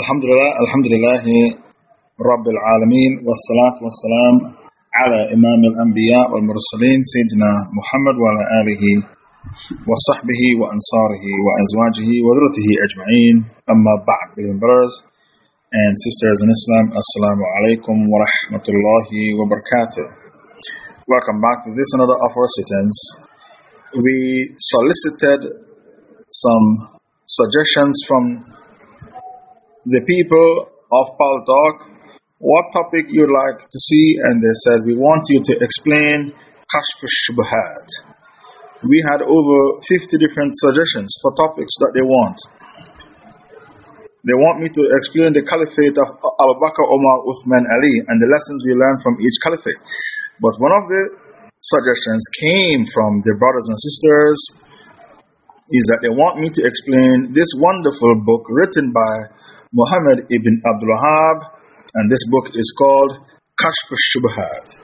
الحمد لله الحمد لله رب العالمين والصلاة والسلام على إمام الأنبياء والمرسلين سيدنا محمد وعلى آله وصحبه وأنصاره وأزواجه وذرته أجمعين أما بعد brothers and sisters in Islam alaikum wa rahmatullahi wa barakatuh Welcome back to this another of our sittings We solicited some suggestions from the people of Paltalk what topic you'd like to see, and they said, We want you to explain Kashf Shubhat. We had over 50 different suggestions for topics that they want. They want me to explain the caliphate of Abu Bakr, Omar, Uthman, Ali, and the lessons we learned from each caliphate. But one of the suggestions came from the brothers and sisters is that they want me to explain this wonderful book written by Muhammad ibn Abdul Wahab, and this book is called Kashf al-Shubhat.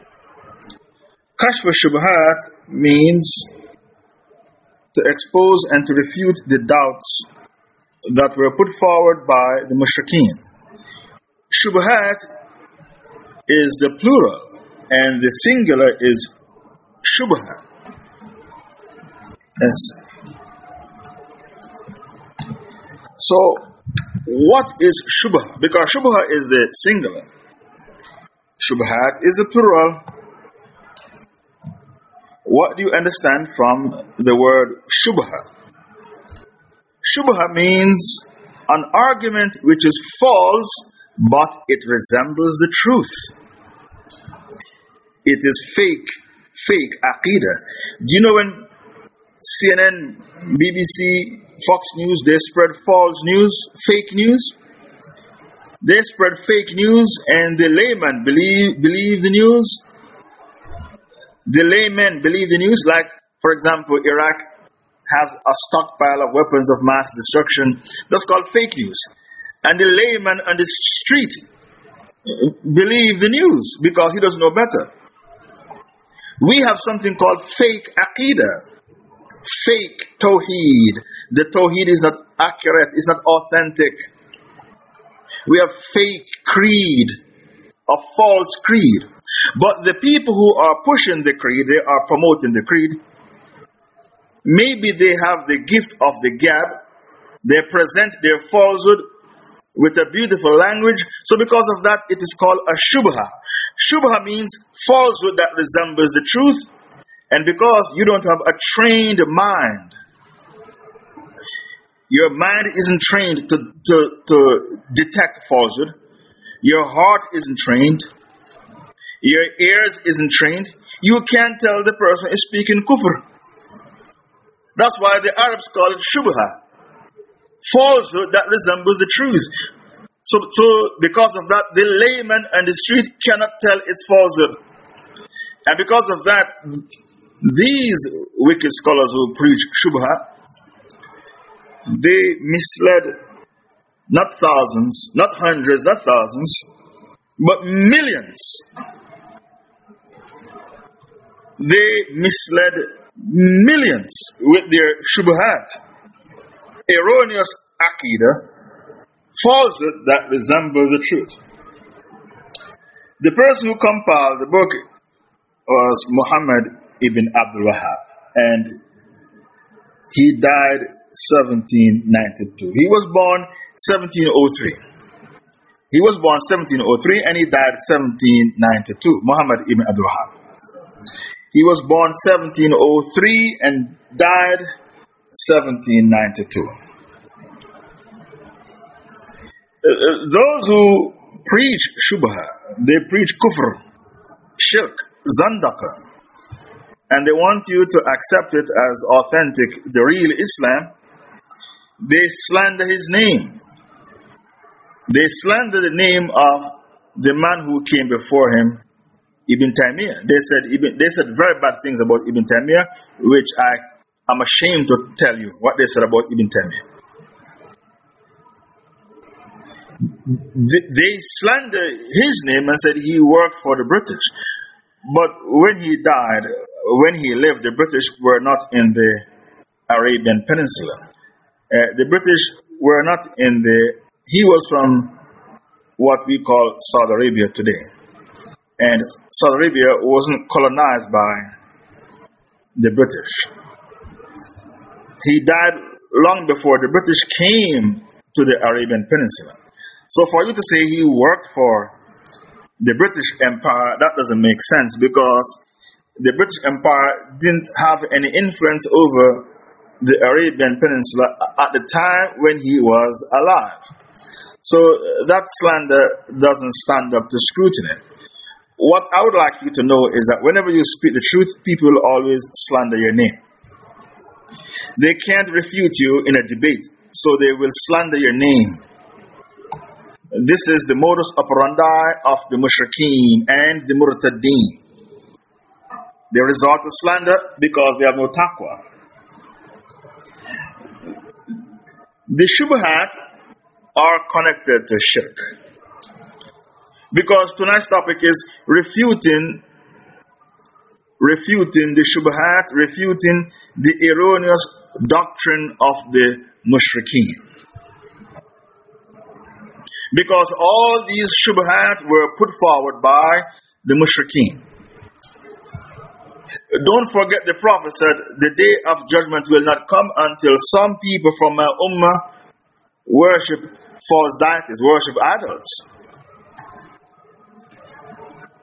Kashf al-Shubhat means to expose and to refute the doubts that were put forward by the mushrikeen. Shubhat is the plural, and the singular is Shubha. Yes. So, what is Shubha? Because Shubha is the singular, Shubhat is the plural. What do you understand from the word Shubha? Shubha means an argument which is false, but it resembles the truth. It is fake, fake aqidah. Do you know when CNN, BBC, Fox News, they spread false news, fake news. They spread fake news, and the layman believe, believe the news. The laymen believe the news, like, for example, Iraq has a stockpile of weapons of mass destruction. That's called fake news. And the layman on the street believe the news because he doesn't know better. We have something called fake aqidah fake Tawheed. The Tawheed is not accurate, it's not authentic. We have fake creed, a false creed. But the people who are pushing the creed, they are promoting the creed. Maybe they have the gift of the gab. They present their falsehood with a beautiful language. So, because of that, it is called a shubha. Shubha means falsehood that resembles the truth and because you don't have a trained mind, your mind isn't trained to, to, to detect falsehood, your heart isn't trained, your ears isn't trained, you can't tell the person is speaking kufr. That's why the Arabs call it shubha. Falsehood that resembles the truth. So, so because of that, the layman and the street cannot tell it's falsehood. And because of that, these wicked scholars who preach Shubha, they misled not thousands, not hundreds, not thousands, but millions. They misled millions with their Shubhat, erroneous Aqidah, falsehood that resemble the truth. The person who compiled the book was Muhammad ibn Abdul Wahab, and he died 1792. He was born 1703. He was born 1703 and he died 1792. Muhammad ibn Abdul Wahab. He was born 1703 and died 1792. Uh, uh, those who preach Shubha, they preach Kufr, Shirk, Zandaka, and they want you to accept it as authentic, the real Islam, they slander his name. They slander the name of the man who came before him, Ibn Taymiyyah. They said, Ibn, they said very bad things about Ibn Taymiyyah, which I am ashamed to tell you what they said about Ibn Taymiyyah. They slander his name and said he worked for the British. But when he died, when he lived, the British were not in the Arabian Peninsula. Uh, the British were not in the he was from what we call Saudi Arabia today. And Saudi Arabia wasn't colonized by the British. He died long before the British came to the Arabian Peninsula. So for you to say he worked for the British Empire, that doesn't make sense because the British Empire didn't have any influence over the Arabian Peninsula at the time when he was alive. So that slander doesn't stand up to scrutiny. What I would like you to know is that whenever you speak the truth, people always slander your name. They can't refute you in a debate, so they will slander your name. This is the modus operandi of the mushrikeen and the murtadeen. They resort to slander because they have no taqwa. The shubhat are connected to shirk. Because tonight's topic is refuting refuting the shubhat, refuting the erroneous doctrine of the mushrikeen. Because all these shubhat were put forward by the mushrikeen. Don't forget the Prophet said, The day of judgment will not come until some people from my ummah worship false deities, worship idols.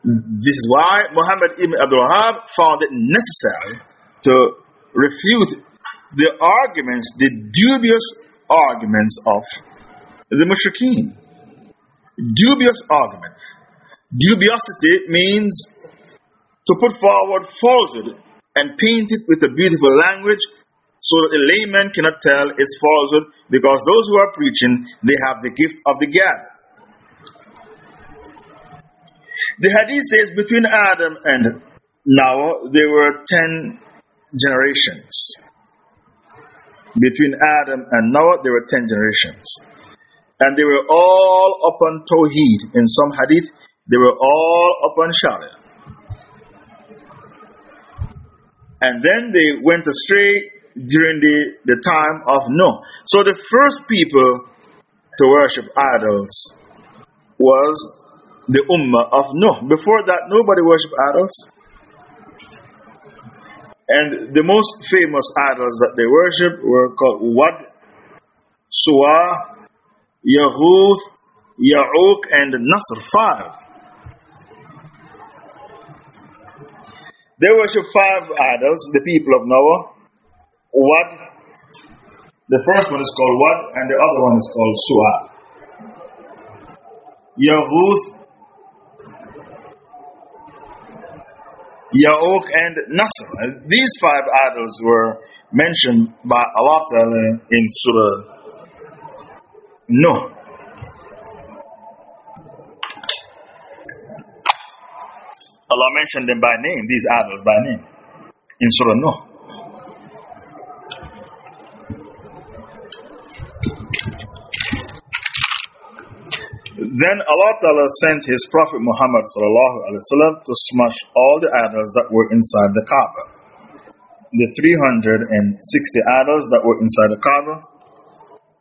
This is why Muhammad ibn Abdul Wahab found it necessary to refute the arguments, the dubious arguments of the mushrikeen. Dubious argument. Dubiosity means to put forward falsehood and paint it with a beautiful language so that a layman cannot tell it's falsehood because those who are preaching they have the gift of the gab. The hadith says between Adam and Noah there were 10 generations. Between Adam and Noah there were 10 generations. And they were all upon Tawheed. In some hadith, they were all upon Sharia. And then they went astray during the, the time of Noah. So the first people to worship idols was the Ummah of Noah. Before that, nobody worshipped idols. And the most famous idols that they worshipped were called Wad, Suwa, Yaghuth, Ya'uq, and Nasr. Five. They worship five idols, the people of Noah. What? The first one is called Wad, and the other one is called Su'a. Yaghuth, Ya'uq, and Nasr. These five idols were mentioned by Allah in Surah Nuh. Allah mentioned them by name, these idols by name, in Surah Nuh. Then Allah Ta'ala sent His Prophet Muhammad وسلم, to smash all the idols that were inside the Kaaba. The 360 idols that were inside the Kaaba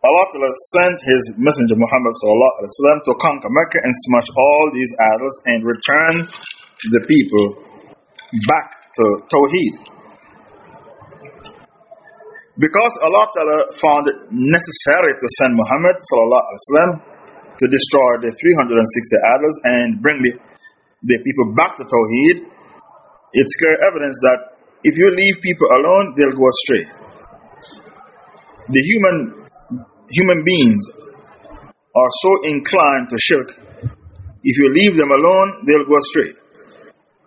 Allah sent His Messenger Muhammad to conquer Mecca and smash all these idols and return the people back to Tawheed. Because Allah found it necessary to send Muhammad to destroy the 360 idols and bring the, the people back to Tawheed, it's clear evidence that if you leave people alone, they'll go astray. The human human beings are so inclined to shirk, if you leave them alone, they'll go astray.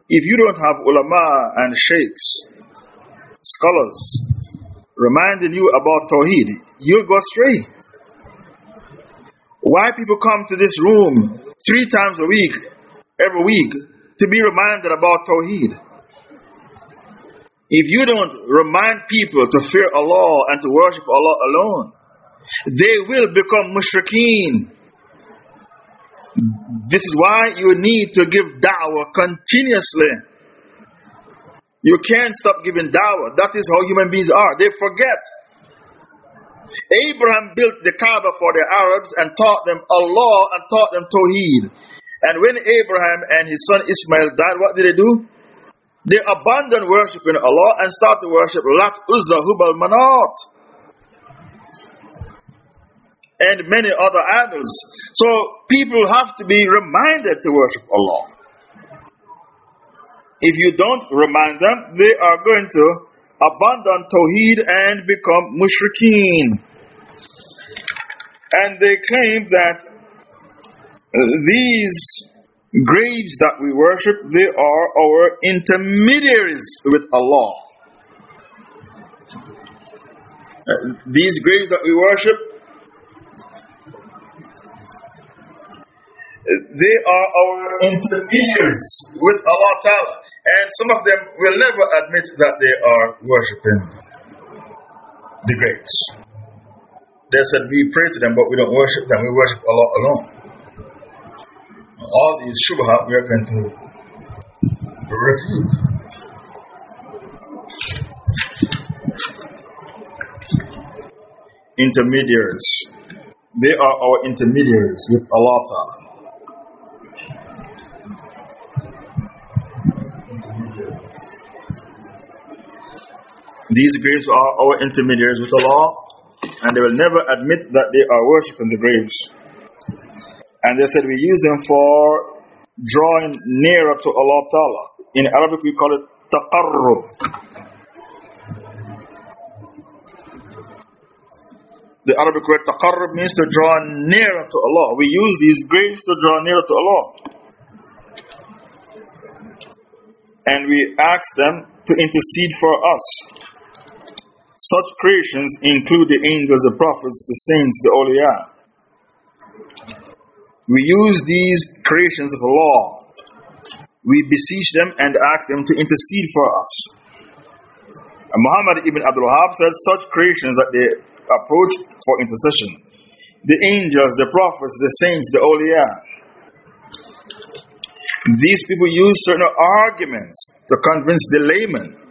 If you don't have ulama and sheikhs, scholars, reminding you about Tawheed, you'll go astray. Why people come to this room three times a week, every week, to be reminded about Tawheed? If you don't remind people to fear Allah and to worship Allah alone, they will become mushrikeen. This is why you need to give da'wah continuously. You can't stop giving da'wah. That is how human beings are. They forget. Abraham built the Kaaba for the Arabs and taught them Allah and taught them Tawheed. And when Abraham and his son Ismail died, what did they do? They abandoned worshiping Allah and started to worship Lat, Uzza, Hubal, Manat, and many other idols. So people have to be reminded to worship Allah. If you don't remind them, they are going to abandon Tawheed and become mushrikeen. And they claim that these graves that we worship, they are our intermediaries with Allah. Uh, these graves that we worship, they are our intermediaries with Allah Ta'ala. And some of them will never admit that they are worshipping the graves. They said, We pray to them, but we don't worship them, we worship Allah alone. All these shubha we are going to refute. Intermediaries. They are our intermediaries with Allah Ta'ala. These graves are our intermediaries with Allah, and they will never admit that they are worshipping the graves. And they said we use them for drawing nearer to Allah Ta'ala. In Arabic, we call it taqarrub. The Arabic word taqarrub means to draw nearer to Allah. We use these graves to draw nearer to Allah. And we ask them to intercede for us. Such creations include the angels, the prophets, the saints, the awliya. We use these creations of Allah. We beseech them and ask them to intercede for us. And Muhammad ibn Abdul Wahab said such creations that they approach for intercession. The angels, the prophets, the saints, the awliya. These people use certain arguments to convince the layman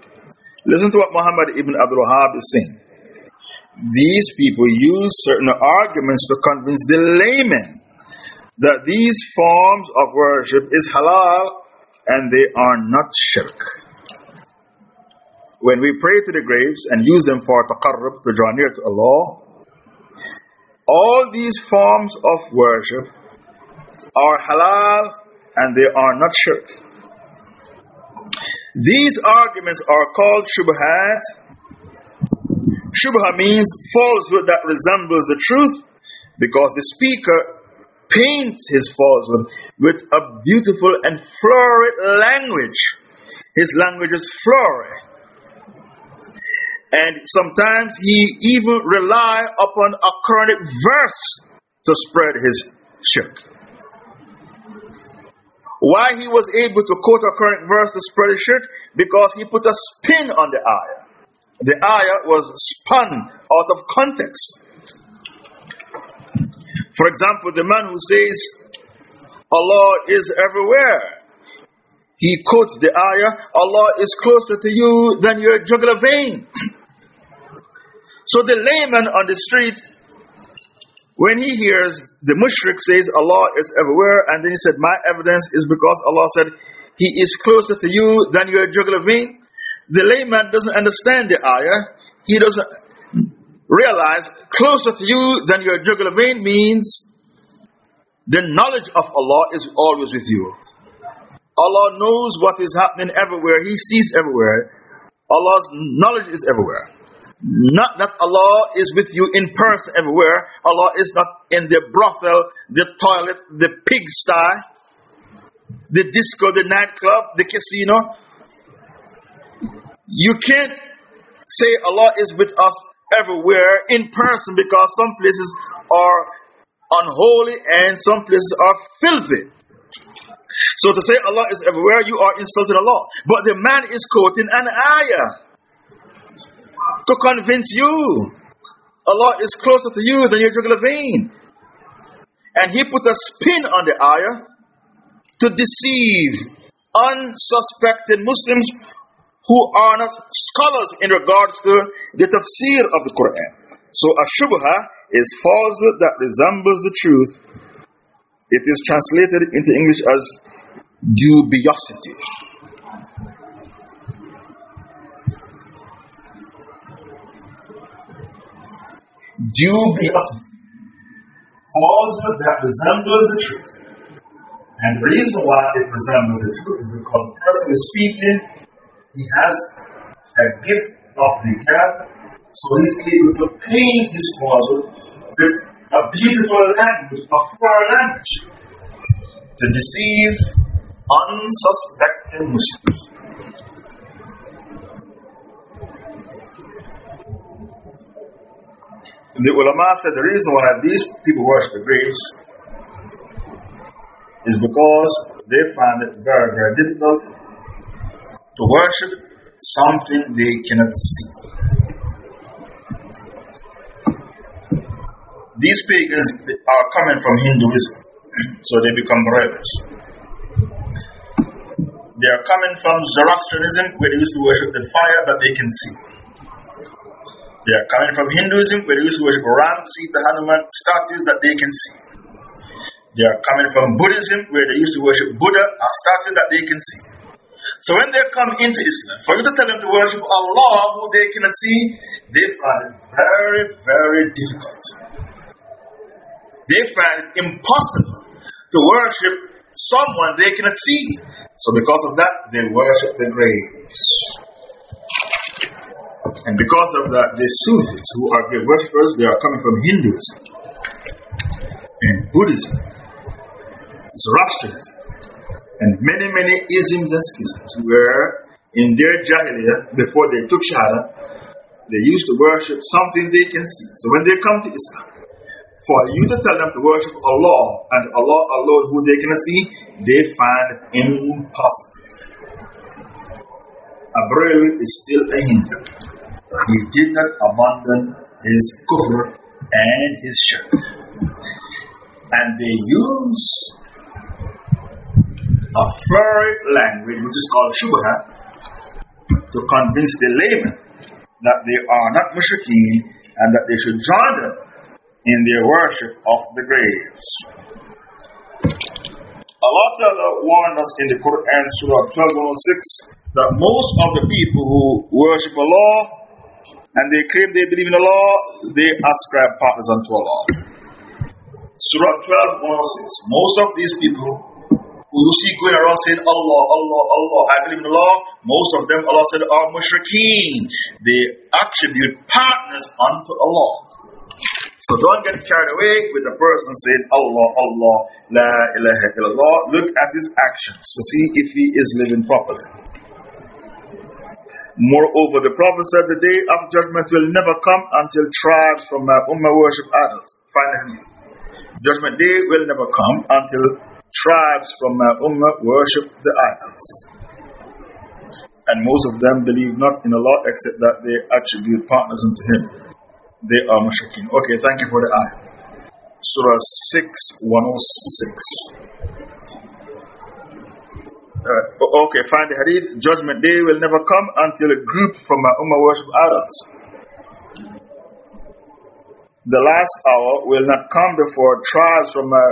Listen to what Muhammad ibn Abdul Wahab is saying. These people use certain arguments to convince the layman that these forms of worship is halal and they are not shirk. When we pray to the graves and use them for taqarrub, to draw near to Allah, all these forms of worship are halal and they are not shirk. These arguments are called shubhat. Shubha means falsehood that resembles the truth because the speaker paints his falsehood with a beautiful and florid language. His language is florid. And sometimes he even rely upon a Quranic verse to spread his shirk. Why he was able to quote a Quranic verse to spread his shirk? Because he put a spin on the ayah. The ayah was spun out of context. For example, the man who says, Allah is everywhere. He quotes the ayah, Allah is closer to you than your jugular vein. so the layman on the street when he hears the mushrik says Allah is everywhere, and then he said, My evidence is because Allah said, He is closer to you than your jugular vein. The layman doesn't understand the ayah. He doesn't realize closer to you than your jugular vein means the knowledge of Allah is always with you. Allah knows what is happening everywhere, He sees everywhere. Allah's knowledge is everywhere. Not that Allah is with you in person everywhere. Allah is not in the brothel, the toilet, the pigsty, the disco, the nightclub, the casino. You can't say Allah is with us everywhere in person because some places are unholy and some places are filthy. So to say Allah is everywhere, you are insulting Allah. But the man is quoting an ayah to convince you Allah is closer to you than your jugular vein. And he put a spin on the ayah to deceive unsuspecting Muslims who are not scholars in regards to the tafsir of the Quran. So a shubha is falsehood that resembles the truth. It is translated into English as dubiosity. Dubiosity. Falsehood that resembles the truth. And the reason why it resembles the truth is because the person is speaking, he has a gift of the character so he's able to paint his puzzle with a beautiful language, a foreign language, to deceive unsuspecting Muslims. The ulama said the reason why these people worship the graves is because they find it very, very difficult to worship something they cannot see. These pagans are coming from Hinduism, so they become rebels. They are coming from Zoroastrianism, where they used to worship the fire that they can see. They are coming from Hinduism, where they used to worship Ram, Sita, Hanuman, statues that they can see. They are coming from Buddhism, where they used to worship Buddha, a statue that they can see. So when they come into Islam, for you to tell them to worship Allah, who they cannot see, they find it very, very difficult they find it impossible to worship someone they cannot see. So, because of that, they worship the graves. And because of that, the Sufis, who are grave worshippers, they are coming from Hinduism and Buddhism, Zoroastrianism, and many, many isms and schisms where in their Jahiliyyah, before they took Shahada, they used to worship something they can see. So when they come to Islam, for you to tell them to worship Allah and Allah alone, who they cannot see, they find it impossible. Abreu is still a Hindu. He did not abandon his kufr and his shirk. And they use a furry language, which is called shubha, to convince the layman that they are not mushrikeen and that they should join them in their worship of the graves. Allah Ta'ala warned us in the Quran, Surah 1206, that most of the people who worship Allah and they claim they believe in Allah, they ascribe partners unto Allah. Surah 12 Most of these people who you see going around saying Allah, Allah, Allah, I believe in Allah, most of them, Allah said, are mushrikeen. They attribute partners unto Allah. So don't get carried away with the person saying Allah, Allah, La ilaha illallah. Look at his actions to see if he is living properly. Moreover, the Prophet said the day of judgment will never come until tribes from my ummah worship idols. Finally, judgment day will never come until tribes from my ummah worship the idols. And most of them believe not in Allah except that they attribute partners unto Him they are mushrikeen. Okay, thank you for the ayah. Surah 6, 106. Uh, okay, find the hadith. Judgment day will never come until a group from my ummah worship idols. The last hour will not come before tribes from my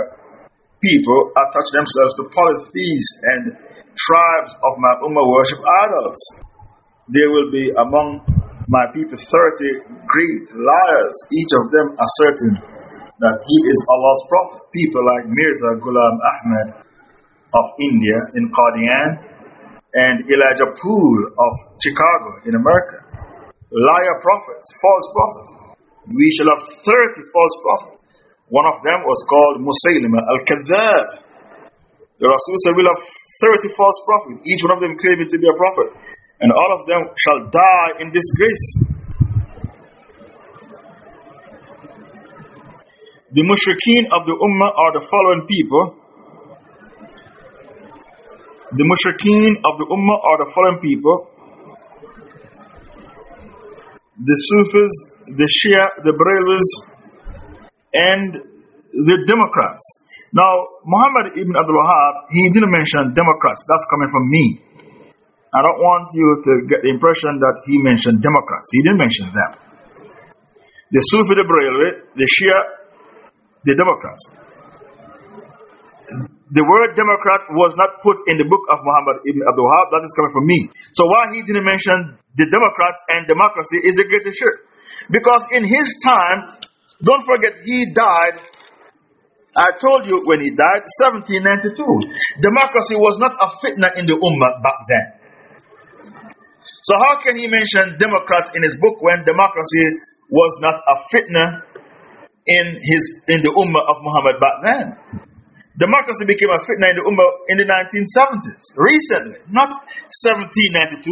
people attach themselves to polytheists and tribes of my ummah worship idols. They will be among my people 30 great liars, each of them asserting that he is Allah's prophet. People like Mirza Ghulam Ahmad of India in Qadian and Elijah Poole of Chicago in America. Liar prophets, false prophets. We shall have 30 false prophets. One of them was called Musaylima al Kadhab. The Rasul said, We'll have 30 false prophets, each one of them claiming to be a prophet and all of them shall die in disgrace. The mushrikeen of the Ummah are the following people. The mushrikeen of the Ummah are the following people. The Sufis, the Shia, the Brahmins, and the Democrats. Now, Muhammad ibn Abdul Wahab, he didn't mention Democrats. That's coming from me. I don't want you to get the impression that he mentioned Democrats. He didn't mention them. the Sufi, the Barelwi, the Shia, the Democrats. The word Democrat was not put in the book of Muhammad ibn Abdul Wahab. That is coming from me. So why he didn't mention the Democrats and democracy is the greatest shirk. Because in his time, don't forget, he died. I told you when he died, 1792. Democracy was not a fitna in the Ummah back then. So, how can he mention Democrats in his book when democracy was not a fitna in, his, in the Ummah of Muhammad back then? Democracy became a fitna in the Ummah in the 1970s, recently, not 1792.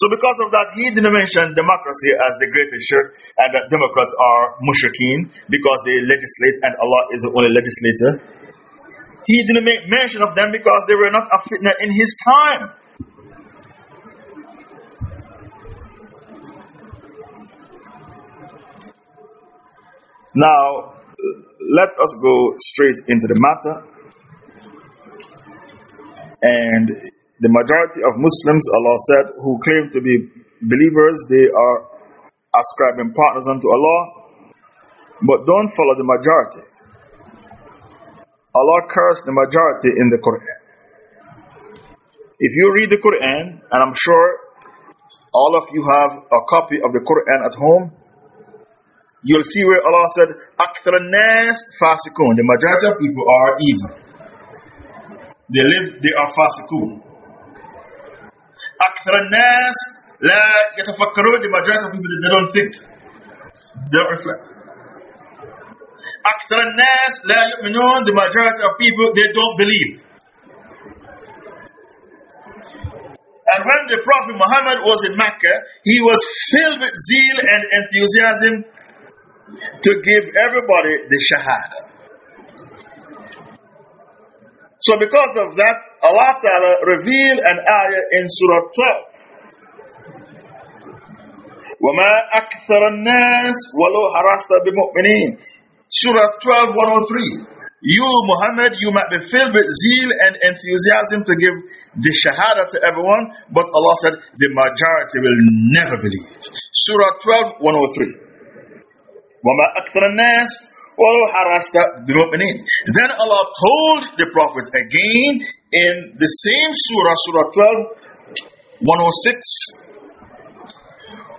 So, because of that, he didn't mention democracy as the greatest shirk and that Democrats are mushrikeen because they legislate and Allah is the only legislator. He didn't make mention of them because they were not a fitna in his time. Now, let us go straight into the matter. And the majority of Muslims, Allah said, who claim to be believers, they are ascribing partners unto Allah, but don't follow the majority. Allah cursed the majority in the Quran. If you read the Quran, and I'm sure all of you have a copy of the Quran at home, you'll see where Allah said, Akthar nas fasikun. The majority of people are evil. They live, they are fasiqun. أكثر الناس لا يتفكرون the majority of people they don't think they don't reflect أكثر الناس لا يؤمنون the majority of people they don't believe and when the Prophet Muhammad was in Mecca he was filled with zeal and enthusiasm to give everybody the shahada so, because of that, Allah Ta'ala revealed an ayah in Surah 12. وَمَا أَكْثَرَ النَّاسِ وَلَوْ حَرَصْتَ بِمُؤْمِنِينَ Surah 12, 103. You, Muhammad, you might be filled with zeal and enthusiasm to give the Shahada to everyone, but Allah said the majority will never believe. Surah 12, 103. وَمَا أَكْثَرَ النَّاسِ then Allah told the Prophet again in the same surah, Surah 12, 106.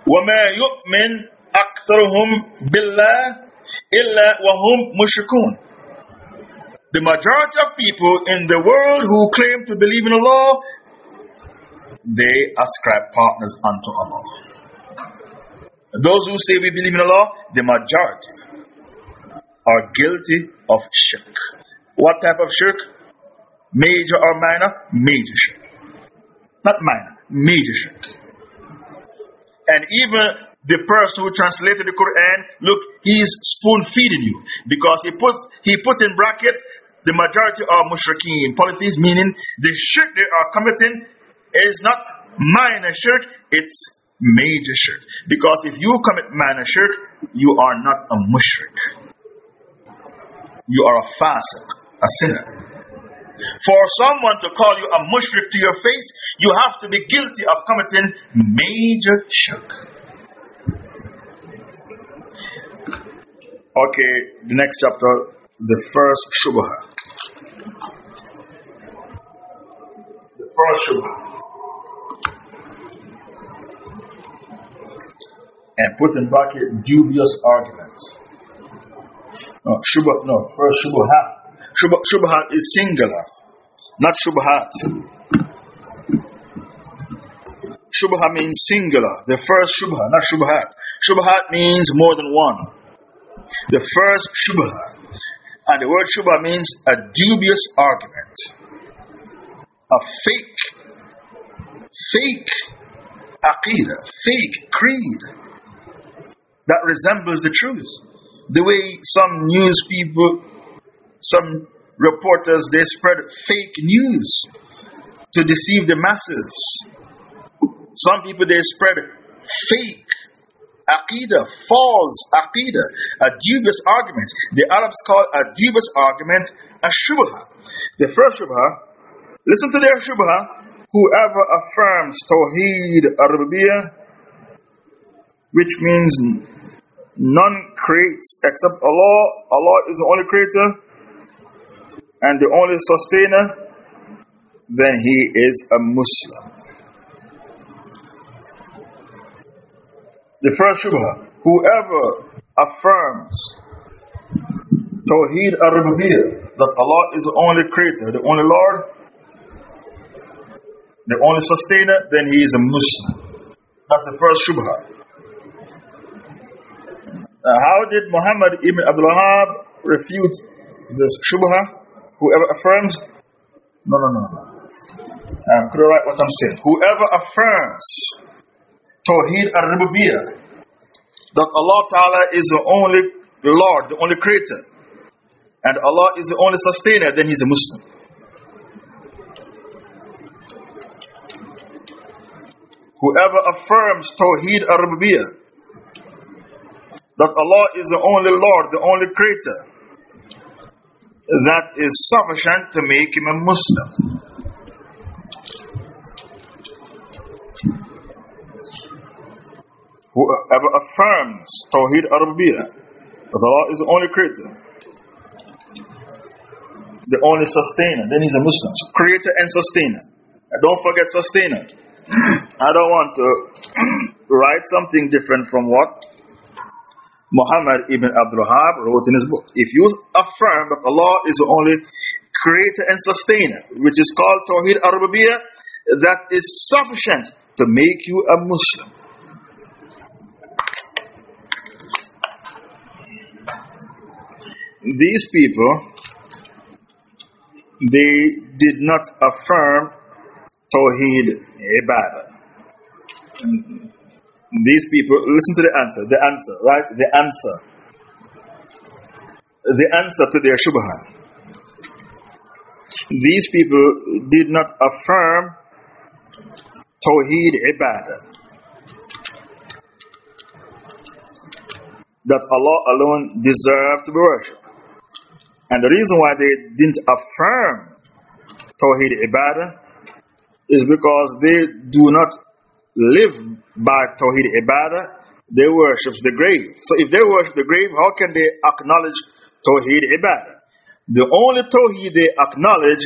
وَمَا يُؤْمِنْ أَكْثَرُهُمْ بِاللَّهِ إِلَّا وَهُمْ مُشْرِكُونَ The majority of people in the world who claim to believe in Allah, they ascribe partners unto Allah. Those who say we believe in Allah, the majority are guilty of shirk. What type of shirk? Major or minor? Major shirk. Not minor, major shirk. And even the person who translated the Quran, look, he's spoon feeding you because he put, he put in brackets the majority are mushrikeen, polytheists, meaning the shirk they are committing is not minor shirk, it's major shirk. Because if you commit minor shirk, you are not a mushrik you are a fasiq, a sinner. For someone to call you a mushrik to your face, you have to be guilty of committing major shirk. Okay, the next chapter, the first shubha. The first shubha. And put in bracket dubious arguments. No, shubha, no, first shubhat. Shubha, shubhat is singular, not shubhat. Shubha means singular. The first shubha, not shubhat. Shubhat means more than one. The first shubha. And the word shubha means a dubious argument. A fake, fake aqidah, fake creed that resembles the truth the way some news people, some reporters, they spread fake news to deceive the masses. Some people they spread fake aqidah, false aqidah, a dubious argument. The Arabs call a dubious argument a shubha. The first shubha, listen to their shubha. Whoever affirms Tawheed Ar-Rububiyah, which means none creates except Allah. Allah is the only creator and the only sustainer, then he is a Muslim. The first shubha whoever affirms Tawheed al that Allah is the only creator, the only Lord, the only sustainer, then he is a Muslim. That's the first shubha. Uh, how did Muhammad ibn Abdul Wahab refute this shubha? Whoever affirms, no, no, no, no. Um, could I write what I'm saying? Whoever affirms Tawheed al that Allah Ta'ala is the only Lord, the only creator, and Allah is the only sustainer, then he's a Muslim. Whoever affirms Tawheed al that Allah is the only Lord, the only creator, that is sufficient to make him a Muslim. Whoever affirms Tawheed Ar-Rububiyah, that Allah is the only creator, the only sustainer, then he's a Muslim. So creator and sustainer. And don't forget sustainer. I don't want to write something different from what Muhammad ibn Abdul Wahab wrote in his book. If you affirm that Allah is the only creator and sustainer, which is called Tawheed Ar-Rububiyah, that is sufficient to make you a Muslim. These people, they did not affirm Tawheed Ibadah. These people, listen to the answer, the answer, right? The answer. The answer to their shubha. These people did not affirm Tawheed Ibadah. That Allah alone deserved to be worshipped. And the reason why they didn't affirm Tawheed Ibadah is because they do not live by Tawheed Ibadah, they worship the grave. So if they worship the grave, how can they acknowledge Tawheed Ibadah? The only Tawheed they acknowledge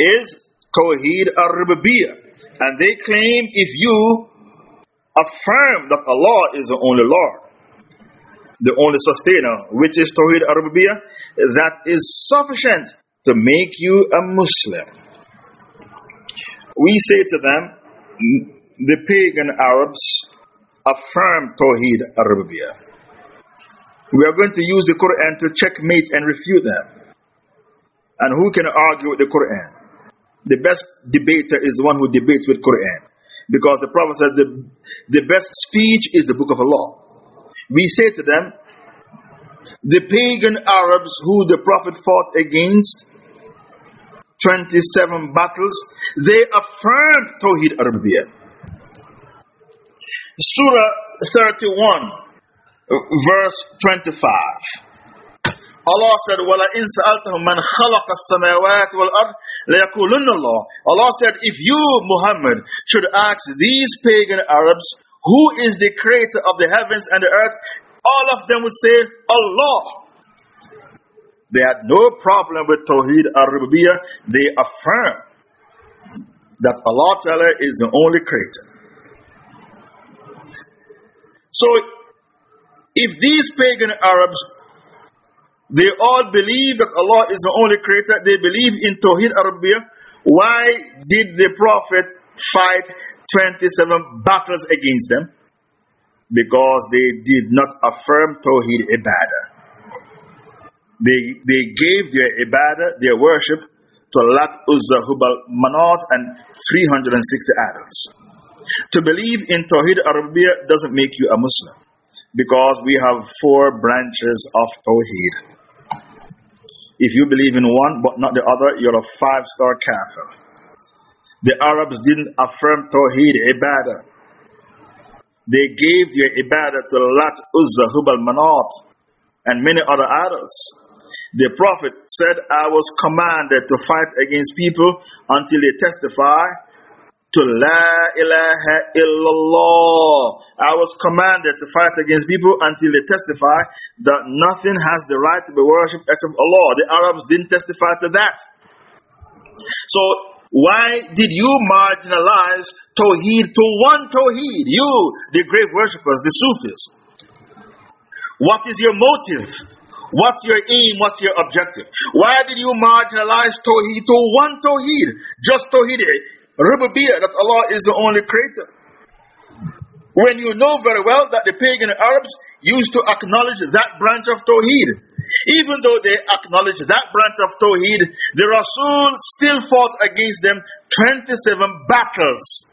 is Tawheed Ar-Rububiyah. And they claim if you affirm that Allah is the only Lord, the only sustainer, which is Tawheed Ar-Rububiyah, that is sufficient to make you a Muslim. We say to them, the pagan Arabs affirm Tawheed Ar-Rububiyah. We are going to use the Quran to checkmate and refute them. And who can argue with the Quran? The best debater is the one who debates with Quran. Because the Prophet said the, the best speech is the book of Allah. We say to them, the pagan Arabs who the Prophet fought against, 27 battles, they affirmed Tawheed Ar-Rububiyah. Surah 31, verse 25. Allah said, وَلَا إِن سَأَلْتَهُمْ مَنْ خَلَقَ السَّمَاوَاتِ وَالْأَرْضِ لَيَقُولُنَّ اللَّهِ Allah said, if you, Muhammad, should ask these pagan Arabs, who is the creator of the heavens and the earth? All of them would say, Allah. They had no problem with Tawheed al-Rububiyyah. They affirm that Allah Ta'ala is the only creator. So, if these pagan Arabs, they all believe that Allah is the only creator, they believe in Tawheed Ar-Rububiyah, why did the Prophet fight 27 battles against them? Because they did not affirm Tawheed Ibadah. They, they gave their Ibadah, their worship, to Lat Uzza Hubal Manat and 360 idols. To believe in Tawhid Ar-Rububiyah doesn't make you a Muslim because we have four branches of Tawheed. If you believe in one but not the other, you're a five star kafir. The Arabs didn't affirm Tawheed Ibadah. They gave their Ibadah to Lat, Uzza, Hubal, Manat, and many other idols. The Prophet said, I was commanded to fight against people until they testify to La ilaha illallah I was commanded to fight against people until they testify that nothing has the right to be worshipped except Allah. The Arabs didn't testify to that. So, why did you marginalize Tawheed to one Tawheed? You, the grave worshippers, the Sufis. What is your motive? What's your aim? What's your objective? Why did you marginalize Tawheed to one Tawheed? Just Tawheed, Rububiyyah, that Allah is the only creator. When you know very well that the pagan Arabs used to acknowledge that branch of Tawheed. Even though they acknowledge that branch of Tawheed, the Rasul still fought against them 27 battles.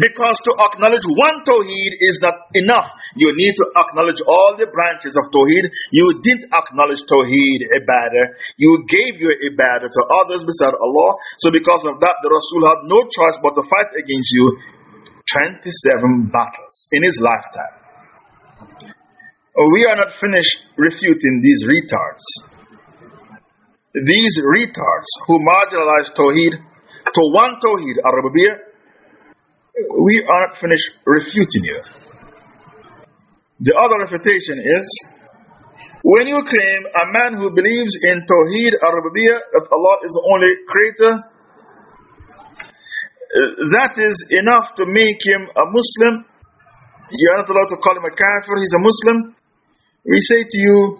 Because to acknowledge one Tawheed is not enough. You need to acknowledge all the branches of Tawheed. You didn't acknowledge Tawheed Ibadah. You gave your Ibadah to others beside Allah. So because of that, the Rasul had no choice but to fight against you 27 battles in his lifetime. We are not finished refuting these retards. These retards who marginalize Tawheed to one Tawheed, Ar-Rububiyah, we are not finished refuting you. The other refutation is when you claim a man who believes in Tawheed Ar-Rububiyah, that Allah is the only creator, that is enough to make him a Muslim. You are not allowed to call him a kafir, he's a Muslim. We say to you,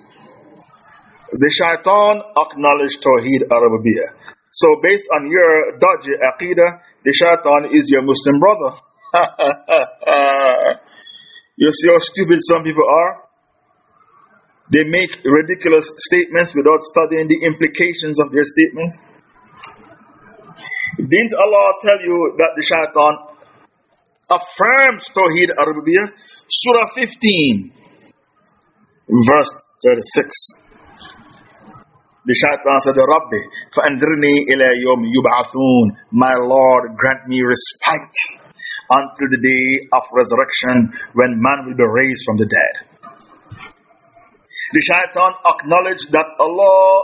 the shaitan acknowledged Tawheed Ar-Rububiyah. So, based on your dodgy aqidah, the shaitan is your Muslim brother. you see how stupid some people are? They make ridiculous statements without studying the implications of their statements. Didn't Allah tell you that the shaitan affirms Tawheed Ar-Rububiyah? Surah 15, verse 36. The shaitan said, Rabbi, فَأَنْذِرْنِي إِلَى يَوْمِ يُبْعَثُونَ My Lord, grant me respite until the day of resurrection when man will be raised from the dead. The shaitan acknowledged that Allah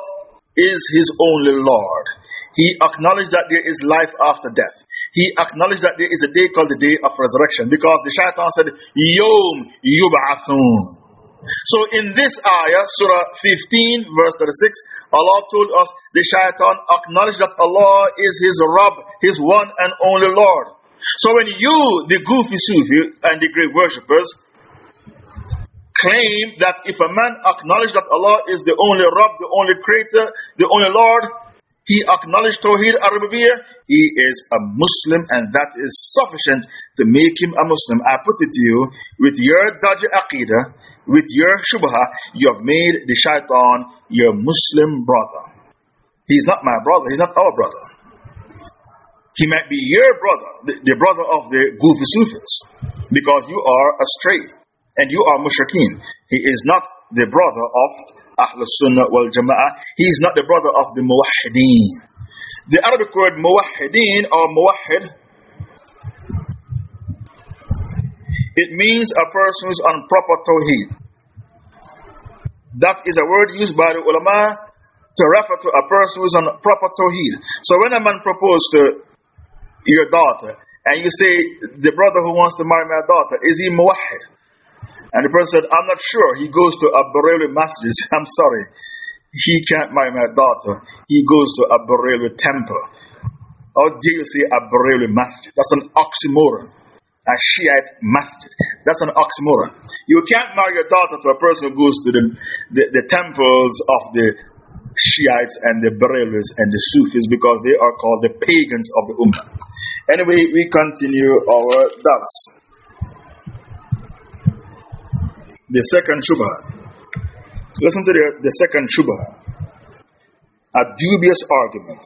is his only Lord. He acknowledged that there is life after death. He acknowledged that there is a day called the day of resurrection because the shaitan said, Yom Yub'athun. So in this ayah, Surah 15, verse 36, Allah told us the shaitan acknowledged that Allah is his Rabb, his one and only Lord. So when you, the goofy Sufi and the great worshippers, claim that if a man acknowledges that Allah is the only Rabb, the only creator, the only Lord, he acknowledged Tawheed Ar-Rububiyah, he is a Muslim and that is sufficient to make him a Muslim. I put it to you, with your dodgy aqidah, with your shubha, you have made the shaitan your Muslim brother. He's not my brother, he's not our brother. He might be your brother, the, the brother of the goofy Sufis, because you are astray and you are mushrikeen. He is not the brother of Ahlul Sunnah wal Jama'ah. He is not the brother of the Muwahideen. The Arabic word Muwahideen or Muwahid, it means a person who's on proper Tawheed. That is a word used by the ulama to refer to a person who's on proper Tawheed. So when a man proposes to your daughter, and you say, the brother who wants to marry my daughter, is he muwahid? And the person said, I'm not sure. He goes to a Barelwi masjid. I'm sorry. He can't marry my daughter. He goes to a Barelwi temple. How dare you say a Barelwi masjid? That's an oxymoron. A Shiite masjid. That's an oxymoron. You can't marry your daughter to a person who goes to the, the, the temples of the Shiites and the Barelwis and the Sufis because they are called the pagans of the Ummah. Anyway, we continue our dance. the second shubha. Listen to the, the second shubha. A dubious argument.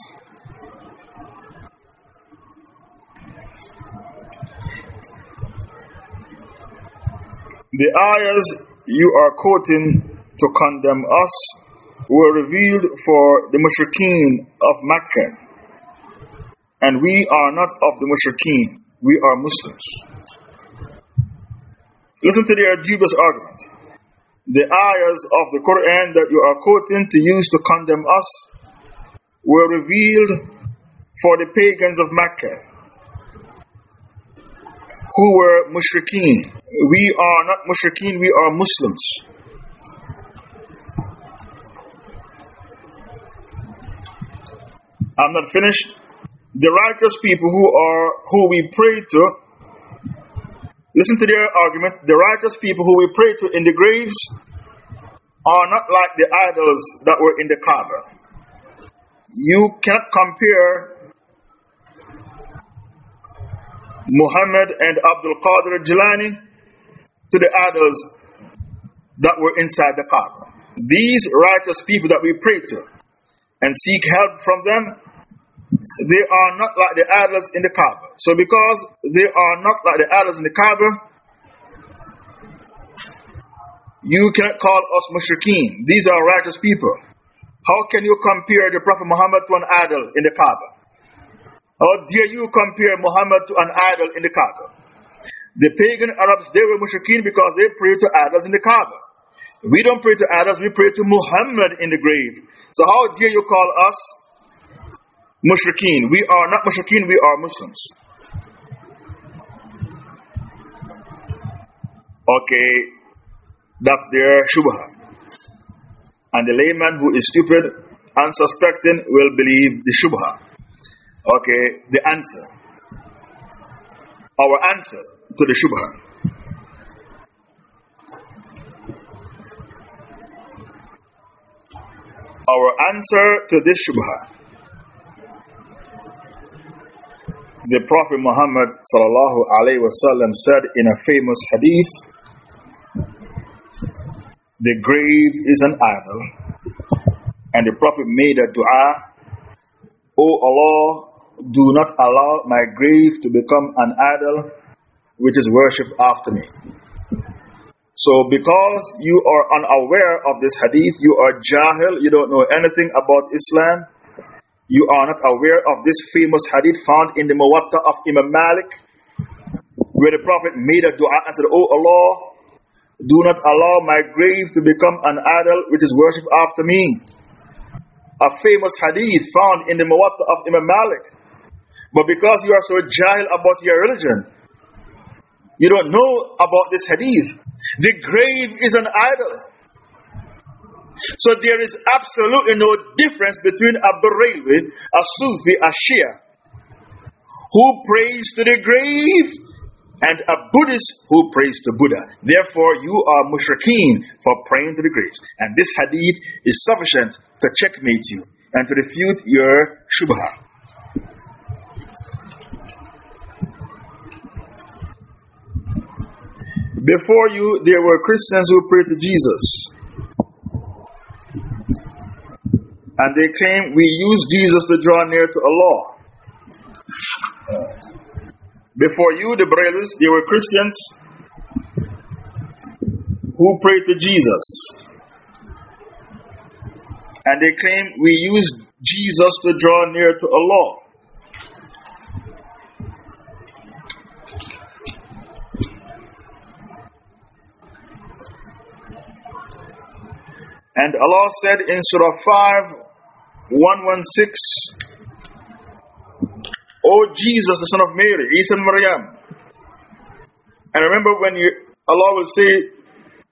The ayahs you are quoting to condemn us were revealed for the mushrikeen of Mecca. And we are not of the mushrikeen, we are Muslims. Listen to their dubious argument. The ayahs of the Quran that you are quoting to use to condemn us were revealed for the pagans of Mecca, who were mushrikeen. We are not mushrikeen, we are Muslims. I'm not finished. The righteous people who are who we pray to, listen to their argument. The righteous people who we pray to in the graves are not like the idols that were in the Kaaba. You cannot compare Muhammad and Abdul Qadir Jilani to the idols that were inside the Kaaba. These righteous people that we pray to and seek help from them, they are not like the idols in the Kaaba. So, because they are not like the idols in the Kaaba, you cannot call us mushrikeen. These are righteous people. How can you compare the Prophet Muhammad to an idol in the Kaaba? How dare you compare Muhammad to an idol in the Kaaba? The pagan Arabs, they were mushrikeen because they pray to idols in the Kaaba. We don't pray to idols, we pray to Muhammad in the grave. So how dare you call us mushrikeen? We are not mushrikeen, we are Muslims. Okay, that's their shubha. And the layman who is stupid, unsuspecting, will believe the shubha. Okay, the answer. Our answer to the Shubha. Our answer to this Shubha. The Prophet Muhammad said in a famous hadith, the grave is an idol. And the Prophet made a dua, O Allah, do not allow my grave to become an idol which is worshipped after me. So, because you are unaware of this hadith, you are jahil, you don't know anything about Islam, you are not aware of this famous hadith found in the Muwatta of Imam Malik, where the Prophet made a dua and said, Oh Allah, do not allow my grave to become an idol which is worshipped after me. A famous hadith found in the Muwatta of Imam Malik. But because you are so jahil about your religion, you don't know about this hadith. The grave is an idol. So there is absolutely no difference between a Barelwi, a Sufi, a Shia, who prays to the grave, and a Buddhist who prays to Buddha. Therefore, you are mushrikeen for praying to the graves. And this hadith is sufficient to checkmate you and to refute your shubha. Before you, there were Christians who prayed to Jesus. And they claim we use Jesus to draw near to Allah. Before you, the brothers, there were Christians who prayed to Jesus. And they claim we use Jesus to draw near to Allah. And Allah said in Surah 5, 116, O Jesus, the son of Mary, Isa and Maryam. And remember when you, Allah will say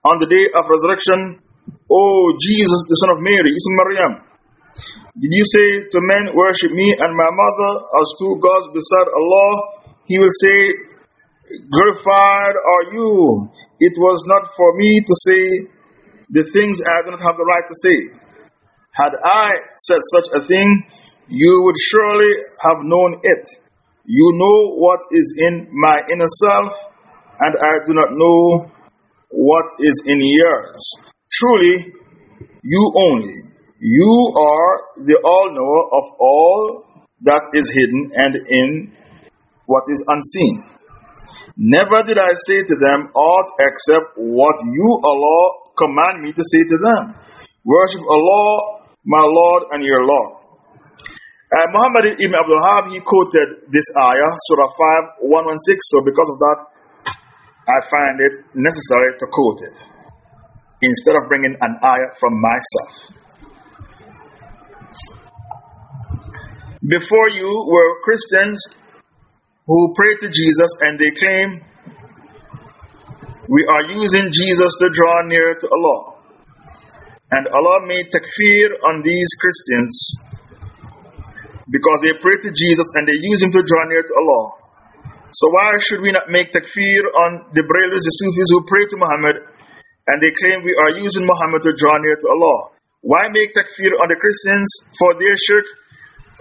on the day of resurrection, O Jesus, the son of Mary, Isa and Maryam. Did you say to men, Worship me and my mother as two gods beside Allah? He will say, Glorified are you. It was not for me to say the things I do not have the right to say. Had I said such a thing, you would surely have known it. You know what is in my inner self, and I do not know what is in yours. Truly, you only. You are the all knower of all that is hidden and in what is unseen. Never did I say to them aught except what you, Allah, command me to say to them, Worship Allah, my Lord and your Lord. Uh, Muhammad ibn Abdul he quoted this ayah, Surah 5, 116. So, because of that, I find it necessary to quote it instead of bringing an ayah from myself. Before you were Christians who prayed to Jesus and they claim we are using Jesus to draw near to Allah. And Allah made takfir on these Christians because they pray to Jesus and they use Him to draw near to Allah. So, why should we not make takfir on the Brahmins, the Sufis who pray to Muhammad and they claim we are using Muhammad to draw near to Allah? Why make takfir on the Christians for their shirk,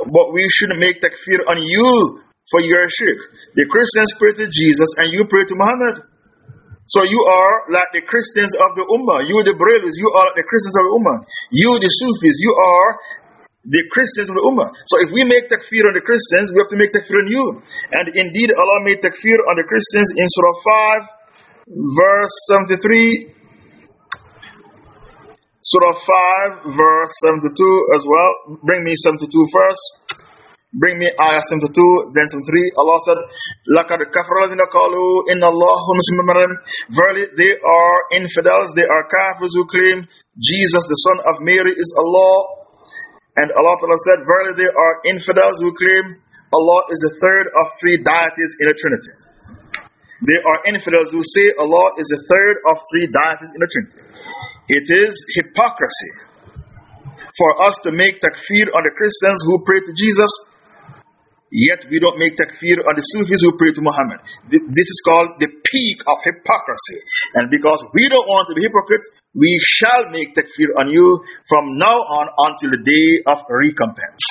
but we shouldn't make takfir on you for your shirk? The Christians pray to Jesus and you pray to Muhammad. So you are like the Christians of the Ummah. You, the Brahmins, you are like the Christians of the Ummah. You, the Sufis, you are the Christians of the Ummah. So if we make takfir on the Christians, we have to make takfir on you. And indeed, Allah made takfir on the Christians in Surah 5, verse 73. Surah 5, verse 72 as well. Bring me 72 first. Bring me ayah 72, then 73. Allah said, لَقَدْ كَفْرَ الَّذِينَ قَالُوا إِنَّ اللَّهُ مُسْلِمٌ Verily, they are infidels, they are kafirs who claim Jesus, the son of Mary, is Allah. And Allah Ta'ala said, Verily, they are infidels who claim Allah is the third of three deities in a trinity. They are infidels who say Allah is the third of three deities in a trinity. It is hypocrisy for us to make takfir on the Christians who pray to Jesus Yet we don't make takfir on the Sufis who pray to Muhammad. This is called the peak of hypocrisy. And because we don't want to be hypocrites, we shall make takfir on you from now on until the day of recompense.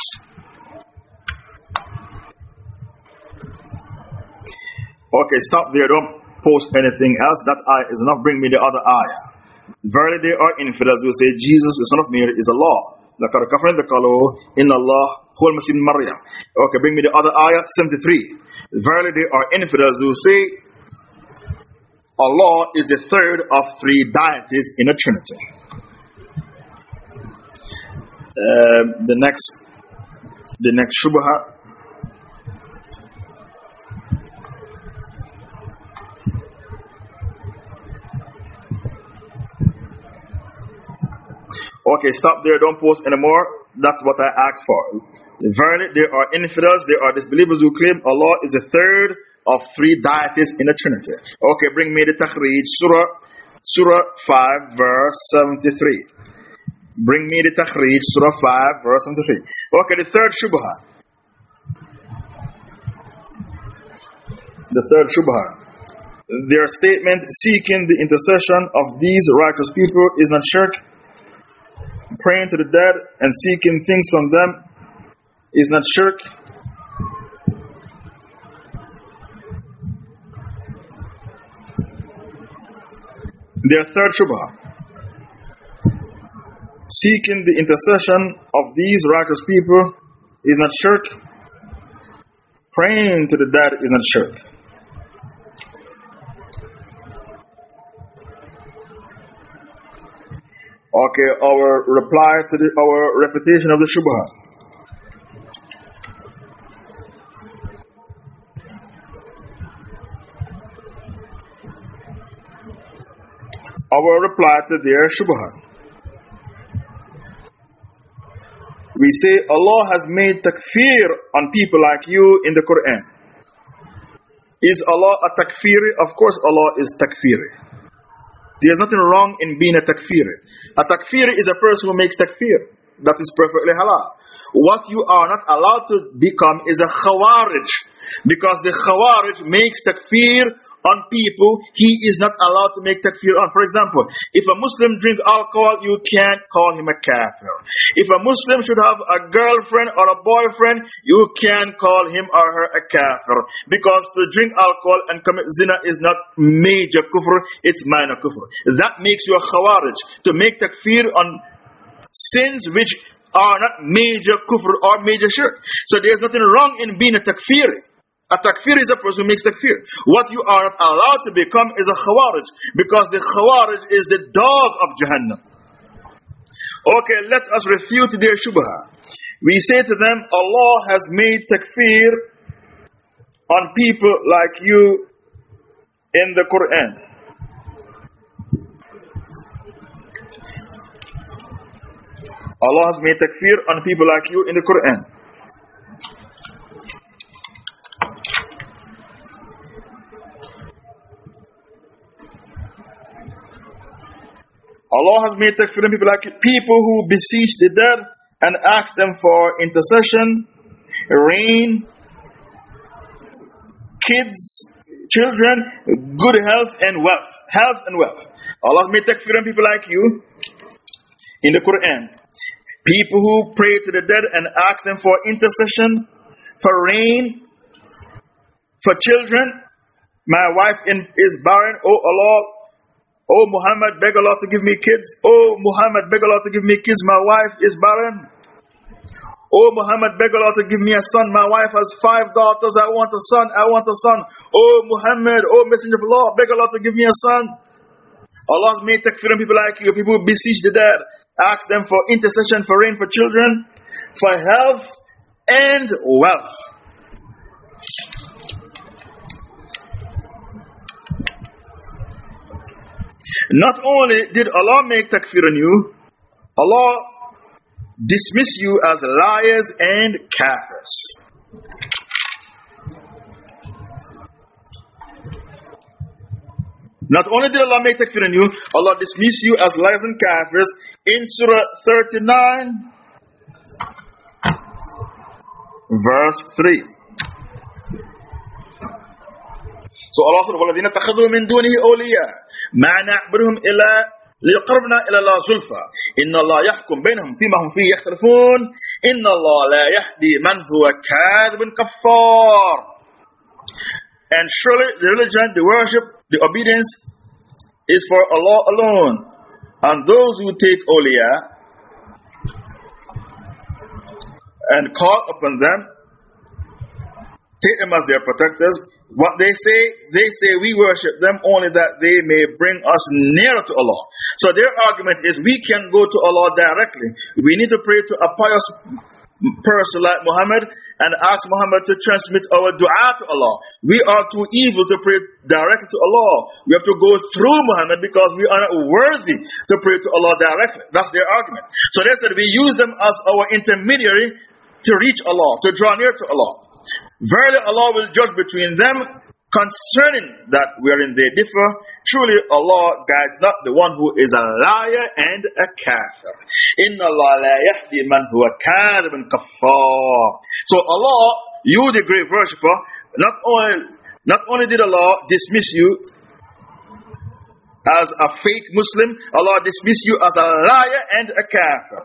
Okay, stop there. Don't post anything else. That ayah is enough. Bring me the other ayah. Verily, there are infidels who say Jesus, the son of Mary, is Allah. لقد كفر قالوا إن الله whole Masjid Maryam. Okay, bring me the other ayah, 73. Verily, there are infidels who say Allah is the third of three deities in a Trinity. Um, the next, the next Shubha. Okay, stop there. Don't post anymore. That's what I asked for. Verily, there are infidels, there are disbelievers who claim Allah is a third of three deities in the Trinity. Okay, bring me the Takhrij, Surah, Surah 5, verse 73. Bring me the Takhrij, Surah 5, verse 73. Okay, the third Shubha. The third Shubha. Their statement seeking the intercession of these righteous people is not shirk praying to the dead and seeking things from them is not shirk. Their third shubha. Seeking the intercession of these righteous people is not shirk. Praying to the dead is not shirk. Okay, our reply to the, our refutation of the Shubha. Our reply to their Shubha. We say Allah has made takfir on people like you in the Quran. Is Allah a takfiri? Of course, Allah is takfiri. There's nothing wrong in being a takfir. A takfir is a person who makes takfir. That is perfectly halal. What you are not allowed to become is a khawarij. Because the khawarij makes takfir on people he is not allowed to make takfir on. For example, if a Muslim drink alcohol, you can't call him a kafir. If a Muslim should have a girlfriend or a boyfriend, you can't call him or her a kafir. Because to drink alcohol and commit zina is not major kufr, it's minor kufr. That makes you a khawarij. To make takfir on sins which are not major kufr or major shirk. So there's nothing wrong in being a takfir. A takfir is a person who makes takfir. What you are not allowed to become is a khawarij. Because the khawarij is the dog of Jahannam. Okay, let us refute their shubha. We say to them, Allah has made takfir on people like you in the Quran. Allah has made takfir on people like you in the Quran. Allah has made takfirin people like people who beseech the dead and ask them for intercession, rain, kids, children, good health and wealth. Health and wealth. Allah made takfirin people like you in the Quran. People who pray to the dead and ask them for intercession, for rain, for children. My wife is barren. Oh Allah, oh Muhammad, beg Allah to give me kids. Oh Muhammad, beg Allah to give me kids. My wife is barren. Oh Muhammad, beg Allah to give me a son. My wife has five daughters. I want a son. I want a son. Oh Muhammad, oh Messenger of Allah, beg Allah to give me a son. Allah made takfirin people like you. People who beseech the dead. Ask them for intercession, for rain, for children, for health and wealth. Not only did Allah make takfir on you, Allah dismiss you as liars and kafirs. Not only did Allah make takfir on you, Allah dismiss you as liars and kafirs in Surah 39, verse 3. So Allah said, وَالَّذِينَ اتَّخَذُوا مِن دُونِهِ أَوْلِيَاءَ مَا نَعْبُدُهُمْ إِلَّا ليقربنا إلى الله زلفى إن الله يحكم بينهم فيما هم فيه يختلفون إن الله لا يهدي من هو كاذب كفار And surely the religion, the worship, the obedience is for Allah alone. And those who take awliya and call upon them, take them as their protectors, what they say, they say we worship them only that they may bring us nearer to Allah. So their argument is we can go to Allah directly. We need to pray to a pious person like Muhammad and ask Muhammad to transmit our dua to Allah. We are too evil to pray directly to Allah. We have to go through Muhammad because we are not worthy to pray to Allah directly. That's their argument. So they said we use them as our intermediary to reach Allah, to draw near to Allah. Verily Allah will judge between them concerning that wherein they differ. Truly Allah guides not the one who is a liar and a kafir. Inna Allah la yahdi man huwa kadhibun kaffar. So Allah, you the great worshipper, not only, not only did Allah dismiss you as a fake Muslim, Allah dismiss you as a liar and a kafir.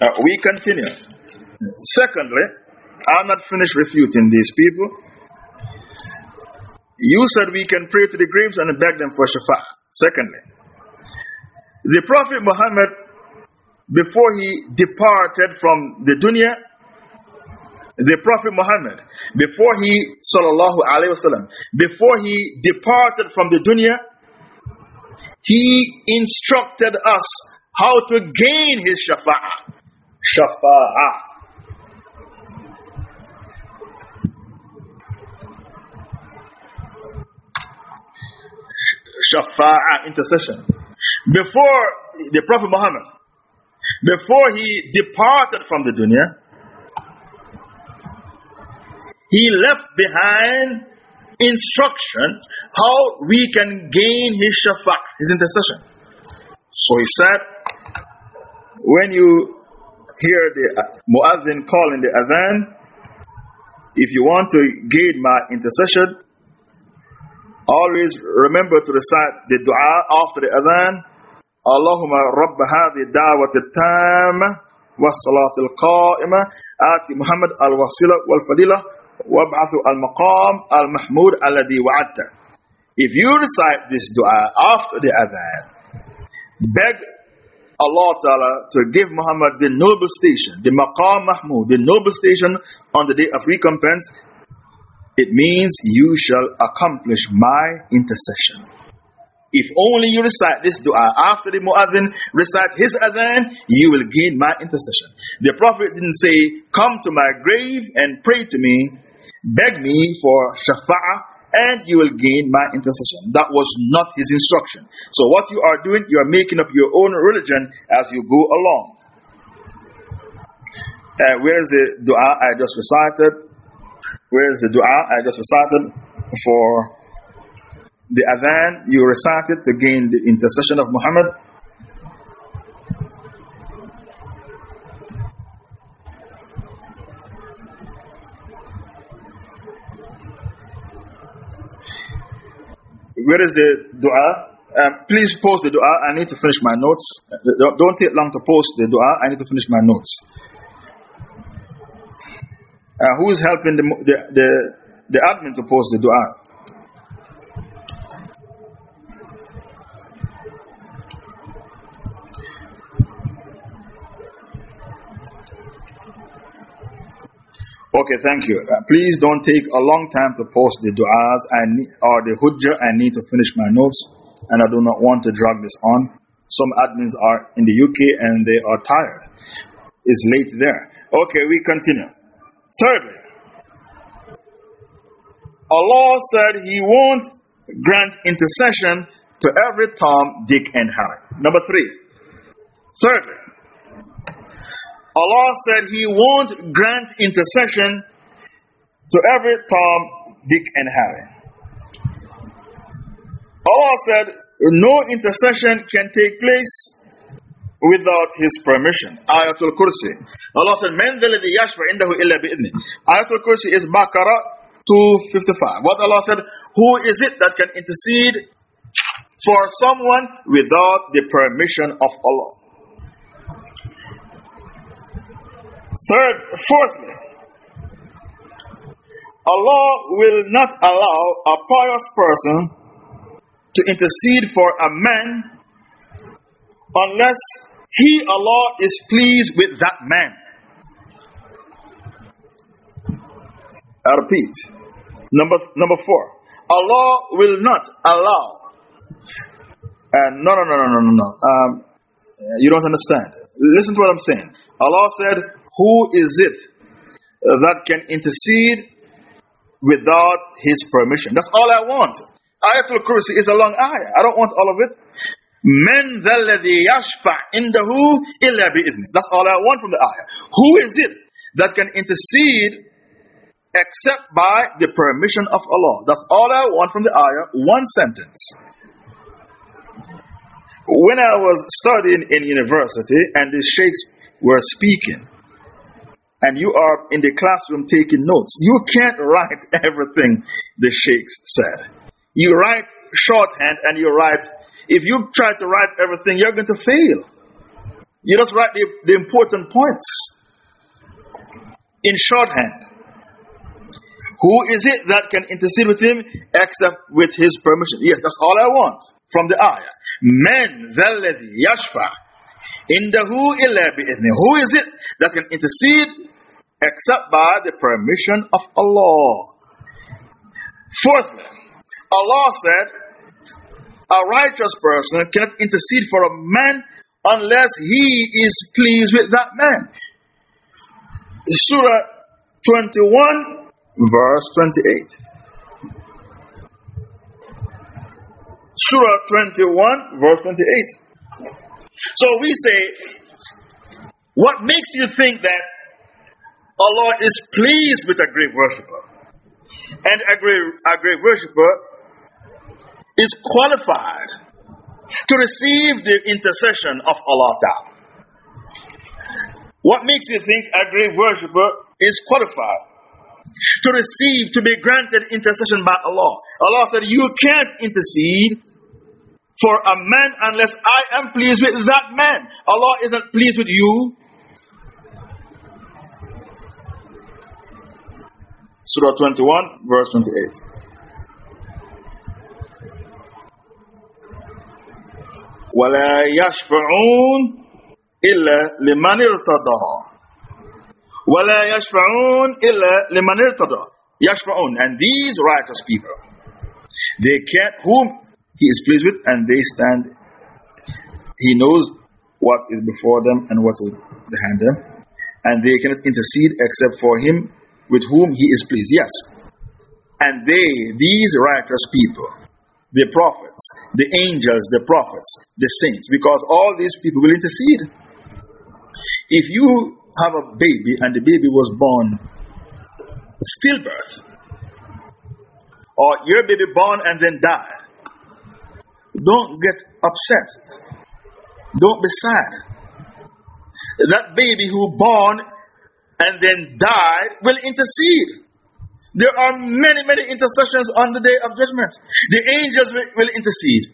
Uh, we continue. Secondly, I'm not finished refuting these people. You said we can pray to the graves and beg them for shafa. Secondly, the Prophet Muhammad, before he departed from the dunya, the Prophet Muhammad, before he, sallallahu alayhi wasallam, before he departed from the dunya, he instructed us how to gain his shafa'ah. Shafa'ah. Shafa'ah, intercession. Before the Prophet Muhammad, before he departed from the dunya, he left behind instruction how we can gain his shafa'ah, his intercession. So he said, when you hear the uh, muazzin calling the adhan, if you want to gain my intercession, Always remember to recite the dua after the adhan. Allahumma rabba hadi da'wat al tam wa salat al-qa'imah ati Muhammad al-wasila wal-fadilah wab'athu al-maqam al-mahmud aladi wa'adta. If you recite this dua after the adhan, beg Allah Ta'ala to give Muhammad the noble station, the Maqam Mahmud, the noble station on the day of recompense, it means you shall accomplish my intercession. If only you recite this dua after the muazzin recite his adhan, you will gain my intercession. The Prophet didn't say, Come to my grave and pray to me, beg me for shafa'ah, and you will gain my intercession. That was not his instruction. So, what you are doing, you are making up your own religion as you go along. Uh, where is the dua I just recited? Where's the dua I just recited for the adhan you recited to gain the intercession of Muhammad? Where is the dua? Um, please post the dua. I need to finish my notes. Don't, don't take long to post the dua. I need to finish my notes. Uh, who is helping the, the, the, the admin to post the dua? Okay, thank you. Uh, please don't take a long time to post the du'as or the hujjah. I need to finish my notes and I do not want to drag this on. Some admins are in the UK and they are tired. It's late there. Okay, we continue. Thirdly, Allah said He won't grant intercession to every Tom, Dick, and Harry. Number three. Thirdly, Allah said He won't grant intercession to every Tom, Dick, and Harry. Allah said no intercession can take place without His permission. Ayatul Kursi. Allah said, Man the yashfa indahu illa bi'idni. Ayatul Kursi is Baqarah 255. What Allah said, Who is it that can intercede for someone without the permission of Allah? Third, fourthly, Allah will not allow a pious person to intercede for a man unless he, Allah, is pleased with that man. I repeat. Number, number four. Allah will not allow. Uh, no, no, no, no, no, no, no. Um, you don't understand. Listen to what I'm saying. Allah said, who is it that can intercede without his permission? That's all I want. Ayatul Kursi is a long ayah. I don't want all of it. Men الذي يشفع عنده إلا بإذنه. That's all I want from the ayah. Who is it that can intercede except by the permission of Allah? That's all I want from the ayah. One sentence. When I was studying in university and the sheikhs were speaking, and you are in the classroom taking notes, you can't write everything the sheikhs said. You write shorthand and you write, if you try to write everything, you're going to fail. You just write the, the important points in shorthand. Who is it that can intercede with him except with his permission? Yes, that's all I want from the ayah. Men, ذَا yashfa Indahu illa bi'ithni. Who is it that can intercede except by the permission of Allah? Fourthly, Allah said, a righteous person cannot intercede for a man unless he is pleased with that man. Surah 21, verse 28. Surah 21, verse 28. So we say, what makes you think that Allah is pleased with a great worshiper? And a great, a great worshiper is qualified to receive the intercession of Allah Ta'ala. What makes you think a grave worshiper is qualified to receive, to be granted intercession by Allah? Allah said, You can't intercede for a man unless I am pleased with that man. Allah isn't pleased with you. Surah 21, verse 28. ولا يشفعون إلا لمن ارتضى ولا يشفعون إلا لمن ارتضى يشفعون and these righteous people they can't whom he is pleased with, and they stand. He knows what is before them and what is behind them, and they cannot intercede except for him with whom he is pleased. Yes. And they, these righteous people, the prophets, the angels, the prophets, the saints, because all these people will intercede. If you have a baby and the baby was born stillbirth, or your baby born and then died, don't get upset. Don't be sad. That baby who born and then died will intercede. There are many, many intercessions on the day of judgment. The angels will, will intercede.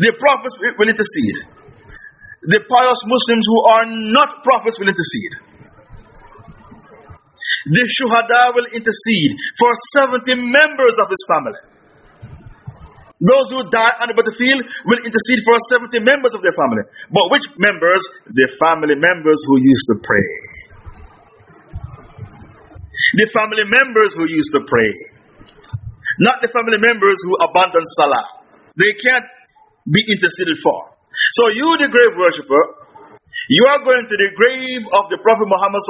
The prophets will intercede. The pious Muslims who are not prophets will intercede. The shuhada will intercede for 70 members of his family. Those who die on the battlefield will intercede for 70 members of their family. But which members? The family members who used to pray. The family members who used to pray. Not the family members who abandoned Salah. They can't be interceded for. So, you, the grave worshipper, you are going to the grave of the Prophet Muhammad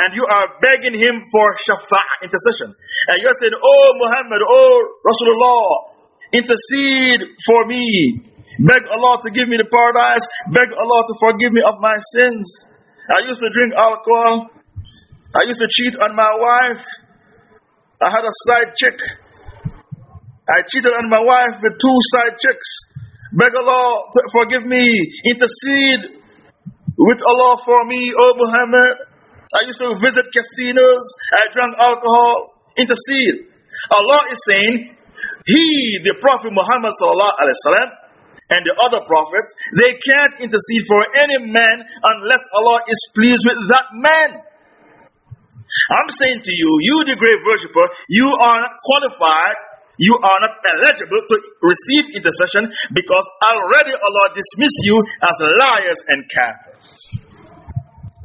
and you are begging him for shafa' intercession. And you are saying, Oh Muhammad, oh Rasulullah, intercede for me. Beg Allah to give me the paradise. Beg Allah to forgive me of my sins. I used to drink alcohol. I used to cheat on my wife. I had a side chick. I cheated on my wife with two side chicks. Beg Allah to forgive me. Intercede with Allah for me, O Muhammad. I used to visit casinos. I drank alcohol. Intercede. Allah is saying, He, the Prophet Muhammad and the other prophets, they can't intercede for any man unless Allah is pleased with that man. I'm saying to you, you the great worshipper, you are not qualified, you are not eligible to receive intercession because already Allah dismissed you as liars and kafirs.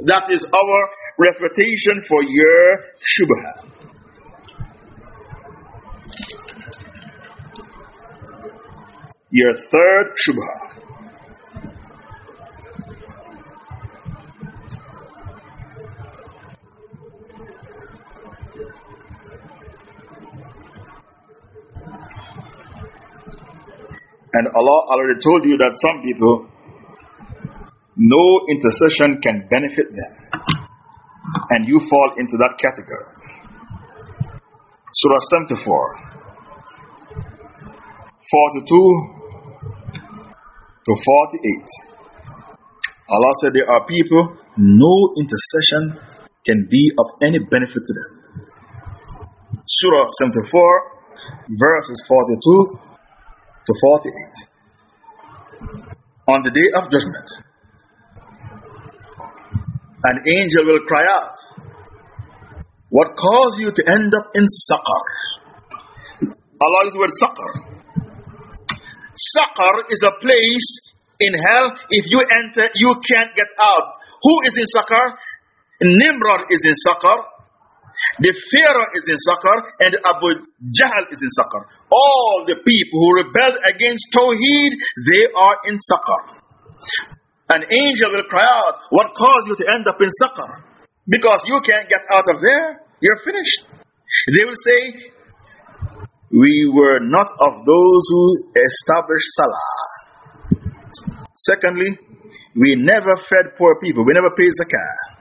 That is our refutation for your shubha. Your third shubha. And Allah already told you that some people, no intercession can benefit them. And you fall into that category. Surah 74, 42 to 48. Allah said there are people, no intercession can be of any benefit to them. Surah 74, verses 42 to 48. On the day of judgment, an angel will cry out, What caused you to end up in Saqar? Allah uses the word Saqar. Saqar is a place in hell. If you enter, you can't get out. Who is in Saqar? Nimrod is in Saqar. The Pharaoh is in Saqar and Abu Jahl is in Saqar. All the people who rebelled against Tawheed, they are in Saqar. An angel will cry out, What caused you to end up in Saqar? Because you can't get out of there, you're finished. They will say, We were not of those who established Salah. Secondly, we never fed poor people, we never paid zakah.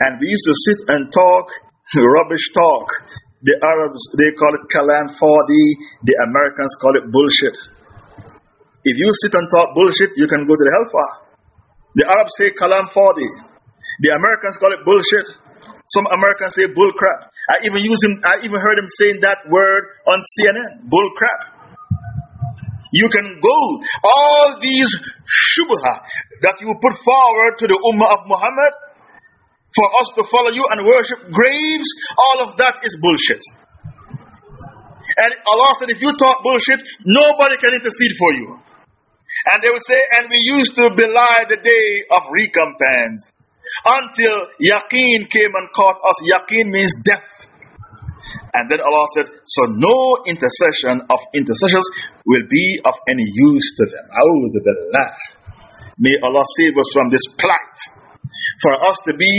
And we used to sit and talk rubbish talk. The Arabs, they call it kalam fadi. The Americans call it bullshit. If you sit and talk bullshit, you can go to the hellfire. The Arabs say kalam fadi. The Americans call it bullshit. Some Americans say bull crap. I even use him, I even heard him saying that word on CNN, bull crap. You can go. All these shubha that you put forward to the Ummah of Muhammad, for us to follow you and worship graves, all of that is bullshit. And Allah said, if you talk bullshit, nobody can intercede for you. And they will say, and we used to belie the day of recompense until Yaqeen came and caught us. Yaqeen means death. And then Allah said, so no intercession of intercessions will be of any use to them. May Allah save us from this plight for us to be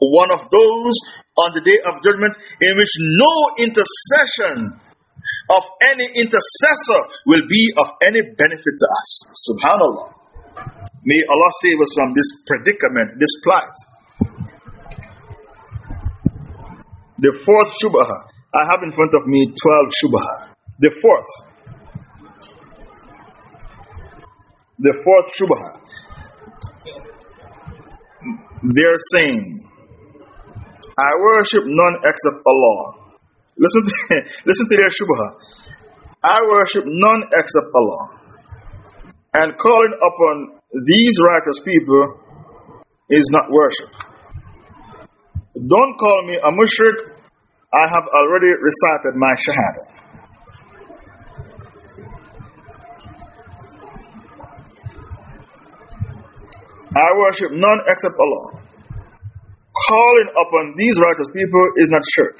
one of those on the day of judgment in which no intercession of any intercessor will be of any benefit to us. Subhanallah. May Allah save us from this predicament, this plight. The fourth shubha, I have in front of me 12 shubha. The fourth. The fourth Shubha. They're saying, I worship none except Allah. Listen to, listen to their Shubha. I worship none except Allah. And calling upon these righteous people is not worship. Don't call me a mushrik. I have already recited my shahada. I worship none except Allah. Calling upon these righteous people is not shirk.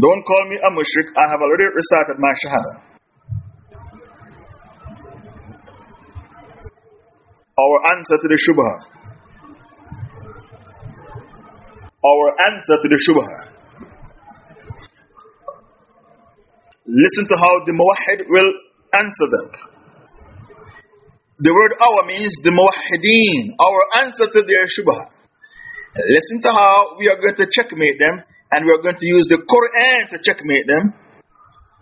Don't call me a mushrik. I have already recited my shahada. Our answer to the Shubha. Our answer to the Shubha. Listen to how the Muwahid will answer them. The word our means the Muwahideen, our answer to their Shubha. Listen to how we are going to checkmate them, and we are going to use the Quran to checkmate them.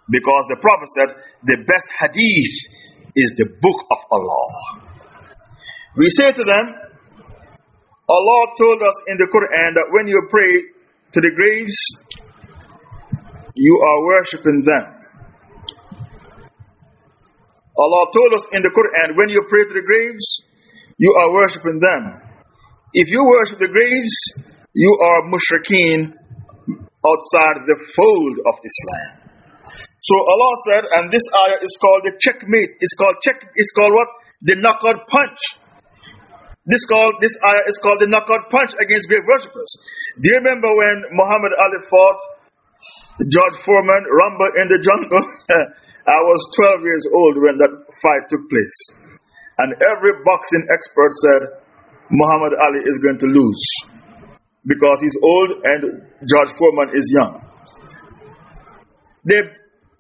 Because the Prophet said, the best hadith is the book of Allah. We say to them, Allah told us in the Quran that when you pray to the graves, you are worshipping them. Allah told us in the Quran, when you pray to the graves, you are worshipping them. If you worship the graves, you are mushrikeen outside the fold of Islam. So Allah said, and this ayah is called the checkmate. It's called check. It's called what? The knockout punch. This, called, this ayah is called the knockout punch against grave worshippers. Do you remember when Muhammad Ali fought George Foreman, Rumble in the jungle? I was 12 years old when that fight took place. And every boxing expert said Muhammad Ali is going to lose because he's old and George Foreman is young. The,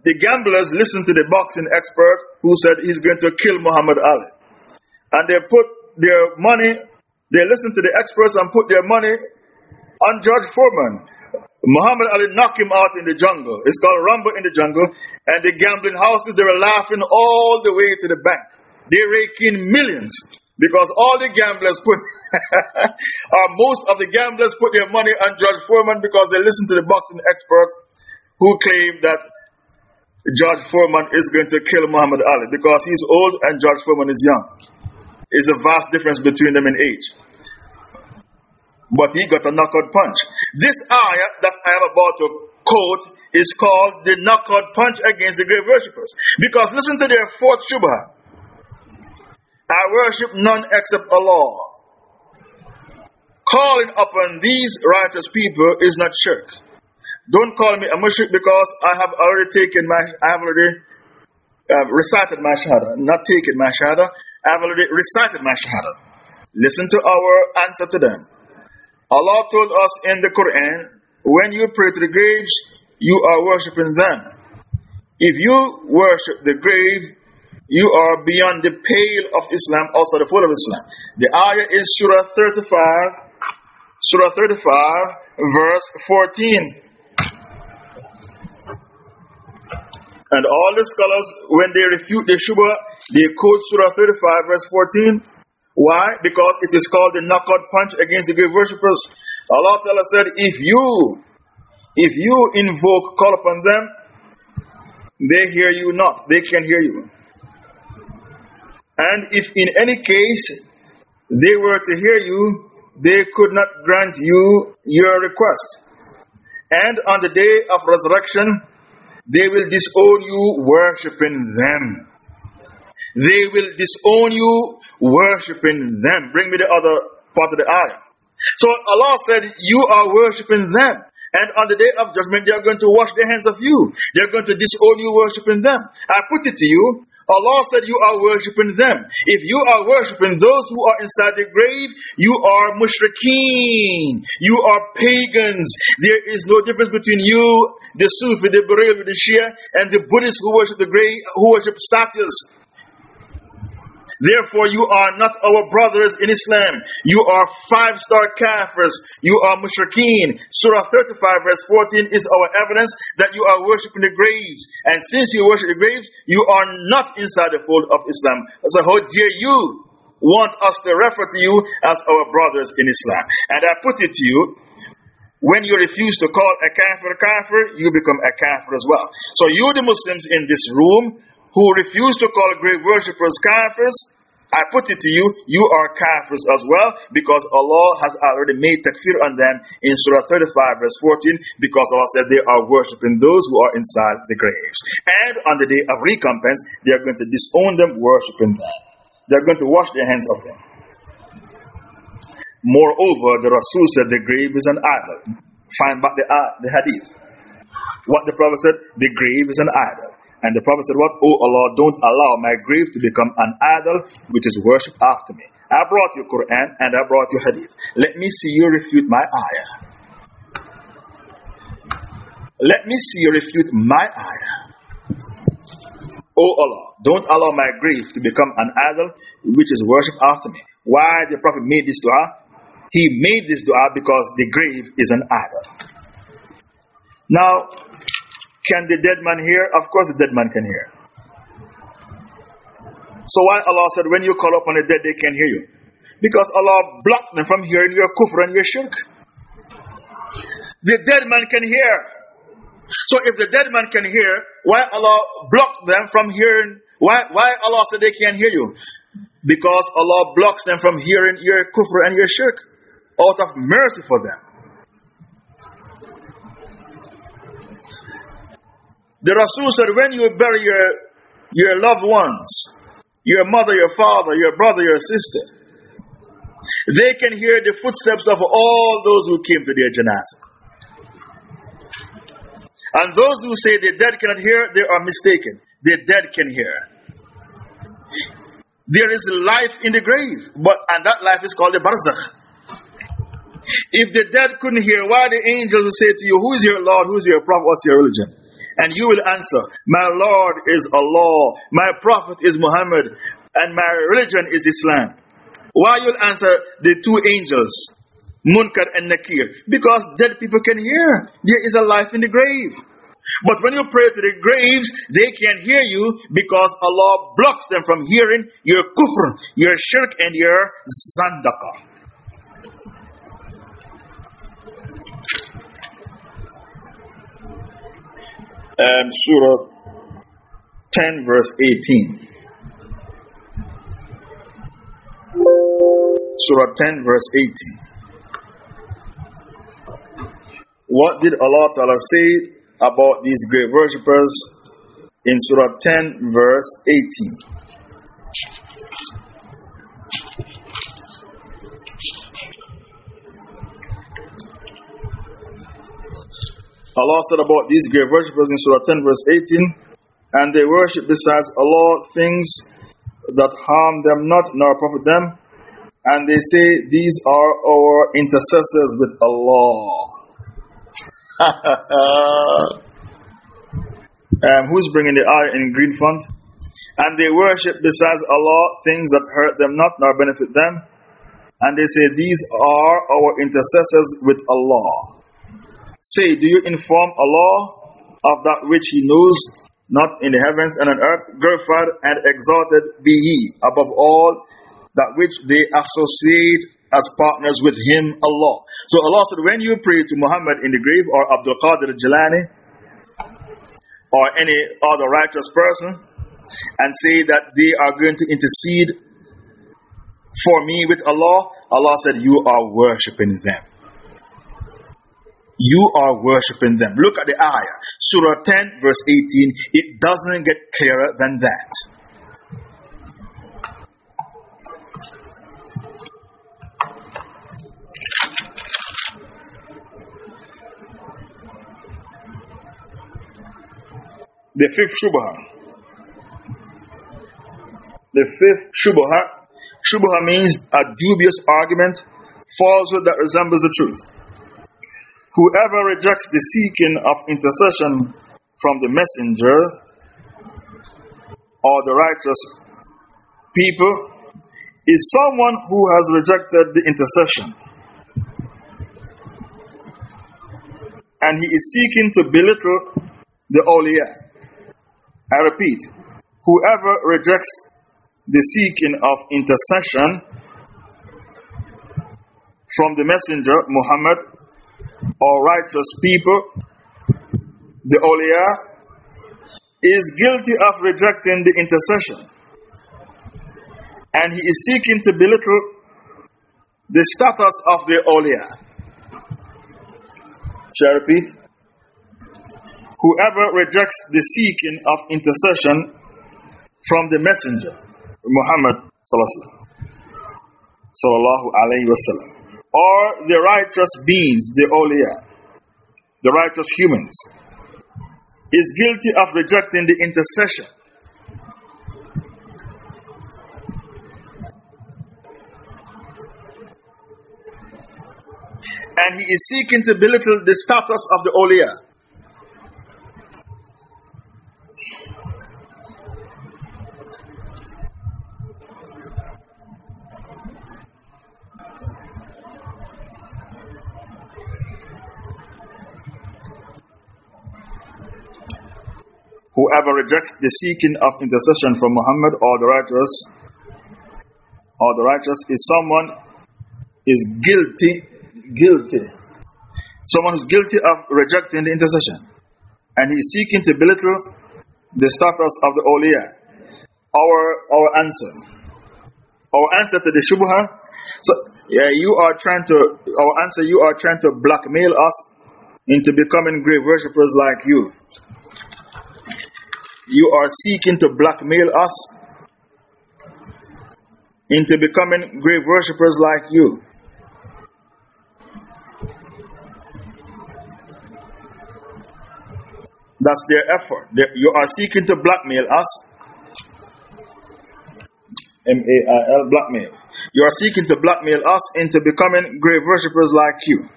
the gamblers listened to the boxing expert who said he's going to kill Muhammad Ali. And they put their money, they listened to the experts and put their money on George Foreman. Muhammad Ali knocked him out in the jungle. It's called Rumble in the jungle. And the gambling houses, they were laughing all the way to the bank. They rake in millions because all the gamblers put, or most of the gamblers put their money on George Foreman because they listened to the boxing experts who claim that George Foreman is going to kill Muhammad Ali because he's old and George Foreman is young It's a vast difference between them in age. But he got a knockout punch. This ayah that I am about to quote is called the knockout punch against the grave worshippers. Because listen to their fourth shubha. I worship none except Allah. Calling upon these righteous people is not shirk. Don't call me a mushrik because I have already taken my, I have already recited my shahada, not taken my shahada. I've already recited my shahada. Listen to our answer to them. Allah told us in the Quran, when you pray to the graves, you are worshipping them. If you worship the grave, you are beyond the pale of Islam, also the fold of Islam. The ayah is Surah 35, Surah 35, verse 14. And all the scholars, when they refute the Shubha, they quote Surah 35, verse 14. Why? Because it is called the knockout punch against the grave worshippers. Allah Ta'ala said, if you, if you invoke, call upon them, they hear you not. They can hear you. And if in any case they were to hear you, they could not grant you your request. And on the day of resurrection, they will disown you worshipping them. They will disown you worshipping them. Bring me the other part of the ayah. So Allah said, You are worshipping them. And on the day of judgment, they are going to wash their hands of you. They are going to disown you worshipping them. I put it to you Allah said you are worshipping them. If you are worshipping those who are inside the grave, you are mushrikeen. You are pagans. There is no difference between you, the Sufi, the Barelvi, the Shia, and the Buddhists who worship the grave, who worship statues. Therefore, you are not our brothers in Islam. You are five star kafirs. You are mushrikeen. Surah 35, verse 14 is our evidence that you are worshipping the graves. And since you worship the graves, you are not inside the fold of Islam. So, how dare you want us to refer to you as our brothers in Islam? And I put it to you when you refuse to call a kafir a kafir, you become a kafir as well. So, you, the Muslims in this room, who refuse to call grave worshippers kafirs, I put it to you, you are kafirs as well because Allah has already made takfir on them in Surah 35, verse 14, because Allah said they are worshipping those who are inside the graves. And on the day of recompense, they are going to disown them, worshipping them. They are going to wash their hands of them. Moreover, the Rasul said the grave is an idol. Find back the, uh, the hadith. What the Prophet said, the grave is an idol. And the Prophet said, What? Oh Allah, don't allow my grave to become an idol which is worshipped after me. I brought you Quran and I brought you Hadith. Let me see you refute my ayah. Let me see you refute my ayah. Oh Allah, don't allow my grave to become an idol which is worshipped after me. Why the Prophet made this dua? He made this dua because the grave is an idol. Now, can the dead man hear? Of course, the dead man can hear. So, why Allah said, when you call upon the dead, they can hear you? Because Allah blocked them from hearing your kufr and your shirk. The dead man can hear. So, if the dead man can hear, why Allah blocked them from hearing? Why, why Allah said they can't hear you? Because Allah blocks them from hearing your kufr and your shirk out of mercy for them. The Rasul said, when you bury your, your loved ones, your mother, your father, your brother, your sister, they can hear the footsteps of all those who came to their janazah. And those who say the dead cannot hear, they are mistaken. The dead can hear. There is life in the grave, but and that life is called the barzakh. If the dead couldn't hear, why the angels will say to you, Who is your Lord? Who is your prophet? What's your religion? And you will answer, My Lord is Allah, my Prophet is Muhammad, and my religion is Islam. Why you'll answer the two angels, Munkar and Nakir? Because dead people can hear. There is a life in the grave. But when you pray to the graves, they can hear you because Allah blocks them from hearing your kufr, your shirk, and your zandaqah. Um, Surah 10, verse 18. Surah 10, verse 18. What did Allah Ta'ala say about these great worshippers in Surah 10, verse 18? Allah said about these grave worshippers in Surah 10, verse 18 And they worship besides Allah things that harm them not nor profit them. And they say, These are our intercessors with Allah. um, who's bringing the ayah in green font? And they worship besides Allah things that hurt them not nor benefit them. And they say, These are our intercessors with Allah. Say, do you inform Allah of that which He knows not in the heavens and on earth? Glorified and exalted be He above all that which they associate as partners with Him, Allah. So Allah said, when you pray to Muhammad in the grave or Abdul Qadir Jilani or any other righteous person and say that they are going to intercede for me with Allah, Allah said, You are worshipping them you are worshipping them. Look at the ayah, Surah 10, verse 18. It doesn't get clearer than that. The fifth shubha. The fifth shubha. Shubha means a dubious argument, falsehood that resembles the truth. Whoever rejects the seeking of intercession from the messenger or the righteous people is someone who has rejected the intercession and he is seeking to belittle the awliya. I repeat, whoever rejects the seeking of intercession from the messenger Muhammad or righteous people, the awliya, is guilty of rejecting the intercession and he is seeking to belittle the status of the awliya. Shall I repeat? Whoever rejects the seeking of intercession from the messenger, Muhammad sallallahu alayhi wasallam, or the righteous beings, the awliya, the righteous humans, is guilty of rejecting the intercession. And he is seeking to belittle the status of the awliya. Whoever rejects the seeking of intercession from Muhammad or the righteous or the righteous is someone is guilty guilty. Someone who's guilty of rejecting the intercession. And he's seeking to belittle the status of the awliya. Our, our answer. Our answer to the shubha. So, yeah, you are trying to, our answer, you are trying to blackmail us into becoming grave worshippers like you. You are seeking to blackmail us into becoming grave worshippers like you. That's their effort. you are seeking to blackmail us. M A I L, blackmail. You are seeking to blackmail us into becoming grave worshippers like you.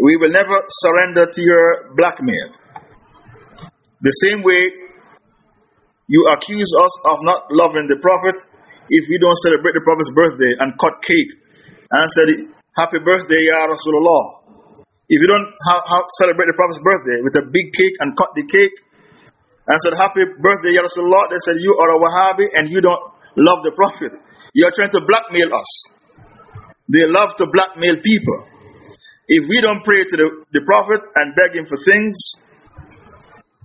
We will never surrender to your blackmail. The same way you accuse us of not loving the Prophet if we don't celebrate the Prophet's birthday and cut cake and said, Happy birthday, Ya Rasulullah. If you don't have celebrate the Prophet's birthday with a big cake and cut the cake and said, Happy birthday, Ya Rasulullah, they said, You are a Wahhabi and you don't love the Prophet. You are trying to blackmail us. They love to blackmail people. If we don't pray to the, the Prophet and beg him for things,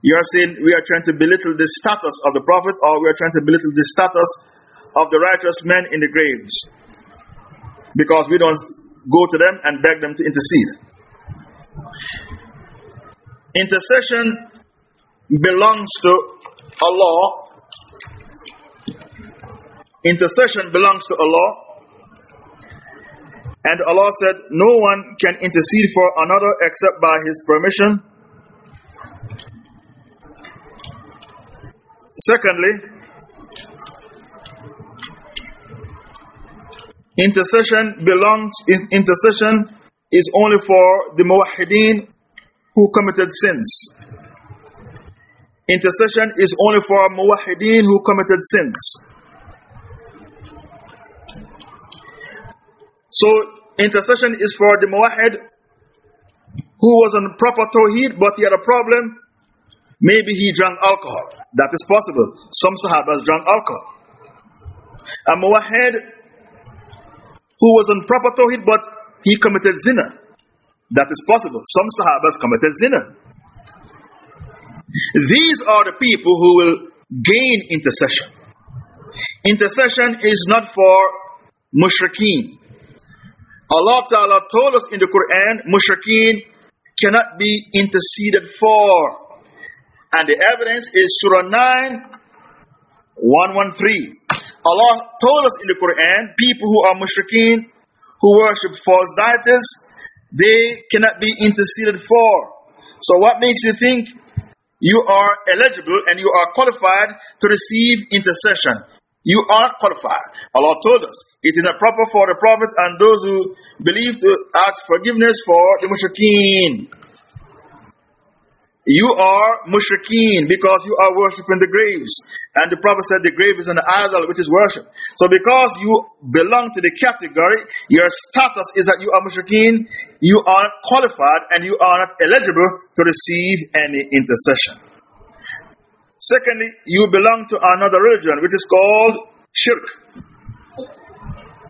you are saying we are trying to belittle the status of the Prophet or we are trying to belittle the status of the righteous men in the graves because we don't go to them and beg them to intercede. Intercession belongs to Allah. Intercession belongs to Allah. And Allah said, No one can intercede for another except by His permission. Secondly, intercession belongs, intercession is only for the muwahideen who committed sins. Intercession is only for muwahideen who committed sins. So, intercession is for the muwahid who was on proper tawheed but he had a problem. Maybe he drank alcohol. That is possible. Some sahabas drank alcohol. A muwahid who was on proper tawheed but he committed zina. That is possible. Some Sahabas committed zina. These are the people who will gain intercession. Intercession is not for mushrikeen. Allah Ta'ala told us in the Quran, mushrikeen cannot be interceded for. And the evidence is Surah 9, 113. Allah told us in the Quran, people who are mushrikeen, who worship false deities, they cannot be interceded for. So, what makes you think you are eligible and you are qualified to receive intercession? You are qualified. Allah told us it is not proper for the Prophet and those who believe to ask forgiveness for the mushrikeen. You are mushrikeen because you are worshipping the graves. And the Prophet said the grave is an idol which is worship. So because you belong to the category, your status is that you are mushrikeen, you are qualified and you are not eligible to receive any intercession. Secondly, you belong to another religion which is called shirk.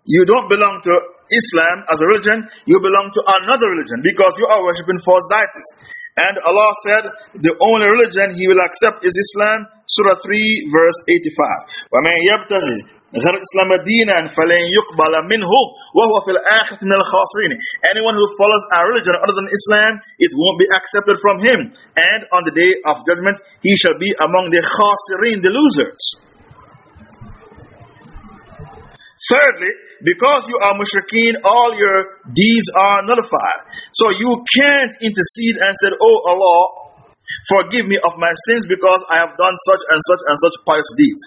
You don't belong to Islam as a religion, you belong to another religion because you are worshipping false deities. And Allah said, the only religion He will accept is Islam. Surah 3, verse 85. وَمَنْ يَبْتَغِي غير الإسلام دينا فلن يقبل منه وهو في الآخرة من الخاسرين Anyone who follows a religion other than Islam, it won't be accepted from him. And on the day of judgment, he shall be among the khasirin, the losers. Thirdly, because you are mushrikeen, all your deeds are nullified. So you can't intercede and say, Oh Allah, forgive me of my sins because I have done such and such and such pious deeds.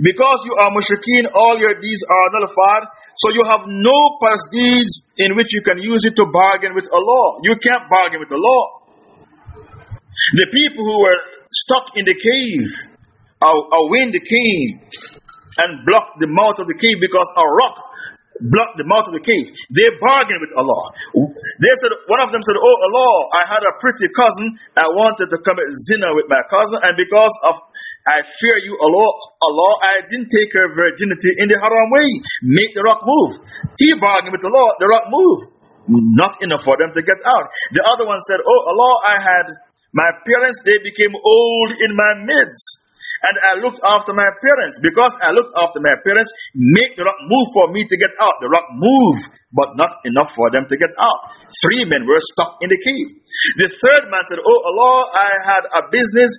Because you are mushrikeen, all your deeds are nullified. So you have no pious deeds in which you can use it to bargain with Allah. You can't bargain with Allah. The people who were stuck in the cave, a, wind came and blocked the mouth of the cave because a rock blocked the mouth of the cave. They bargained with Allah. They said, one of them said, Oh Allah, I had a pretty cousin. I wanted to commit zina with my cousin, and because of I fear you, Allah, Allah, I didn't take her virginity in the haram way. Make the rock move. He bargained with Allah, the rock moved. Not enough for them to get out. The other one said, Oh Allah, I had my parents, they became old in my midst and I looked after my parents. Because I looked after my parents, make the rock move for me to get out. The rock moved, but not enough for them to get out. Three men were stuck in the cave. The third man said, Oh Allah, I had a business,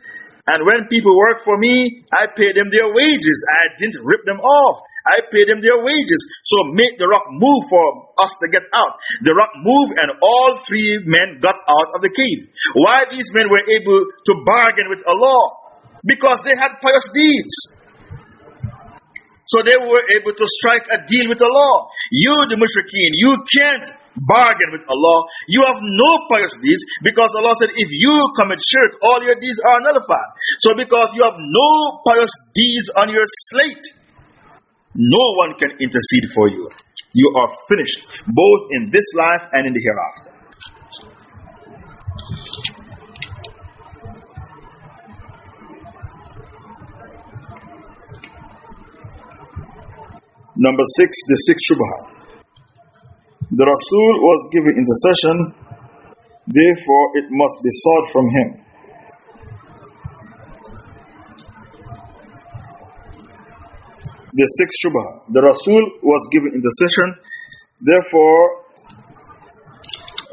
and when people work for me, I pay them their wages. I didn't rip them off. I paid them their wages. So make the rock move for us to get out. The rock moved, and all three men got out of the cave. Why these men were able to bargain with Allah? Because they had pious deeds. So they were able to strike a deal with Allah. You, the mushrikeen, you can't bargain with Allah. You have no pious deeds because Allah said, if you commit shirk, all your deeds are nullified. So because you have no pious deeds on your slate, no one can intercede for you. You are finished, both in this life and in the hereafter. Number six, the sixth shubha. The Rasul was given intercession, therefore it must be sought from him. The sixth shubha. The Rasul was given intercession, therefore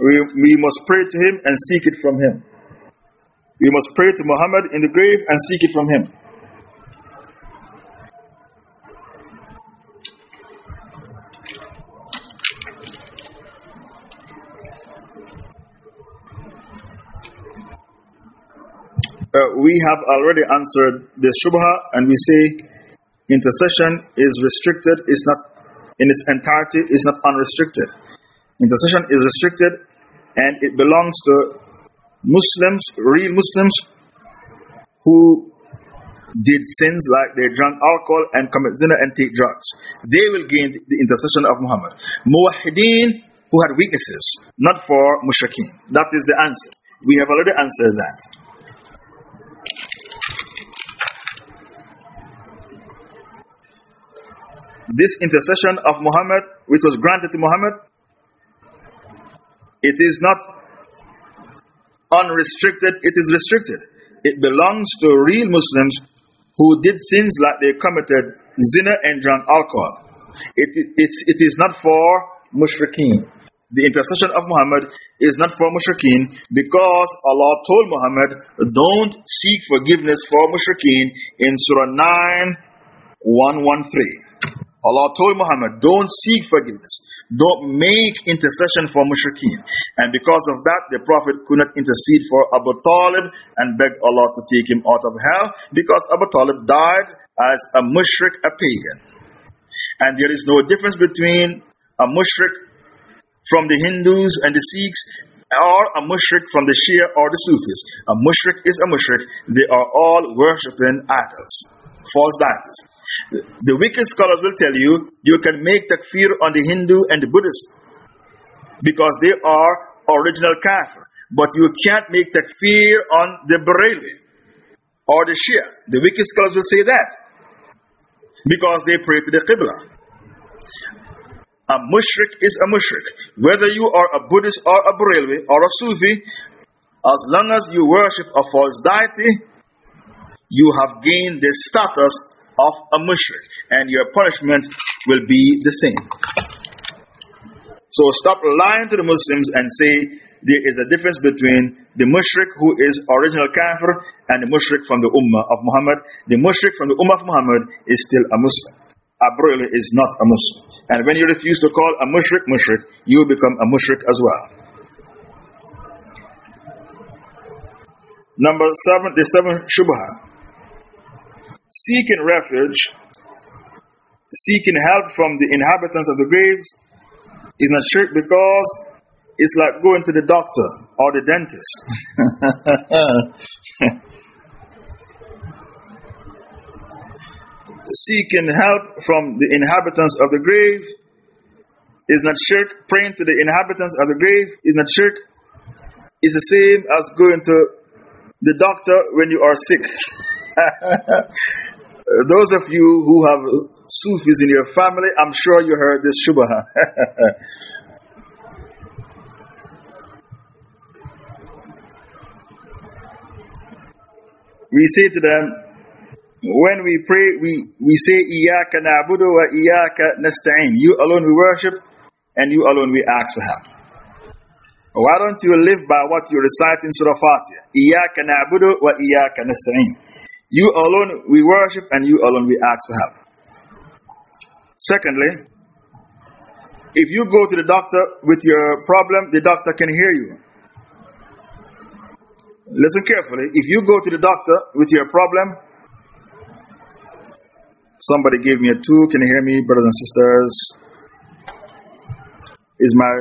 we, we must pray to him and seek it from him. We must pray to Muhammad in the grave and seek it from him. uh, we have already answered the shubha and we say intercession is restricted, it's not in its entirety, it's not unrestricted. Intercession is restricted and it belongs to Muslims, real Muslims, who did sins like they drank alcohol and commit zina and take drugs. They will gain the intercession of Muhammad. Muwahideen who had weaknesses, not for mushrikeen. That is the answer. We have already answered that. This intercession of Muhammad, which was granted to Muhammad, it is not unrestricted, it is restricted. It belongs to real Muslims who did sins like they committed zina and drank alcohol. It, it is not for mushrikeen. The intercession of Muhammad is not for mushrikeen because Allah told Muhammad, don't seek forgiveness for mushrikeen in Surah 9 113. Allah told Muhammad, don't seek forgiveness. Don't make intercession for mushrikeen. And because of that, the Prophet could not intercede for Abu Talib and beg Allah to take him out of hell because Abu Talib died as a mushrik, a pagan. And there is no difference between a mushrik from the Hindus and the Sikhs or a mushrik from the Shia or the Sufis. A mushrik is a mushrik. They are all worshipping idols, false deities. The wicked scholars will tell you you can make takfir on the Hindu and the Buddhist because they are original kafir. But you can't make takfir on the Barelvi or the Shia. The wicked scholars will say that because they pray to the Qibla. A mushrik is a mushrik. Whether you are a Buddhist or a Barelvi or a Sufi, as long as you worship a false deity, you have gained the status of a mushrik, and your punishment will be the same. So stop lying to the Muslims and say there is a difference between the mushrik who is original kafir and the mushrik from the ummah of Muhammad. The mushrik from the ummah of Muhammad is still a Muslim. Abril is not a Muslim. And when you refuse to call a mushrik mushrik, you become a mushrik as well. Number seven, the seventh shubha. Seeking refuge, seeking help from the inhabitants of the graves is not shirk because it's like going to the doctor or the dentist. seeking help from the inhabitants of the grave is not shirk. Praying to the inhabitants of the grave is not shirk. It's the same as going to the doctor when you are sick. Those of you who have Sufis in your family, I'm sure you heard this shubha. we say to them, when we pray, we, we say, Iyaka na'budu wa iyaka nasta'in. You alone we worship, and you alone we ask for help. Why don't you live by what you recite in Surah Fatiha? Iyaka na'budu wa iyaka nasta'in. You alone we worship, and you alone we ask for help. Secondly, if you go to the doctor with your problem, the doctor can hear you. Listen carefully. If you go to the doctor with your problem, Somebody gave me a two. Can you hear me, brothers and sisters? Is my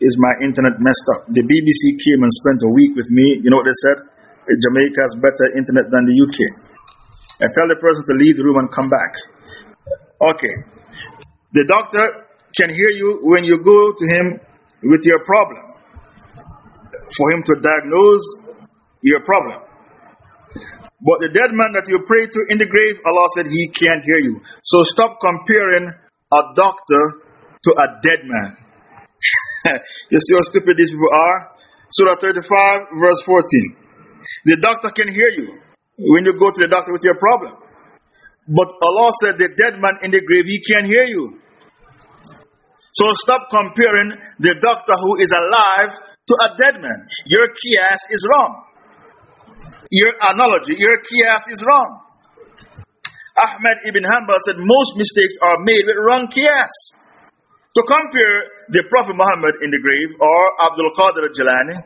is my internet messed up? The BBC came and spent a week with me. You know what they said? Jamaica has better internet than the UK. And tell the person to leave the room and come back. Okay. The doctor can hear you when you go to him with your problem. For him to diagnose your problem. But the dead man that you pray to in the grave, Allah said he can't hear you. So stop comparing a doctor to a dead man. you see how stupid these people are? Surah 35, verse 14. The doctor can hear you when you go to the doctor with your problem. But Allah said the dead man in the grave, he can't hear you. So stop comparing the doctor who is alive to a dead man. Your qiyas is wrong your analogy, your qiyas is wrong. Ahmad ibn Hanbal said most mistakes are made with wrong qiyas. To compare the Prophet Muhammad in the grave, or Abdul Qadir al Jilani,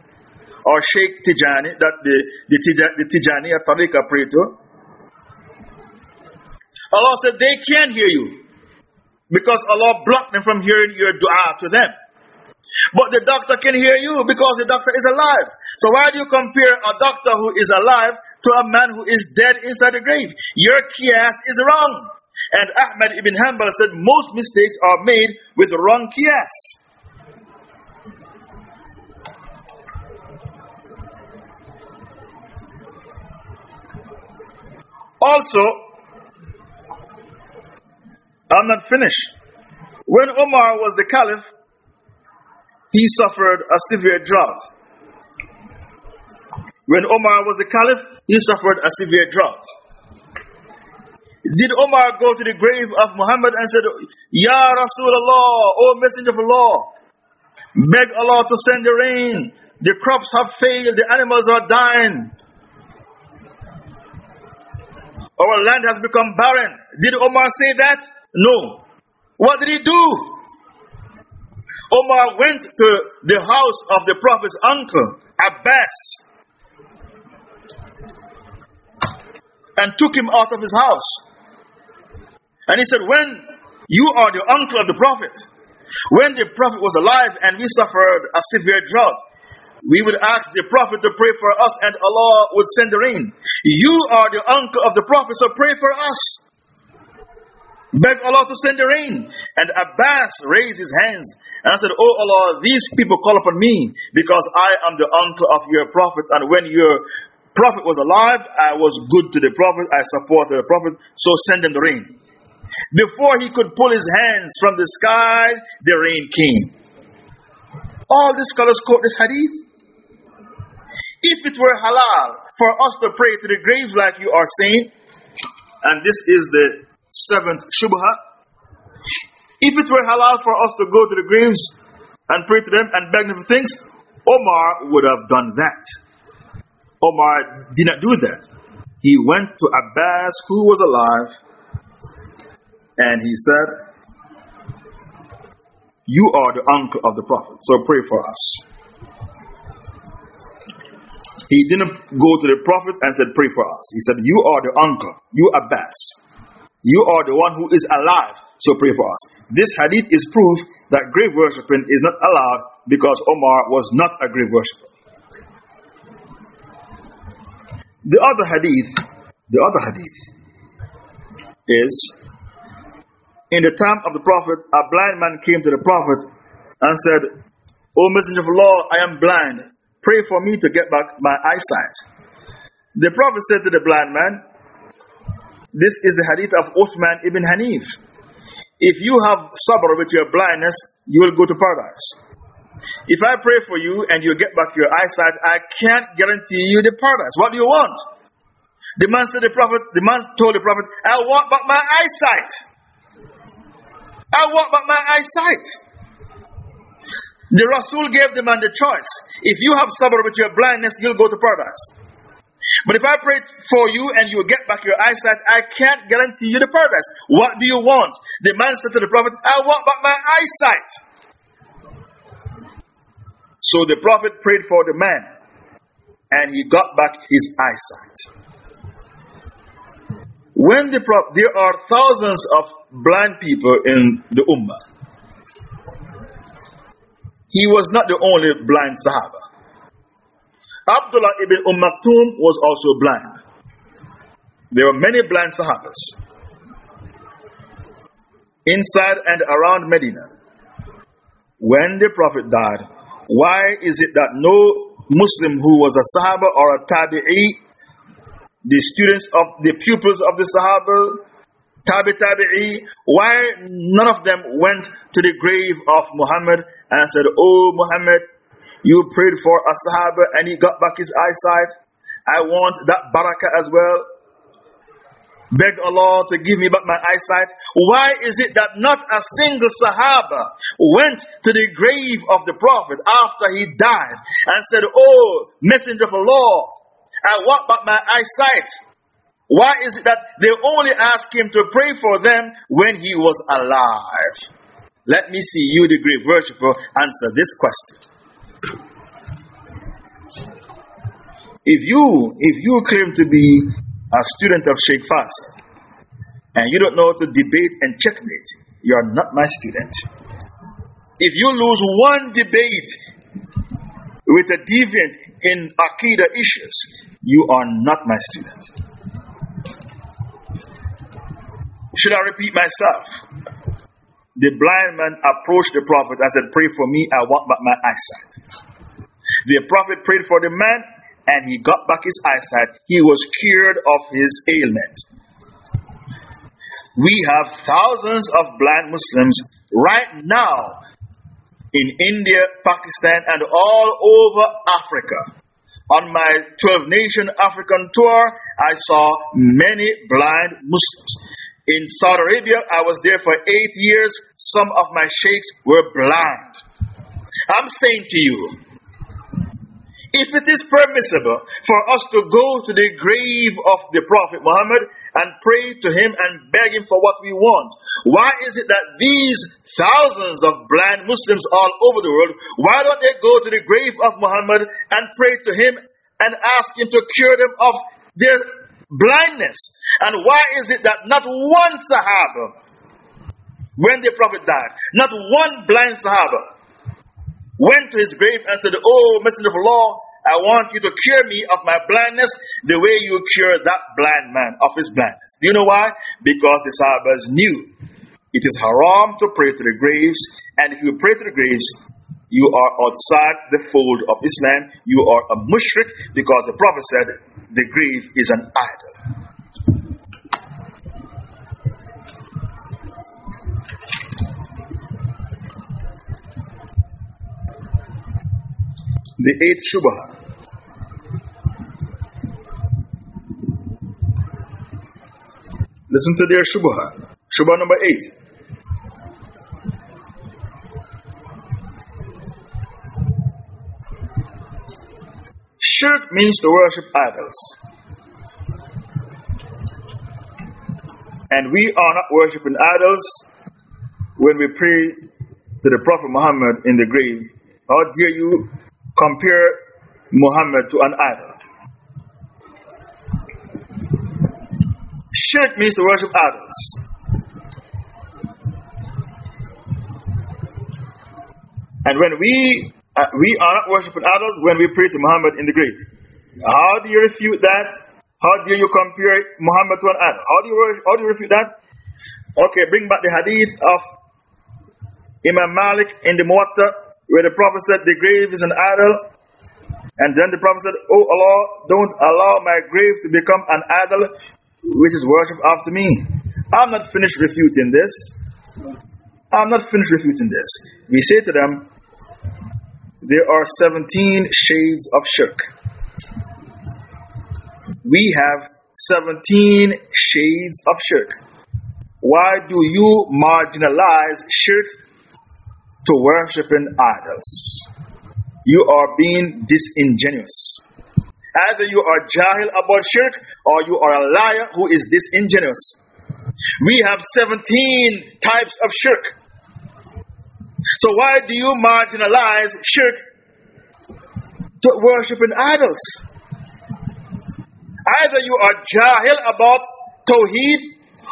or Sheikh Tijani, that the, the, the Tijani or Tariqa pray to, Allah said they can't hear you because Allah blocked them from hearing your dua to them. But the doctor can hear you because the doctor is alive. So why do you compare a doctor who is alive to a man who is dead inside the grave? Your qiyas is wrong. And Ahmad ibn Hanbal said most mistakes are made with wrong qiyas. Also, I'm not finished. When Omar was the caliph, he suffered a severe drought. When Omar was the caliph, he suffered a severe drought. Did Omar go to the grave of Muhammad and said, Ya Rasulullah, O Messenger of Allah, beg Allah to send the rain. The crops have failed, the animals are dying. Our land has become barren. Did Omar say that? No. What did he do? Omar went to the house of the Prophet's uncle, Abbas, and took him out of his house. And he said, When you are the uncle of the Prophet, when the Prophet was alive and we suffered a severe drought, we would ask the Prophet to pray for us and Allah would send the rain. You are the uncle of the Prophet, so pray for us. Beg Allah to send the rain. And Abbas raised his hands and said, Oh Allah, these people call upon me because I am the uncle of your Prophet. And when your Prophet was alive, I was good to the Prophet, I supported the Prophet, so send them the rain. Before he could pull his hands from the sky, the rain came. All the scholars quote this hadith. If it were halal for us to pray to the graves like you are saying, and this is the seventh shubha, if it were halal for us to go to the graves and pray to them and beg them for things, Omar would have done that. Omar did not do that. He went to Abbas, who was alive, and he said, You are the uncle of the Prophet, so pray for us. He didn't go to the Prophet and said, Pray for us. He said, You are the uncle, you Abbas. You are the one who is alive, so pray for us. This hadith is proof that grave worshipping is not allowed because Omar was not a grave worshipper. The other hadith, the other hadith is in the time of the Prophet, a blind man came to the Prophet and said, O Messenger of Allah, I am blind. Pray for me to get back my eyesight. The Prophet said to the blind man, This is the hadith of Uthman ibn Hanif. If you have sabr with your blindness, you will go to paradise. If I pray for you and you get back your eyesight, I can't guarantee you the paradise. What do you want? The man said the prophet, the man told the prophet, I want back my eyesight. I want back my eyesight. The Rasul gave the man the choice. If you have sabr with your blindness, you'll go to paradise. But if I pray for you and you get back your eyesight, I can't guarantee you the paradise. What do you want? The man said to the prophet, I want back my eyesight. So the prophet prayed for the man and he got back his eyesight. When the prophet, there are thousands of blind people in the Ummah. He was not the only blind Sahaba. Abdullah ibn Umm Maktoum was also blind. There were many blind Sahabas inside and around Medina. When the Prophet died, why is it that no Muslim who was a Sahaba or a Tabi'i, the students of the pupils of the Sahaba, Tabi Tabi'i, why none of them went to the grave of Muhammad and said, Oh Muhammad, you prayed for a Sahaba and he got back his eyesight. I want that barakah as well beg Allah to give me back my eyesight. Why is it that not a single Sahaba went to the grave of the Prophet after he died and said, Oh, Messenger of Allah, I want back my eyesight? Why is it that they only asked him to pray for them when he was alive? Let me see you, the grave worshipper, answer this question. If you, if you claim to be a student of Sheikh Faisal, and you don't know how to debate and checkmate, you are not my student. If you lose one debate with a deviant in Aqidah issues, you are not my student. Should I repeat myself? The blind man approached the prophet and said, Pray for me, I want back my eyesight. The prophet prayed for the man, and he got back his eyesight. He was cured of his ailment. We have thousands of blind Muslims right now in India, Pakistan, and all over Africa. On my 12 nation African tour, I saw many blind Muslims. In Saudi Arabia, I was there for eight years. Some of my sheikhs were blind. I'm saying to you, if it is permissible for us to go to the grave of the Prophet Muhammad and pray to him and beg him for what we want, why is it that these thousands of blind Muslims all over the world, why don't they go to the grave of Muhammad and pray to him and ask him to cure them of their blindness? And why is it that not one Sahaba, when the Prophet died, not one blind Sahaba, went to his grave and said, Oh, Messenger of Allah, I want you to cure me of my blindness the way you cure that blind man of his blindness. Do you know why? Because the Sahabas knew it is haram to pray to the graves, and if you pray to the graves, you are outside the fold of Islam. You are a mushrik because the Prophet said the grave is an idol. The eighth Shubha. Listen to their Shubha. Shubha number eight. Shirk means to worship idols. And we are not worshiping idols when we pray to the Prophet Muhammad in the grave. How dare you compare Muhammad to an idol? Shirk means to worship idols. And when we uh, we are not worshiping idols when we pray to Muhammad in the grave. How do you refute that? How do you compare Muhammad to an idol? How do you, how do you refute that? Okay, bring back the hadith of Imam Malik in the Muwatta where the Prophet said the grave is an idol. And then the Prophet said, Oh Allah, don't allow my grave to become an idol which is worshipped after me. I'm not finished refuting this. I'm not finished refuting this. We say to them, there are 17 shades of shirk. We have 17 shades of shirk. Why do you marginalize shirk to worshiping idols? You are being disingenuous. Either you are jahil about shirk or you are a liar who is disingenuous. We have 17 types of shirk. So why do you marginalize shirk to worshiping idols? Either you are jahil about tawheed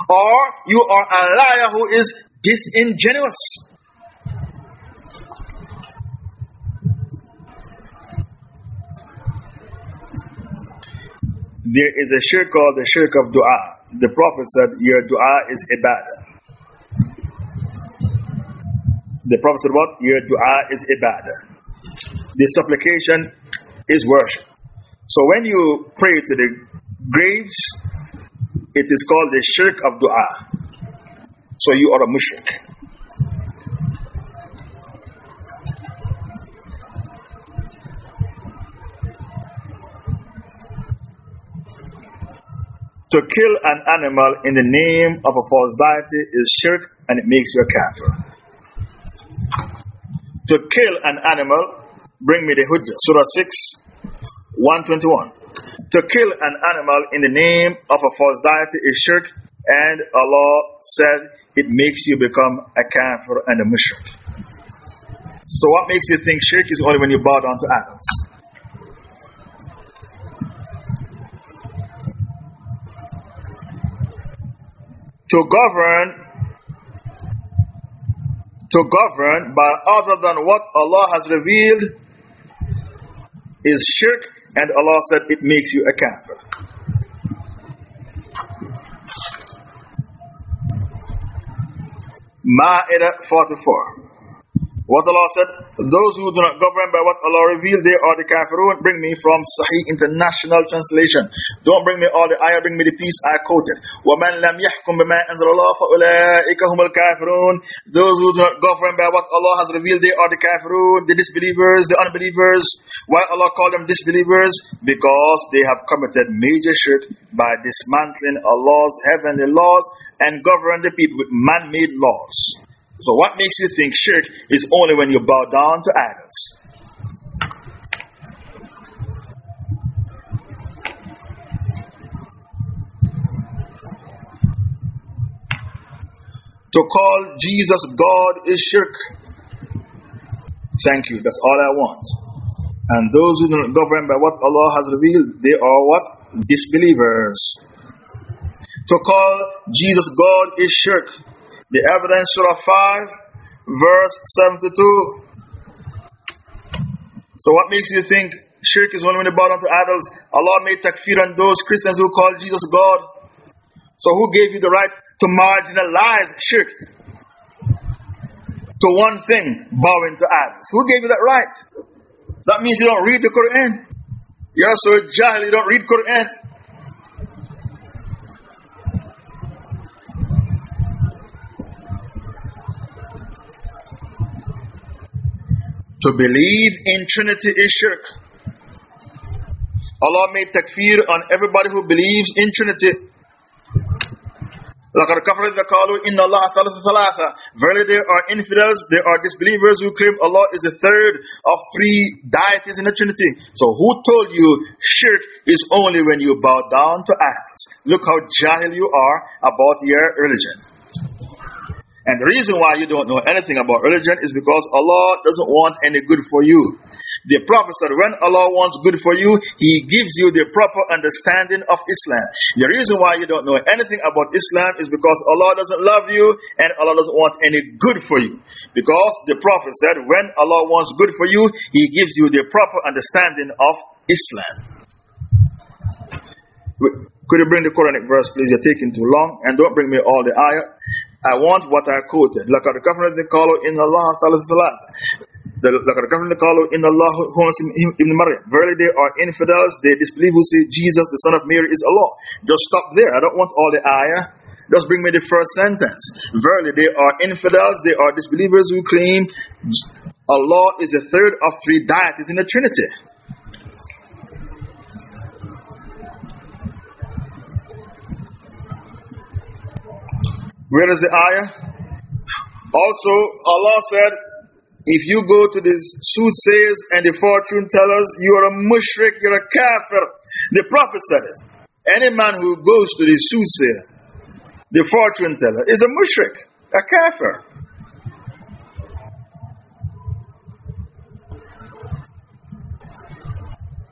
or you are a liar who is disingenuous. There is a shirk called the shirk of dua. The Prophet said, Your dua is ibadah. The Prophet said, What? Your dua is ibadah. The supplication is worship. So when you pray to the graves, it is called the shirk of dua. So you are a mushrik. To kill an animal in the name of a false deity is shirk and it makes you a kafir to kill an animal, bring me the Hujjah, Surah 6, 121. To kill an animal in the name of a false deity is shirk, and Allah said it makes you become a kafir and a mushrik. So, what makes you think shirk is only when you bow down to idols? To govern to govern by other than what Allah has revealed is shirk, and Allah said it makes you a kafir. Ma'idah 44. What Allah said, those who do not govern by what Allah revealed, they are the kafirun. Bring me from Sahih International Translation. Don't bring me all the ayah, bring me the piece I quoted. وَمَنْ لَمْ يَحْكُمْ بِمَا أَنزَلَ اللَّهُ فَأُولَٰئِكَ هُمُ الْكَافِرُونَ Those who do not govern by what Allah has revealed, they are the kafirun, the disbelievers, the unbelievers. Why Allah called them disbelievers? Because they have committed major shirk by dismantling Allah's heavenly laws and govern the people with man-made laws. So, what makes you think shirk is only when you bow down to idols? To call Jesus God is shirk. Thank you, that's all I want. And those who do not govern by what Allah has revealed, they are what? Disbelievers. To call Jesus God is shirk. The evidence, Surah 5, verse 72. So what makes you think shirk is only when they bow down to idols? Allah made takfir on those Christians who call Jesus God. So who gave you the right to marginalize shirk? To one thing, bowing to idols. Who gave you that right? That means you don't read the Quran. You're so jahil, you don't read Quran. To believe in Trinity is shirk. Allah made takfir on everybody who believes in Trinity. لَقَدْ كَفَرَ إِذَا قَالُوا إِنَّ اللَّهَ ثَلَثَ ثَلَاثَ Verily there are infidels, there are disbelievers who claim Allah is the third of three deities in the Trinity. So who told you shirk is only when you bow down to idols? Look how jahil you are about your religion. And the reason why you don't know anything about religion is because Allah doesn't want any good for you. The Prophet said, when Allah wants good for you, He gives you the proper understanding of Islam. The reason why you don't know anything about Islam is because Allah doesn't love you and Allah doesn't want any good for you. Because the Prophet said, when Allah wants good for you, He gives you the proper understanding of Islam. Could you bring the Quranic verse, please? You're taking too long. And don't bring me all the ayah. I want what I quoted. لَقَدْ كَفْرَ قَالُوا إِنَّ اللَّهَ ثَلَثُ ثَلَاثَ لَقَدْ كَفْرَ قَالُوا إِنَّ اللَّهُ هُوَ ibn Maryam. Verily they are infidels. They disbelieve who say Jesus, the son of Mary, is Allah. Just stop there. I don't want all the ayah. Just bring me the first sentence. Verily they are infidels. They are disbelievers who claim Allah is the third of three deities in the Trinity. Where is the ayah? Also, Allah said, if you go to the soothsayers and the fortune tellers, you are a mushrik, you're a kafir. The Prophet said it. Any man who goes to the soothsayer, the fortune teller, is a mushrik, a kafir.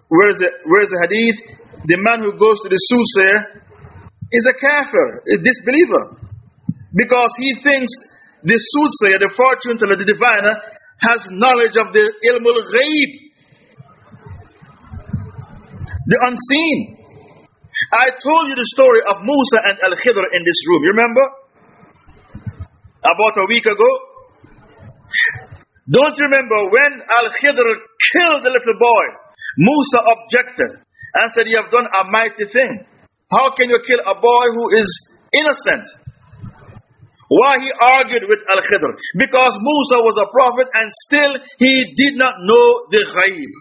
Where is, where is the hadith? The man who goes to the soothsayer is a kafir, a disbeliever. Because he thinks the soothsayer, the fortune teller, the diviner, has knowledge of the ilmul ghaib, the unseen. I told you the story of Musa and Al Khidr in this room. You remember? About a week ago. Don't you remember when Al Khidr killed the little boy? Musa objected and said, You have done a mighty thing. How can you kill a boy who is innocent? Why he argued with Al Khidr? Because Musa was a prophet and still he did not know the ghaib.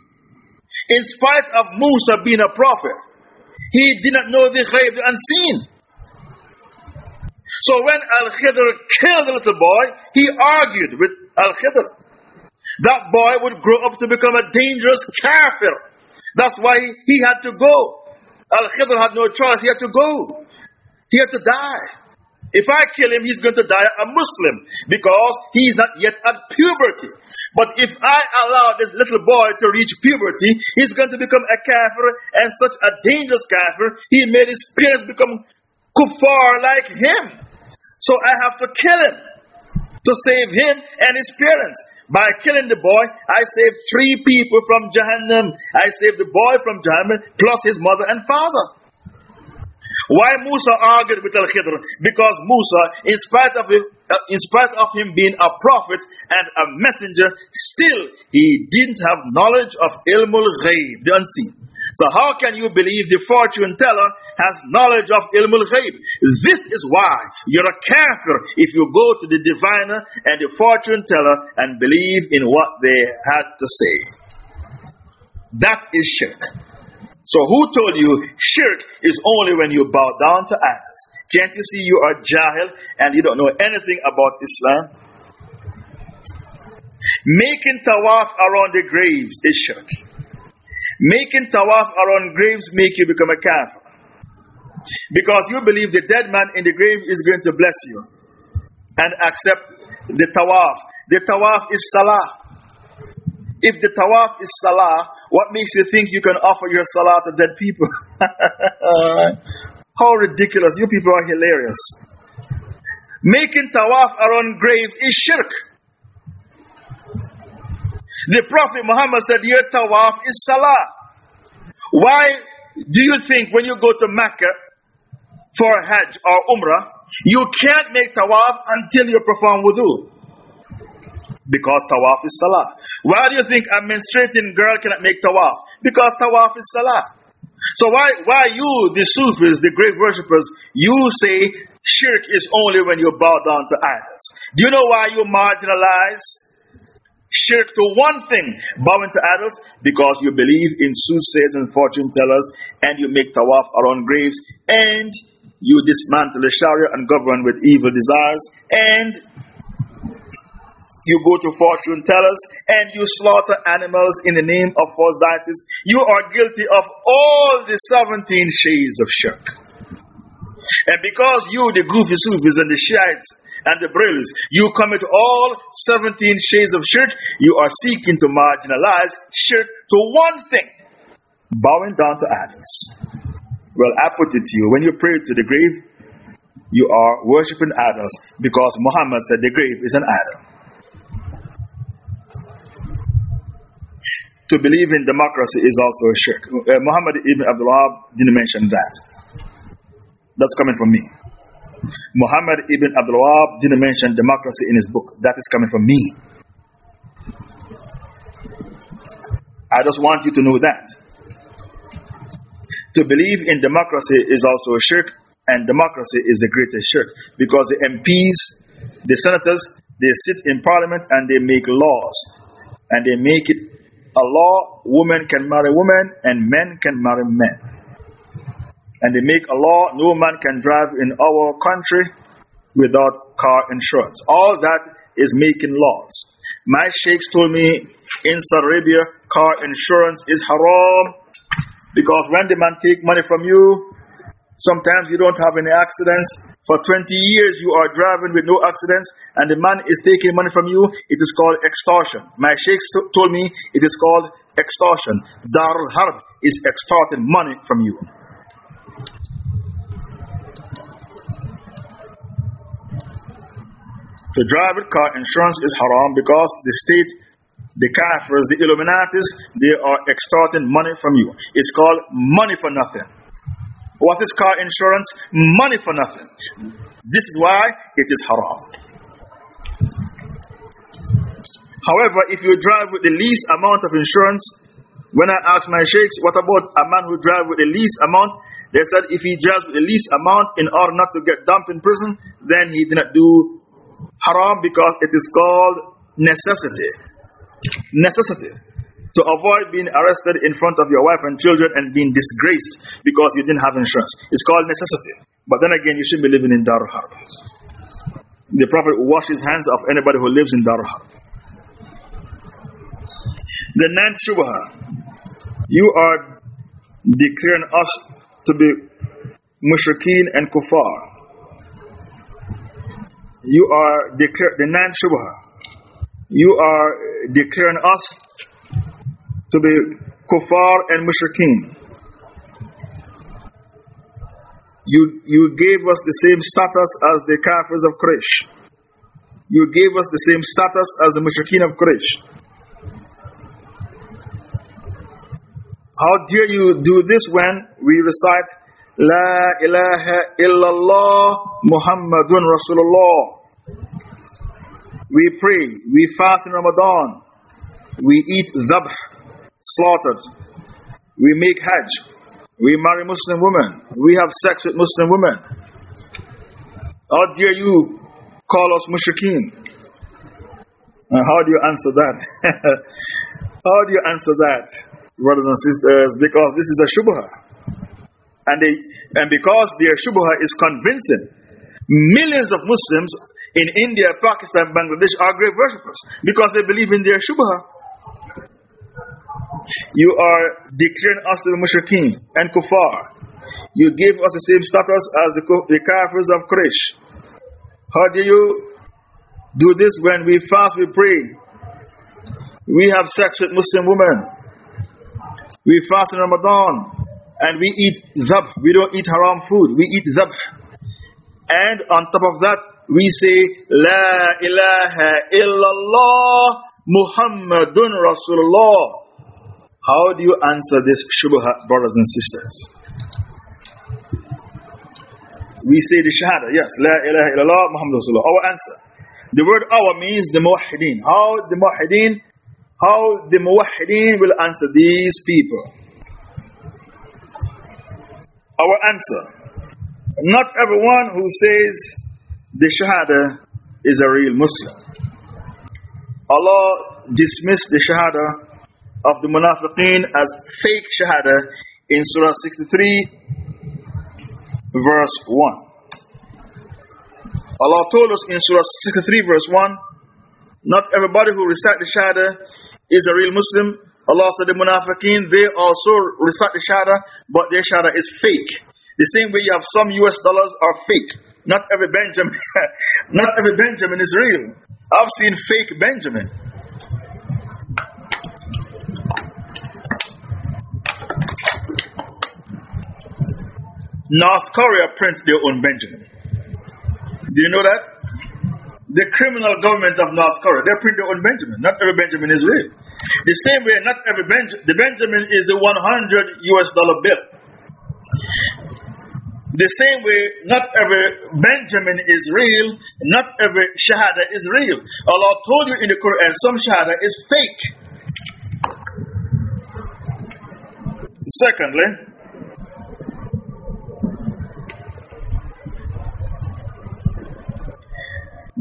In spite of Musa being a prophet, he did not know the ghaib, the unseen. So when Al Khidr killed the little boy, he argued with Al Khidr. That boy would grow up to become a dangerous kafir. That's why he had to go. Al Khidr had no choice, he had to go. He had to die. If I kill him, he's going to die a Muslim because he's not yet at puberty. But if I allow this little boy to reach puberty, he's going to become a kafir and such a dangerous kafir. He made his parents become kuffar like him. So I have to kill him to save him and his parents. By killing the boy, I saved three people from Jahannam. I saved the boy from Jahannam plus his mother and father. Why Musa argued with Al-Khidr? Because Musa, in spite, of him, uh, in spite of him being a prophet and a messenger, still he didn't have knowledge of Ilmul Ghaib, the unseen. So how can you believe the fortune teller has knowledge of Ilmul Ghaib? This is why you're a kafir if you go to the diviner and the fortune teller and believe in what they had to say. That is shirk. So who told you shirk is only when you bow down to idols? Can't you see you are jahil and you don't know anything about Islam? Making tawaf around the graves is shirk. Making tawaf around graves make you become a kafir. Because you believe the dead man in the grave is going to bless you and accept the tawaf. The tawaf is salah. If the tawaf is salah, what makes you think you can offer your salah to dead people? How ridiculous. You people are hilarious. Making tawaf around graves is shirk. The Prophet Muhammad said, Your tawaf is salah. Why do you think when you go to Mecca for Hajj or Umrah, you can't make tawaf until you perform wudu? Because tawaf is salah. Why do you think a menstruating girl cannot make tawaf? Because tawaf is salah. So why, why you, the Sufis, the great worshippers, you say shirk is only when you bow down to idols? Do you know why you marginalize shirk to one thing, bowing to idols? Because you believe in soothsayers and fortune tellers, and you make tawaf around graves, and you dismantle the Sharia and govern with evil desires, and you go to fortune tellers and you slaughter animals in the name of false deities, you are guilty of all the 17 shades of shirk. And because you, the goofy Sufis and the Shiites and the Brahmins, you commit all 17 shades of shirk, you are seeking to marginalize shirk to one thing bowing down to idols. Well, I put it to you when you pray to the grave, you are worshipping idols because Muhammad said the grave is an idol. To believe in democracy is also a shirk. Uh, Muhammad ibn Abdul Wahab didn't mention that. That's coming from me. Muhammad ibn Abdul Wahab didn't mention democracy in his book. That is coming from me. I just want you to know that. To believe in democracy is also a shirk, and democracy is the greatest shirk because the MPs, the senators, they sit in parliament and they make laws and they make it law, women can marry women and men can marry men. And they make a law, no man can drive in our country without car insurance. All that is making laws. My sheikhs told me in Saudi Arabia, car insurance is haram because when the man take money from you, sometimes you don't have any accidents, for 20 years you are driving with no accidents and the man is taking money from you. It is called extortion. My sheikh told me it is called extortion. Darul Harb is extorting money from you. To drive with car insurance is haram because the state, the kafirs, the Illuminatis, they are extorting money from you. It's called money for nothing. What is car insurance? Money for nothing. This is why it is haram. However, if you drive with the least amount of insurance, when I asked my sheikhs, what about a man who drives with the least amount? They said if he drives with the least amount in order not to get dumped in prison, then he did not do haram because it is called necessity. Necessity to avoid being arrested in front of your wife and children and being disgraced because you didn't have insurance. It's called necessity. But then again, you shouldn't be living in Darul Harb. The Prophet washes hands of anybody who lives in Darul Harb. The ninth Shubha you are declaring us to be mushrikeen and kuffar. You are declaring the ninth Shubha you are declaring us to be kuffar and mushrikeen. You, you gave us the same status as the kafirs of Quraysh. You gave us the same status as the mushrikeen of Quraysh. How dare you do this when we recite La ilaha illallah Muhammadun Rasulullah. We pray, we fast in Ramadan, we eat dhabh, slaughtered. We make Hajj. We marry Muslim women. We have sex with Muslim women. How dare you call us mushrikeen? And how do you answer that? how do you answer that, brothers and sisters? Because this is a shubha. And, they, and because their shubha is convincing, millions of Muslims in India, Pakistan, Bangladesh are grave worshippers because they believe in their shubha you are declaring us to the mushrikeen and kuffar. You give us the same status as the, the kafirs of Quraysh. How do you do this when we fast, we pray? We have sex with Muslim women. We fast in Ramadan. And we eat dhabh. We don't eat haram food. We eat dhabh. And on top of that, we say, La ilaha illallah Muhammadun Rasulullah. How do you answer this shubha, brothers and sisters? We say the Shahada, yes, La ilaha illallah, Muhammad Rasulullah. Our answer. The word our means the Muwahideen. How the Muwahideen, how the Muwahideen will answer these people. Our answer. Not everyone who says the Shahada is a real Muslim. Allah dismissed the Shahada of the munafiqeen as fake shahada in Surah 63, verse 1. Allah told us in Surah 63, verse 1 not everybody who recites the shahada is a real Muslim. Allah said the munafiqeen, they also recite the shahada, but their shahada is fake. The same way you have some US dollars are fake. Not every Benjamin, not every Benjamin is real. I've seen fake Benjamin. North Korea prints their own Benjamin. Do you know that? The criminal government of North Korea, they print their own Benjamin. Not every Benjamin is real. The same way, not every Benjamin, the Benjamin is the 100 US dollar bill. The same way, not every Benjamin is real, not every Shahada is real. Allah told you in the Quran, some Shahada is fake. Secondly,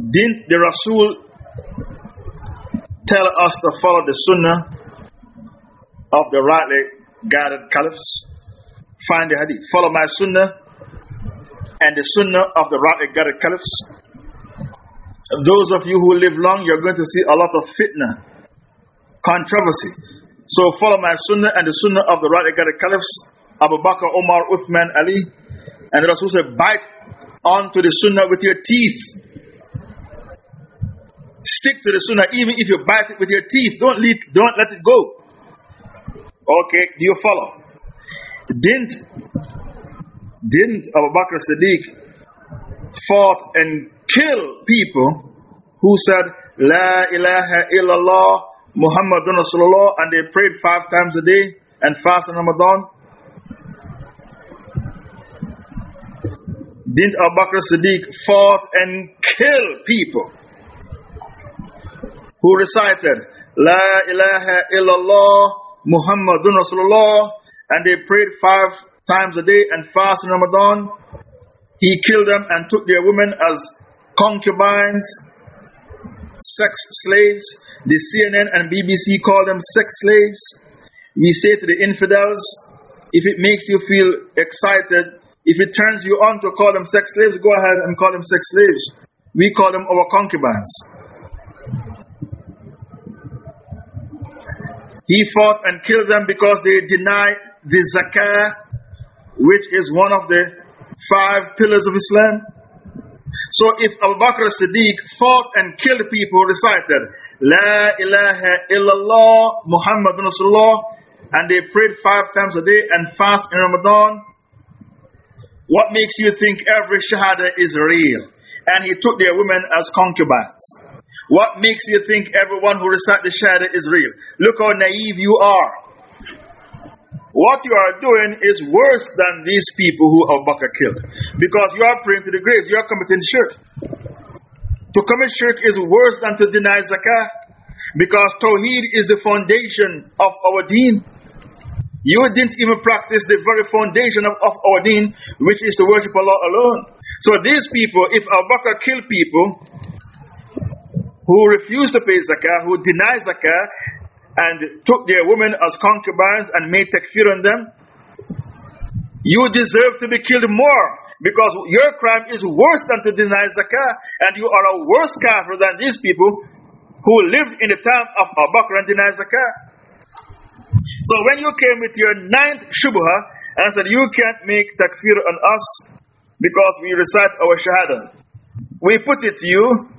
Didn't the Rasul tell us to follow the Sunnah of the rightly guided caliphs? Find the hadith. Follow my Sunnah and the Sunnah of the rightly guided caliphs. Those of you who live long, you're going to see a lot of fitna, controversy. So follow my Sunnah and the Sunnah of the rightly guided caliphs, Abu Bakr, Omar, Uthman, Ali. And the Rasul said, bite onto the Sunnah with your teeth. Stick to the sunnah even if you bite it with your teeth. Don't, leave, don't let it go. Okay, do you follow? Didn't, didn't Abu Bakr Siddiq fought and kill people who said, La ilaha illallah Muhammadun Rasulullah and they prayed five times a day and fasted Ramadan? Didn't Abu Bakr Siddiq fought and kill people who recited La ilaha illallah Muhammadun Rasulullah and they prayed five times a day and fast in Ramadan. He killed them and took their women as concubines, sex slaves. The CNN and BBC call them sex slaves. We say to the infidels, if it makes you feel excited, if it turns you on to call them sex slaves, go ahead and call them sex slaves. We call them our concubines. He fought and killed them because they denied the zakah, which is one of the five pillars of Islam. So if Abu Bakr Siddiq fought and killed people, recited La ilaha illallah Muhammadun Rasulullah, and they prayed five times a day and fast in Ramadan, what makes you think every Shahada is real? And he took their women as concubines. What makes you think everyone who recites the Shahada is real? Look how naive you are. What you are doing is worse than these people who Abu Bakr killed. Because you are praying to the graves, you are committing shirk. To commit shirk is worse than to deny zakah. Because Tawheed is the foundation of our deen. You didn't even practice the very foundation of, of our deen, which is to worship Allah alone. So these people, if Abu Bakr killed people, who refused to pay zakah, who denied zakah, and took their women as concubines and made takfir on them, you deserve to be killed more because your crime is worse than to deny zakah, and you are a worse kafir than these people who lived in the time of Abu Bakr and denied zakah. So when you came with your ninth shubha and said, You can't make takfir on us because we recite our shahada, we put it to you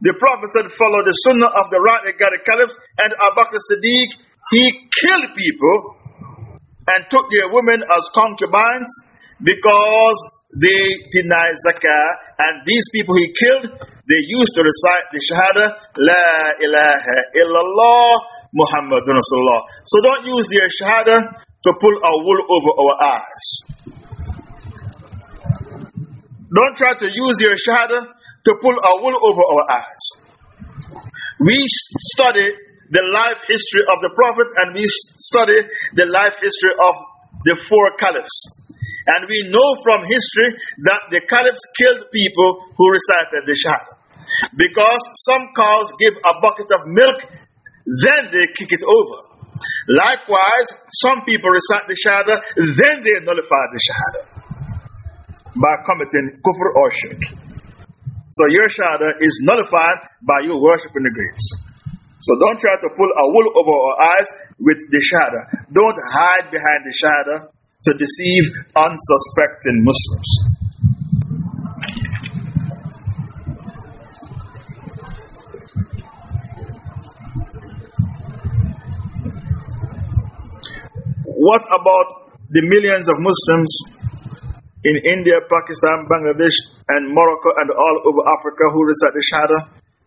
the Prophet said, follow the sunnah of the right guided caliphs, and Abu Bakr Siddiq, he killed people and took their women as concubines because they denied zakah, and these people he killed, they used to recite the Shahada, La ilaha illallah Muhammadun Rasulullah. So don't use their Shahada to pull a wool over our eyes. Don't try to use your Shahada to pull a wool over our eyes. We study the life history of the Prophet and we study the life history of the four caliphs. And we know from history that the caliphs killed people who recited the Shahada. Because some cows give a bucket of milk, then they kick it over. Likewise, some people recite the Shahada, then they nullify the Shahada by committing kufr or shirk. So your Shahada is nullified by you worshiping the graves. So don't try to pull a wool over our eyes with the Shahada. Don't hide behind the Shahada to deceive unsuspecting Muslims. What about the millions of Muslims in India, Pakistan, Bangladesh, and Morocco, and all over Africa who recite the Shahada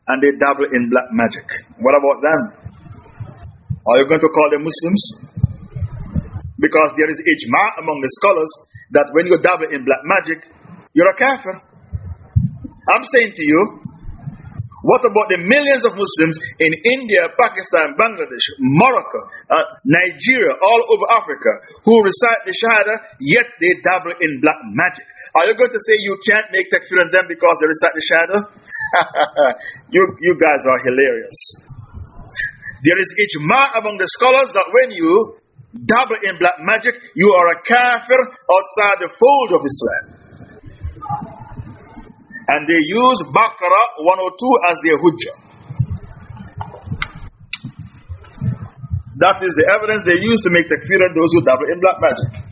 and they dabble in black magic? What about them? Are you going to call them Muslims? Because there is ijma among the scholars that when you dabble in black magic, you're a kafir. I'm saying to you, what about the millions of Muslims in India, Pakistan, Bangladesh, Morocco, uh, Nigeria, all over Africa who recite the Shahada, yet they dabble in black magic? Are you going to say you can't make takfir on them because they recite the Shahada? you, you guys are hilarious. There is ijma among the scholars that when you dabble in black magic, you are a kafir outside the fold of Islam. And they use Baqarah 102 as their hujjah. That is the evidence they use to make takfir those who dabble in black magic.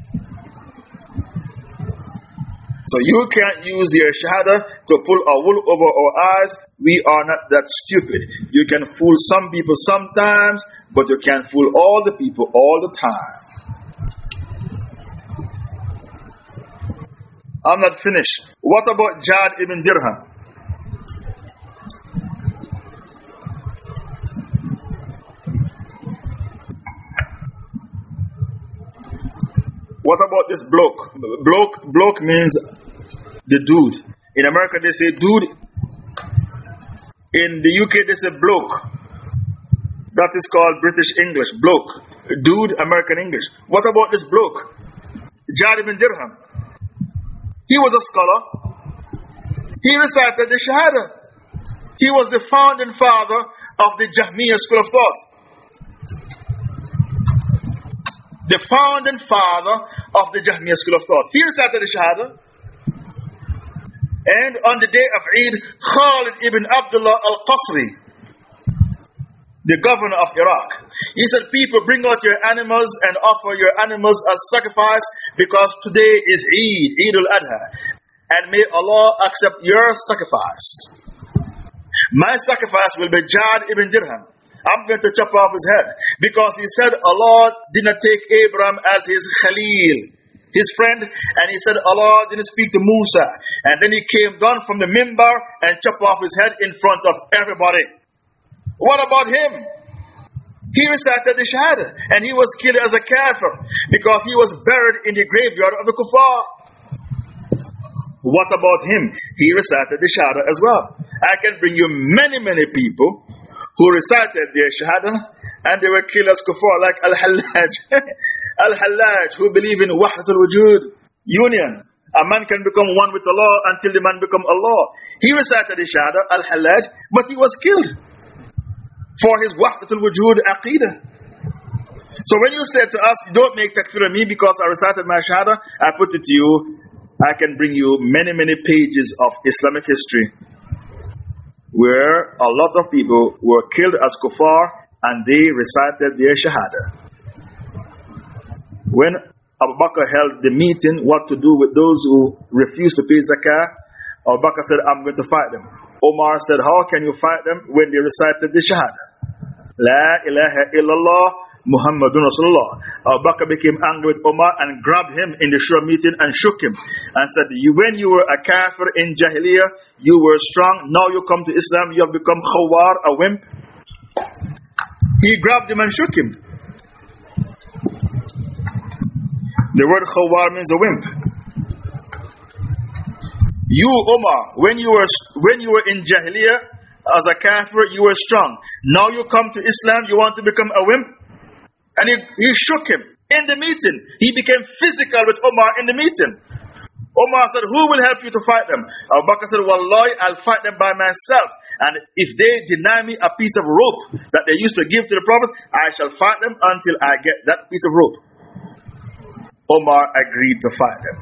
So you can't use your shahada to pull a wool over our eyes. We are not that stupid. You can fool some people sometimes, but you can't fool all the people all the time. I'm not finished. What about Jad ibn Dirham? What about this bloke? Bloke, bloke means the dude. In America, they say dude. In the UK, they say bloke. That is called British English, bloke. Dude, American English. What about this bloke? Jad ibn Dirham. He was a scholar. He recited the Shahada. He was the founding father of the Jahmiyyah school of thought. The founding father of the Jahmiyyah school of thought. He recited the Shahada. And on the day of Eid, Khalid ibn Abdullah al Qasri, the governor of Iraq, he said, People, bring out your animals and offer your animals as sacrifice because today is Eid, Eid al Adha. And may Allah accept your sacrifice. My sacrifice will be Jad ibn Dirham. I'm going to chop off his head because he said Allah did not take Abraham as his Khalil his friend, and he said, Allah didn't speak to Musa. And then he came down from the mimbar and chopped off his head in front of everybody. What about him? He recited the Shahada and he was killed as a kafir because he was buried in the graveyard of the kuffar. What about him? He recited the Shahada as well. I can bring you many, many people who recited their Shahada and they were killed as kuffar, like Al Hallaj. Al-Hallaj, who believe in Wahdatul Wujud, union. A man can become one with Allah until the man become Allah. He recited the Shahada, Al-Hallaj, but he was killed for his Wahdatul Wujud aqidah. So when you said to us, don't make takfir on me because I recited my Shahada, I put it to you, I can bring you many, many pages of Islamic history where a lot of people were killed as kuffar and they recited their Shahada. When Abu Bakr held the meeting, what to do with those who refused to pay zakah, Abu Bakr said, I'm going to fight them. Omar said, How can you fight them when they recited the Shahada? La ilaha illallah Muhammadun Rasulullah. Abu Bakr became angry with Omar and grabbed him in the Shura meeting and shook him and said, You When you were a kafir in Jahiliyyah, you were strong. Now you come to Islam, you have become khawar, a wimp. He grabbed him and shook him. The word khawar means a wimp. You, Omar, when you were, when you were in Jahiliyyah, as a kafir, you were strong. Now you come to Islam, you want to become a wimp? And he, he shook him in the meeting. He became physical with Omar in the meeting. Omar said, Who will help you to fight them? Abu Bakr said, Wallahi, I'll fight them by myself. And if they deny me a piece of rope that they used to give to the Prophet, I shall fight them until I get that piece of rope. Omar agreed to fight them.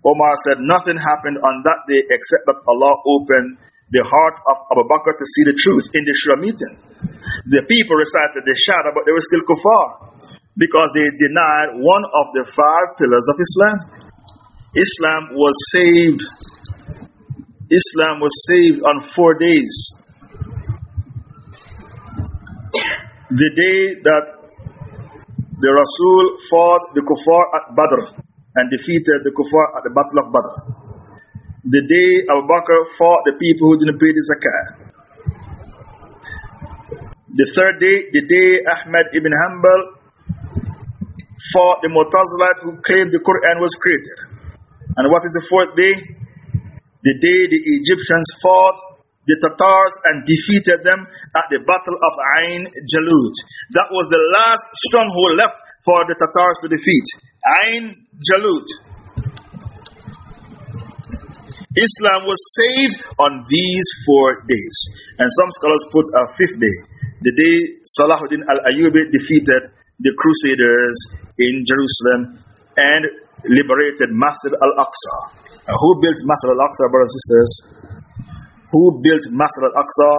Omar said, Nothing happened on that day except that Allah opened the heart of Abu Bakr to see the truth in the Shura meeting. The people recited the Shahada, but they were still kuffar because they denied one of the five pillars of Islam. Islam was saved. Islam was saved on four days. The day that the Rasul fought the kuffar at Badr and defeated the kuffar at the Battle of Badr. The day Abu Bakr fought the people who didn't pay the zakat. The third day, the day Ahmad ibn Hanbal fought the Mu'tazilites who claimed the Quran was created. And what is the fourth day? The day the Egyptians fought the Tatars and defeated them at the Battle of Ain Jalut. That was the last stronghold left for the Tatars to defeat. Ain Jalut. Islam was saved on these four days. And some scholars put a fifth day, the day Salahuddin al Ayyubi defeated the Crusaders in Jerusalem and liberated Masjid al Aqsa. Who built Masjid al Aqsa, brothers and sisters? Who built Masjid al Aqsa?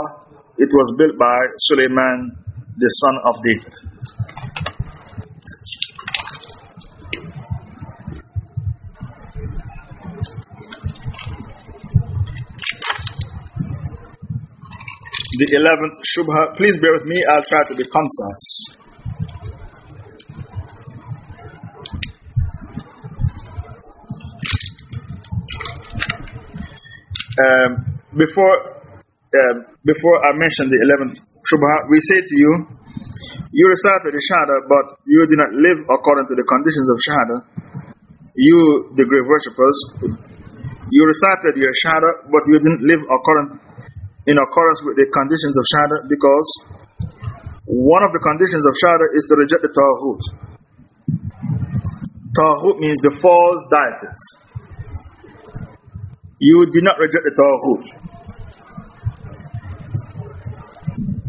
It was built by Suleiman, the son of David. The 11th Shubha. Please bear with me, I'll try to be concise. Um, before, um, before I mention the 11th Shubha, we say to you, you recited the Shahada, but you do not live according to the conditions of Shahada. You, the grave worshippers, you recited your Shahada, but you didn't live according, in accordance with the conditions of Shahada because one of the conditions of Shahada is to reject the Taghut. Taghut means the false deities you did not reject the Taghut.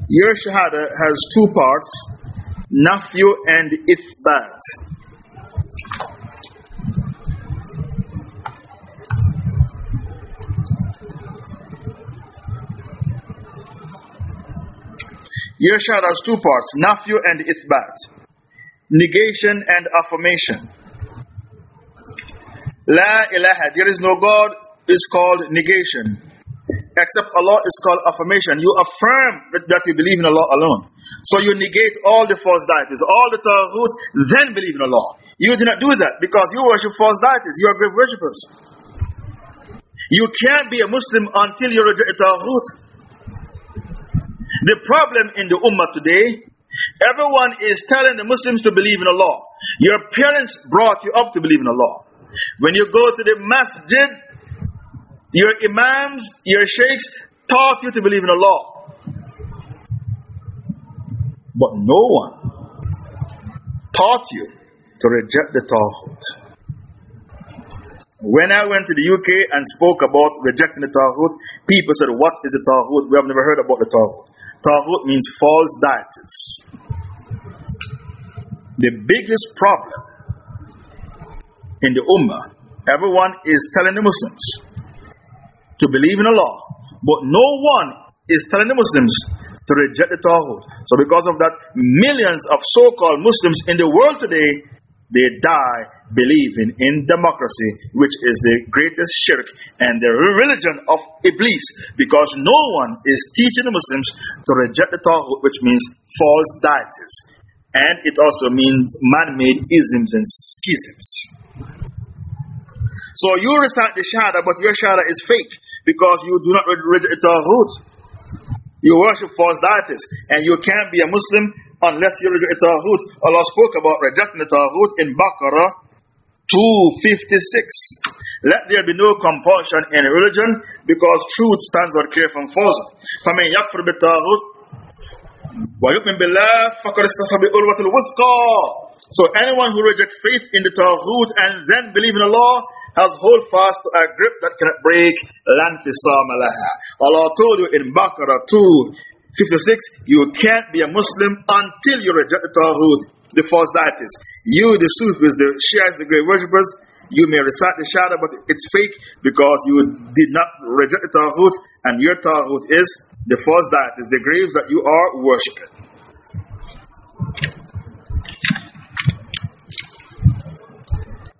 Your Shahada has two parts Nafyu and Ithbat. Shahada has two parts Nafyu and Ithbat. Negation and affirmation. La ilaha, there is no God is called negation. Except Allah is called affirmation. You affirm that you believe in Allah alone. So you negate all the false deities, all the taghut, then believe in Allah. You do not do that because you worship false deities. You are grave worshippers. You can't be a Muslim until you reject taghut. The problem in the ummah today, everyone is telling the Muslims to believe in Allah. Your parents brought you up to believe in Allah. When you go to the masjid, your imams, your sheikhs taught you to believe in Allah. But no one taught you to reject the Taghut. When I went to the UK and spoke about rejecting the Taghut, people said, What is the Taghut? We have never heard about the Taghut. Taghut means false deities. The biggest problem in the Ummah, everyone is telling the Muslims to believe in Allah. But no one is telling the Muslims to reject the Taghut. So, because of that, millions of so called Muslims in the world today they die believing in democracy, which is the greatest shirk and the religion of Iblis, because no one is teaching the Muslims to reject the Taghut, which means false deities. and it also means man made isms and schisms. So you recite the Shahada, but your Shahada is fake because you do not reject the Taghut. You worship false deities, and you can't be a Muslim unless you reject the Taghut. Allah spoke about rejecting the Taghut in Baqarah 256. Let there be no compulsion in religion because truth stands out clear from falsehood. So anyone who rejects faith in the Taghut and then believes in Allah has hold fast to a grip that cannot break. Allah told you in Baqarah 2, 56, you can't be a Muslim until you reject the Taghut the false deities. You, the Sufis, the Shiites, the great worshippers, you may recite the Shahada, but it's fake because you did not reject the Taghut, and your Taghut is the false deities, the graves that you are worshipping.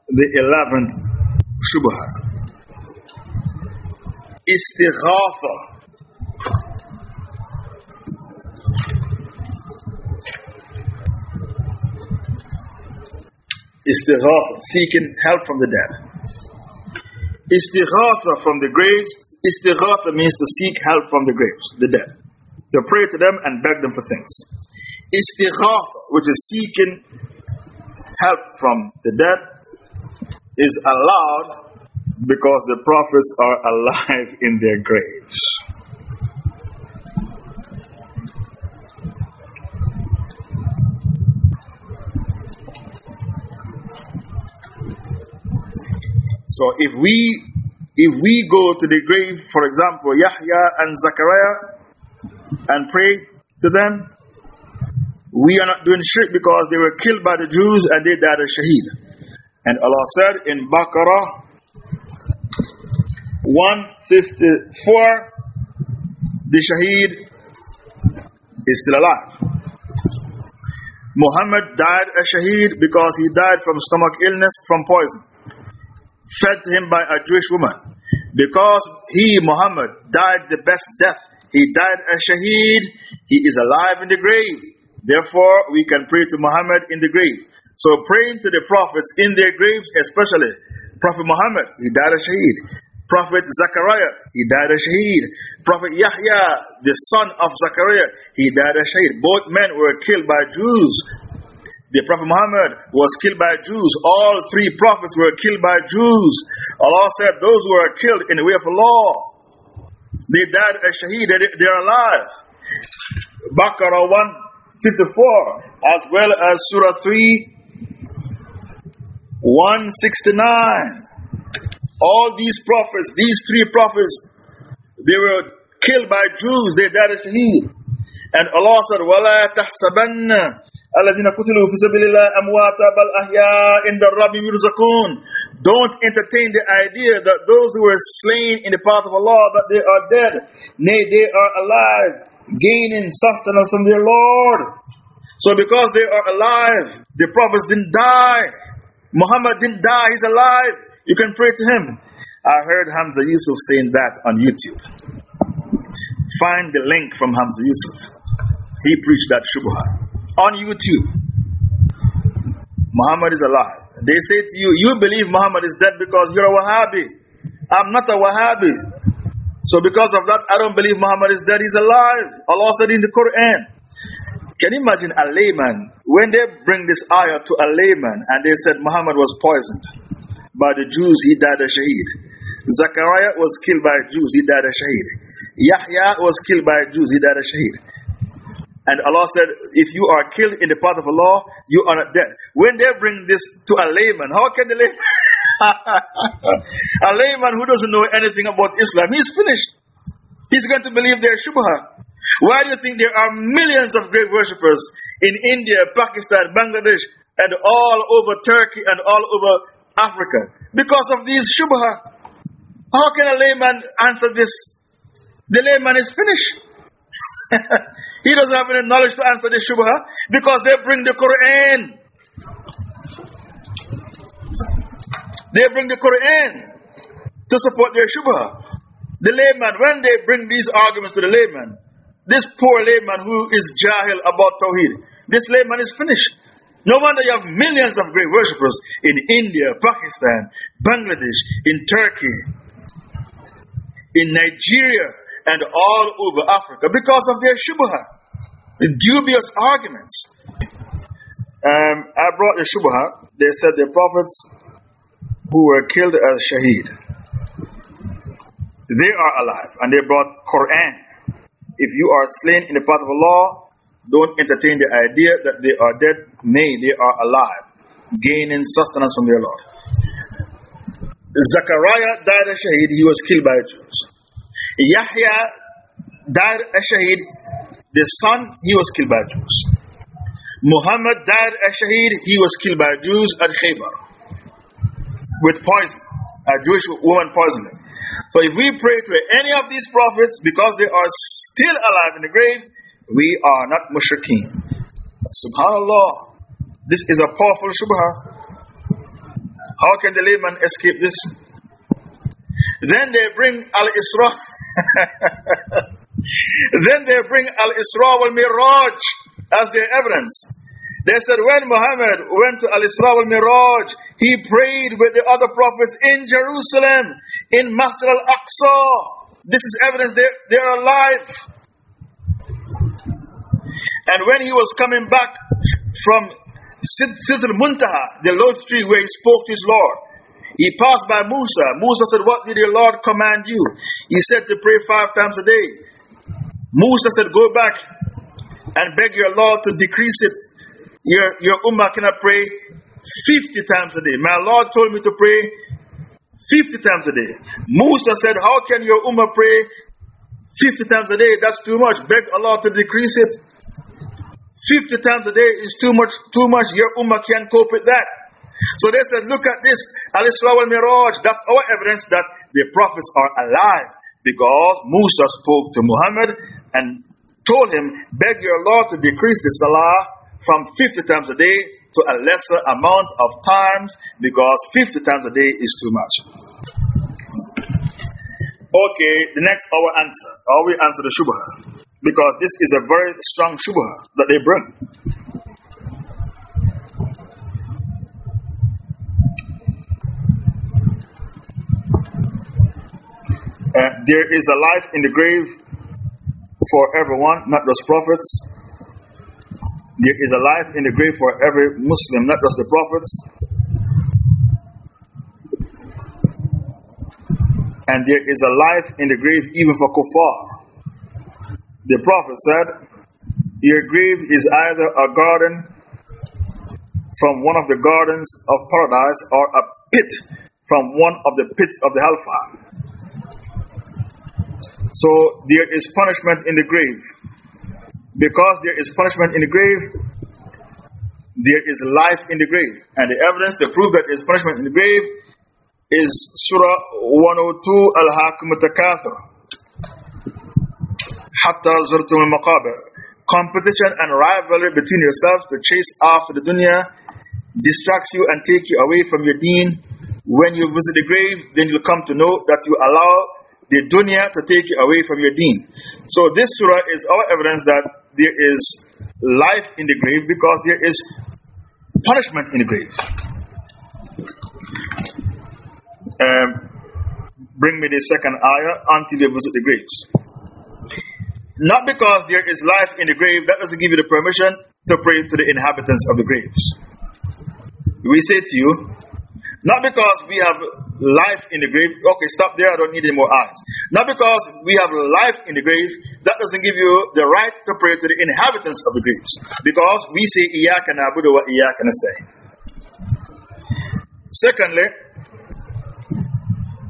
The eleventh Shubha Istighatha Istighatha, seeking help from the dead. Istighatha from the graves. Istighatha means to seek help from the graves, the dead. To pray to them and beg them for things. Istighatha, which is seeking help from the dead, is allowed because the prophets are alive in their graves. So if we if we go to the grave, for example, Yahya and Zachariah, and pray to them, we are not doing shirk because they were killed by the Jews and they died as shaheed. And Allah said in Baqarah 154, the shaheed is still alive. Muhammad died as shaheed because he died from stomach illness from poison fed to him by a Jewish woman. Because he, Muhammad, died the best death. He died a shaheed. He is alive in the grave. Therefore, we can pray to Muhammad in the grave. So, praying to the prophets in their graves, especially Prophet Muhammad, he died a shaheed. Prophet Zachariah, he died a shaheed. Prophet Yahya, the son of Zachariah, he died a shaheed. Both men were killed by Jews the Prophet Muhammad was killed by Jews. All three prophets were killed by Jews. Allah said, Those who are killed in the way of Allah, they died as shaheed, they are alive. Baqarah 154, as well as Surah 3 169. All these prophets, these three prophets, they were killed by Jews, they died as shaheed. And Allah said, وَلَا تَحْسَبَنَّ الذين قتلوا في سبيل الله أمواتا بل أحياء عند الرب يرزقون Don't entertain the idea that those who were slain in the path of Allah that they are dead. Nay, they are alive, gaining sustenance from their Lord. So because they are alive, the prophets didn't die. Muhammad didn't die, he's alive. You can pray to him. I heard Hamza Yusuf saying that on YouTube. Find the link from Hamza Yusuf. He preached that shubha on YouTube. Muhammad is alive. They say to you, You believe Muhammad is dead because you're a Wahhabi. I'm not a Wahhabi. So, because of that, I don't believe Muhammad is dead. He's alive. Allah said in the Quran. Can you imagine a layman when they bring this ayah to a layman and they said Muhammad was poisoned by the Jews, he died a shaheed. Zachariah was killed by Jews, he died a shaheed. Yahya was killed by Jews, he died a shaheed. And Allah said, if you are killed in the path of Allah, you are not dead. When they bring this to a layman, how can the layman? a layman who doesn't know anything about Islam, he's finished. He's going to believe their shubha. Why do you think there are millions of great worshippers in India, Pakistan, Bangladesh, and all over Turkey and all over Africa? Because of these shubha. How can a layman answer this? The layman is finished. he doesn't have any knowledge to answer the shubha because they bring the Quran. They bring the Quran to support their shubha. The layman, when they bring these arguments to the layman, this poor layman who is jahil about Tawheed, This layman is finished. No wonder you have millions of great worshippers in India, Pakistan, Bangladesh, in Turkey, in Nigeria, and all over Africa because of their shubha, dubious arguments. Um, I brought the shubha. They said the prophets who were killed as shaheed, they are alive, and they brought Quran. If you are slain in the path of Allah, don't entertain the idea that they are dead. Nay, they are alive, gaining sustenance from their Lord. Zechariah died as shaheed, he was killed by Jews. Yahya Dar as shaheed, the son, he was killed by Jews. Muhammad Dar as shaheed, he was killed by Jews at Khaybar with poison. A Jewish woman poisoned him. So if we pray to any of these prophets because they are still alive in the grave, we are not mushrikeen. Subhanallah. This is a powerful shubha. How can the layman escape this? Then they bring Al Isra. then they bring Al Isra wal Miraj as their evidence. They said when Muhammad went to Al Isra wal Miraj, he prayed with the other prophets in Jerusalem, in Masjid al Aqsa. This is evidence they, they are alive. And when he was coming back from Sidrat al Muntaha, the low tree where he spoke to his Lord, he passed by Musa. Musa said, What did your Lord command you? He said to pray five times a day. Musa said, Go back and beg your Lord to decrease it. Your, your ummah cannot pray 50 times a day. My Lord told me to pray 50 times a day. Musa said, How can your ummah pray 50 times a day? That's too much. Beg Allah to decrease it. 50 times a day is too much, too much. Your ummah can't cope with that. So they said, Look at this. Al Isra wal Miraj. That's our evidence that the prophets are alive because Musa spoke to Muhammad and told him, Beg your Lord to decrease the salah from 50 times a day to a lesser amount of times because 50 times a day is too much. Okay, the next our answer. Or we answer the shubha. Because this is a very strong shubha that they bring. Uh, there is a life in the grave for everyone, not just prophets. There is a life in the grave for every Muslim, not just the prophets. And there is a life in the grave even for kuffar. The Prophet said, Your grave is either a garden from one of the gardens of paradise or a pit from one of the pits of the hellfire. So there is punishment in the grave. Because there is punishment in the grave, there is life in the grave. And the evidence the proof that there is punishment in the grave is Surah 102 Al Hakumut Takathur. Hatta Zurtum al Maqabir. Competition and rivalry between yourselves to chase after the dunya distracts you and take you away from your deen. When you visit the grave, then you'll come to know that you allow the dunya to take you away from your deen. So, this surah is our evidence that there is life in the grave because there is punishment in the grave. Um, bring me the second ayah until you visit the graves. Not because there is life in the grave, that doesn't give you the permission to pray to the inhabitants of the graves. We say to you, not because we have life in the grave, okay, stop there, I don't need any more eyes. Not because we have life in the grave, that doesn't give you the right to pray to the inhabitants of the graves. Because we say, Iyaka na'budu wa Iyaka nasta'in. Secondly,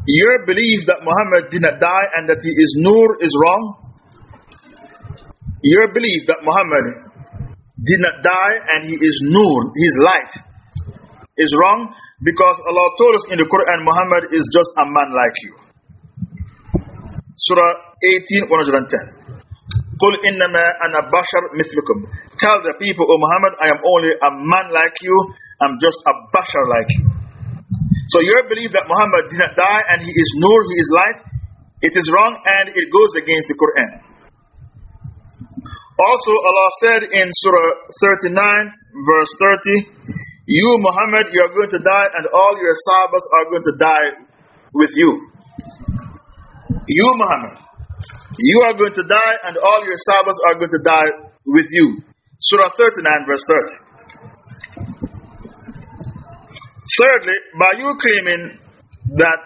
your belief that Muhammad did not die and that he is Nur is wrong. Your belief that Muhammad did not die and he is Nur, he is light, is wrong because Allah told us in the Quran Muhammad is just a man like you. Surah 18 110. قل إنما أنا بشر مثلكم. Tell the people, O Muhammad, I am only a man like you. I'm just a bashar like you. So your belief that Muhammad did not die and he is nur, he is light, it is wrong and it goes against the Quran. Also, Allah said in Surah 39, verse 30, you, Muhammad, you are going to die, and all your Sahabas are going to die with you. You, Muhammad, you are going to die, and all your Sahabas are going to die with you. Surah 39, verse 30. Thirdly, by you claiming that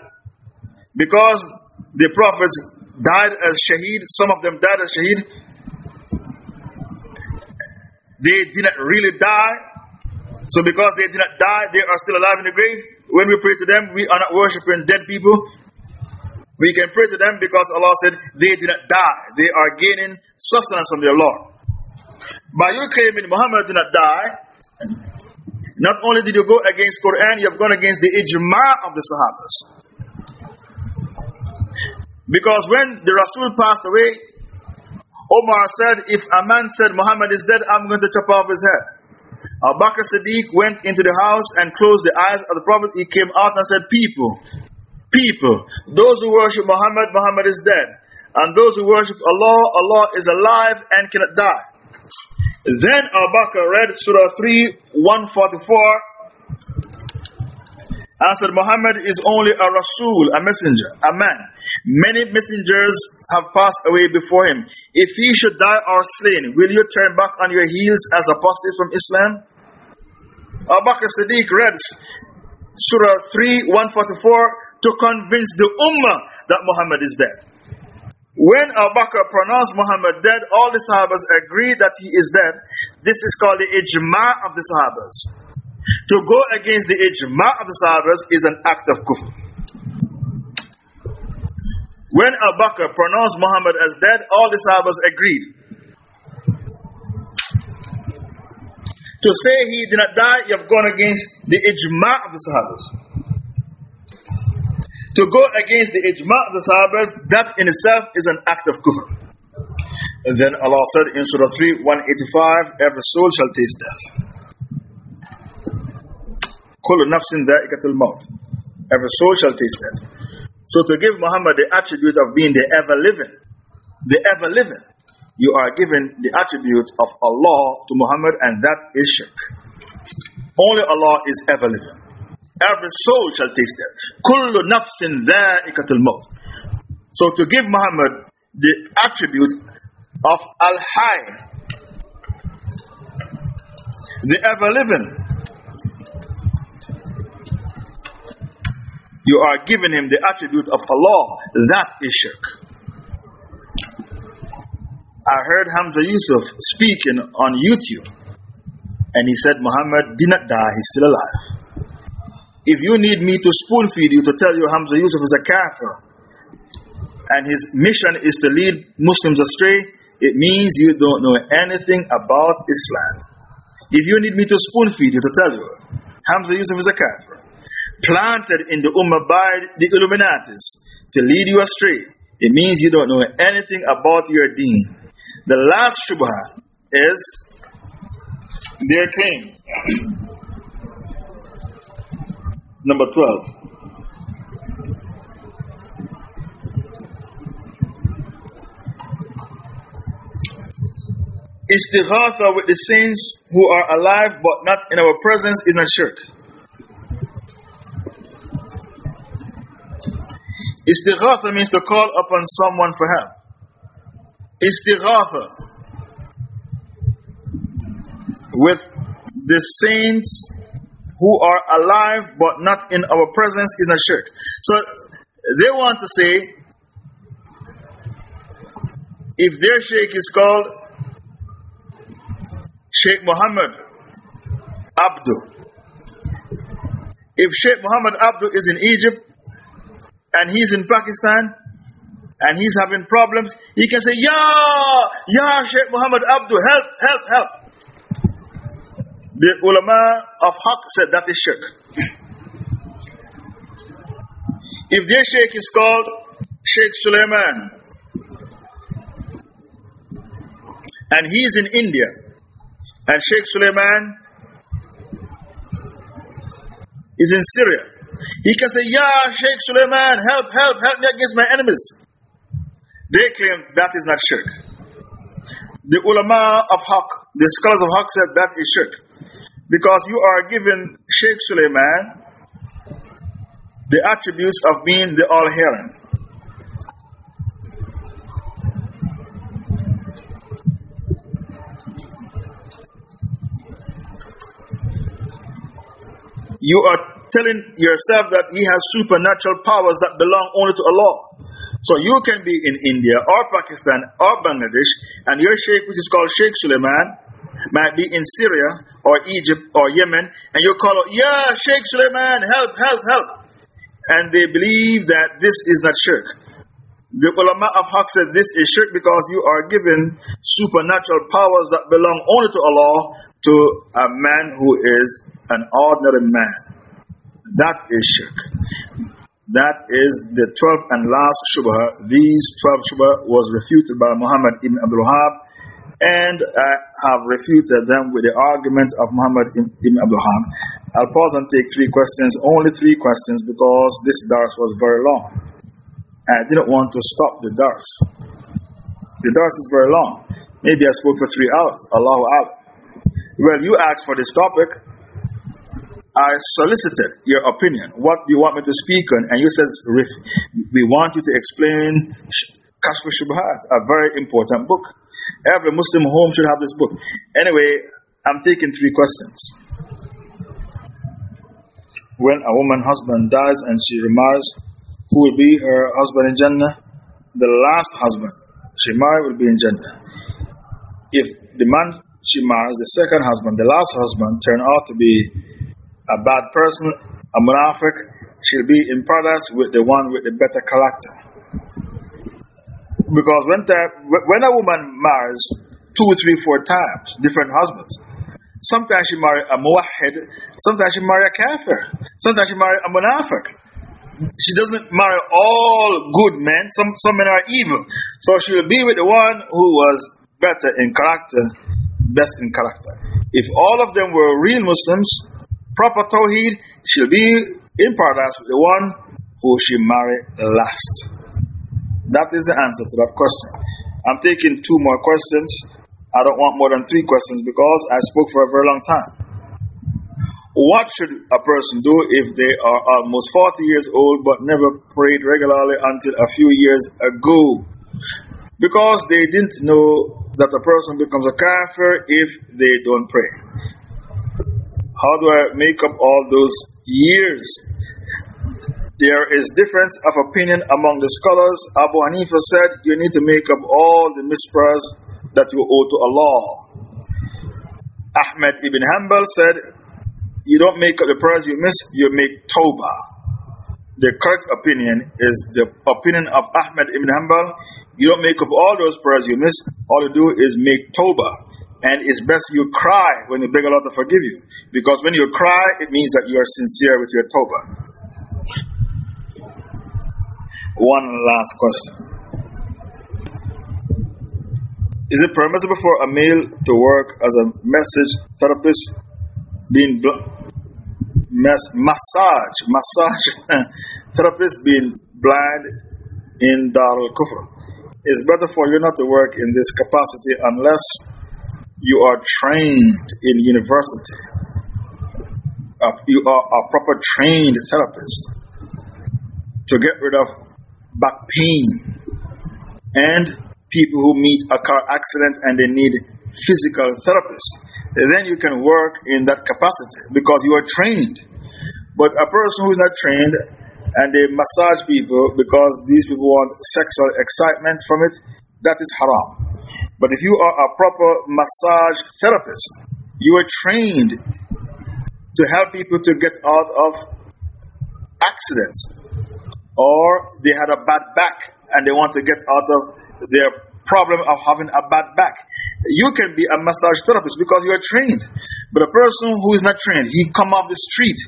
because the prophets died as shaheed, some of them died as shaheed, they didn't really die. So, because they did not die, they are still alive in the grave. When we pray to them, we are not worshipping dead people. We can pray to them because Allah said they did not die. They are gaining sustenance from their Lord. By you claiming Muhammad did not die, not only did you go against Quran, you have gone against the ijma of the Sahabas. Because when the Rasul passed away, Omar said, If a man said Muhammad is dead, I'm going to chop off his head. Abu Bakr Siddiq went into the house and closed the eyes of the Prophet. He came out and said, People, people, those who worship Muhammad, Muhammad is dead. And those who worship Allah, Allah is alive and cannot die. Then Abu Bakr read Surah 3, 144 answered, Muhammad is only a Rasul, a messenger, a man. Many messengers have passed away before him. If he should die or slain, will you turn back on your heels as apostates from Islam? Abu Bakr Siddiq read Surah 3, 144 to convince the Ummah that Muhammad is dead. When Abu Bakr pronounced Muhammad dead, all the Sahabas agreed that he is dead. This is called the Ijma of the Sahabas. To go against the ijma of the Sahabas is an act of kufr. When Abu Bakr pronounced Muhammad as dead, all the Sahabas agreed. To say he did not die, you have gone against the ijma of the Sahabas. To go against the ijma of the Sahabas, that in itself is an act of kufr. And then Allah said in Surah 3, 185, Every soul shall taste death. كل نفس ذائقة الموت every soul shall taste that so to give Muhammad the attribute of being the ever living the ever living you are giving the attribute of Allah to Muhammad, and that is shirk. Only Allah is ever living. Every soul shall taste death. So to give Muhammad the attribute of Al-Hayy, the ever living, you are giving him the attribute of Allah, that is shirk. I heard Hamza Yusuf speaking on YouTube, and he said Muhammad did not die, he's still alive. If you need me to spoon feed you to tell you Hamza Yusuf is a kafir, and his mission is to lead Muslims astray, it means you don't know anything about Islam. If you need me to spoon feed you to tell you Hamza Yusuf is a kafir, planted in the Ummah by the Illuminatis to lead you astray, it means you don't know anything about your deen. The last shubha is their claim. Number 12. Istighatha with the saints who are alive but not in our presence is not shirk. Istighatha means to call upon someone for help. Istighatha with the saints who are alive but not in our presence is not shirk. So they want to say if their sheikh is called Sheikh Muhammad Abdu, if Sheikh Muhammad Abdu is in Egypt, and he's in Pakistan and he's having problems, he can say, Ya, Ya Sheikh Muhammad Abdu, help, help, help. The ulama of Haqq said that is shirk. If their sheikh is called Sheikh Suleiman and he's in India and Sheikh Suleiman is in Syria he can say, Ya Sheikh Suleiman, help, help, help me against my enemies. They claim that is not shirk. The ulama of Haqq, the scholars of Haqq said that is shirk. Because you are giving Sheikh Suleiman the attributes of being the all hearing. You are telling yourself that He has supernatural powers that belong only to Allah. So you can be in India or Pakistan or Bangladesh, and your sheikh, which is called Sheikh Suleiman, might be in Syria or Egypt or Yemen, and you call out, Yeah, Sheikh Suleiman, help, help, help. And they believe that this is not shirk. The ulama of Haqq said this is shirk because you are given supernatural powers that belong only to Allah to a man who is an ordinary man. That is shirk. That is the 12th and last shubha. These 12 shubha was refuted by Muhammad ibn Abdul Wahab and I have refuted them with the argument of Muhammad ibn Abdul Wahab. I'll pause and take three questions, only three questions because this dars was very long. I didn't want to stop the dars. The dars is very long. Maybe I spoke for three hours. Allahu Akbar. Well, you asked for this topic. I solicited your opinion. What do you want me to speak on? And you said, We want you to explain Kashf Shubhat, a very important book. Every Muslim home should have this book. Anyway, I'm taking three questions. When a woman husband dies and she remarries, who will be her husband in Jannah? The last husband she married will be in Jannah. If the man she marries, the second husband, the last husband, turn out to be a bad person, a munafiq, she'll be in paradise with the one with the better character. Because when, when a woman marries two, three, four times, different husbands, sometimes she marries a muwahid, sometimes she marries a kafir, sometimes she marries a munafiq. She doesn't marry all good men, some, some men are evil. So she will be with the one who was better in character, best in character. If all of them were real Muslims, proper Tawheed, she'll be in paradise with the one who she married last. That is the answer to that question. I'm taking two more questions. I don't want more than three questions because I spoke for a very long time. What should a person do if they are almost 40 years old but never prayed regularly until a few years ago? Because they didn't know that a person becomes a kafir if they don't pray. How do I make up all those years? There is difference of opinion among the scholars. Abu Hanifa said you need to make up all the misprayers that you owe to Allah. Ahmed ibn Hanbal said you don't make up the prayers you miss, you make tawbah. The correct opinion is the opinion of Ahmed ibn Hanbal. You don't make up all those prayers you miss, all you do is make tawbah. And it's best you cry when you beg Allah to forgive you. Because when you cry, it means that you are sincere with your tawbah. One last question Is it permissible for a male to work as a message therapist, being massage, massage therapist, being blind in Darul Kufr? It's better for you not to work in this capacity unless you are trained in university. Uh, you are a proper trained therapist to get rid of back pain and people who meet a car accident and they need physical therapists. Then you can work in that capacity because you are trained. But a person who is not trained and they massage people because these people want sexual excitement from it, that is haram. But if you are a proper massage therapist, you are trained to help people to get out of accidents, or they had a bad back and they want to get out of their problem of having a bad back. You can be a massage therapist because you are trained. But a person who is not trained, he come off the street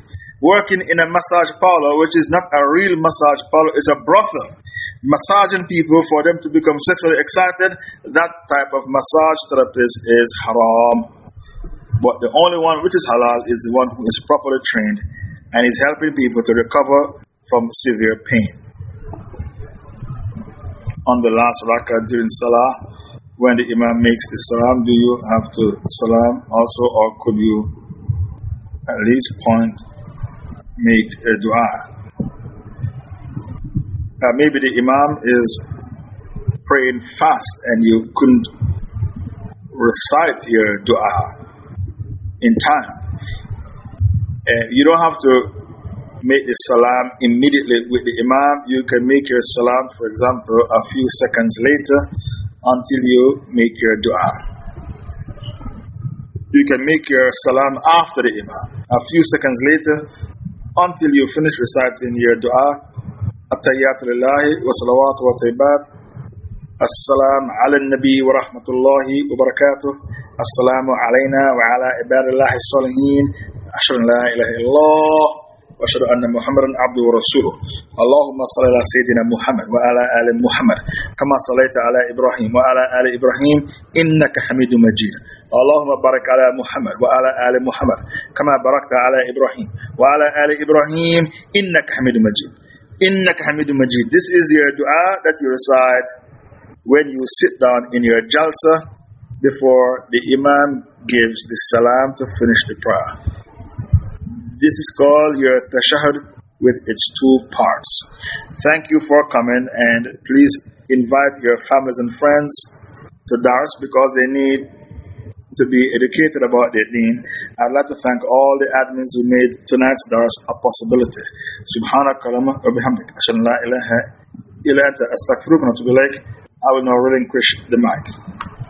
working in a massage parlor, which is not a real massage parlor, it's a brothel massaging people for them to become sexually excited, that type of massage therapist is haram. But the only one which is halal is the one who is properly trained and is helping people to recover from severe pain. On the last rakah during Salah, when the Imam makes the salam, do you have to salam also, or could you at least point, make a dua? Uh, maybe the Imam is praying fast and you couldn't recite your dua in time. Uh, you don't have to make the salam immediately with the Imam. You can make your salam, for example, a few seconds later until you make your dua. You can make your salam after the Imam, a few seconds later until you finish reciting your dua. التحيات لله وصلوات وطيبات السلام على النبي ورحمة الله وبركاته. السلام علينا وعلى عباد الله الصالحين. أشهد أن لا إله إلا الله وأشهد أن محمدا عبده ورسوله. اللهم صل على سيدنا محمد وعلى آل محمد كما صليت على إبراهيم وعلى آل إبراهيم. إنك حميد مجيد. اللهم بارك على محمد وعلى آل محمد كما باركت على إبراهيم وعلى آل إبراهيم. إنك حميد مجيد. Inna Hamidun Majid. This is your dua that you recite when you sit down in your jalsa before the Imam gives the salam to finish the prayer. This is called your tashahud with its two parts. Thank you for coming and please invite your families and friends to Dars because they need to be educated about their deen. I'd like to thank all the admins who made tonight's Dars a possibility. Subhanak kalama wa bihamdik. Ashan la ilaha illa anta astaghfiruka wa I will now relinquish the mic.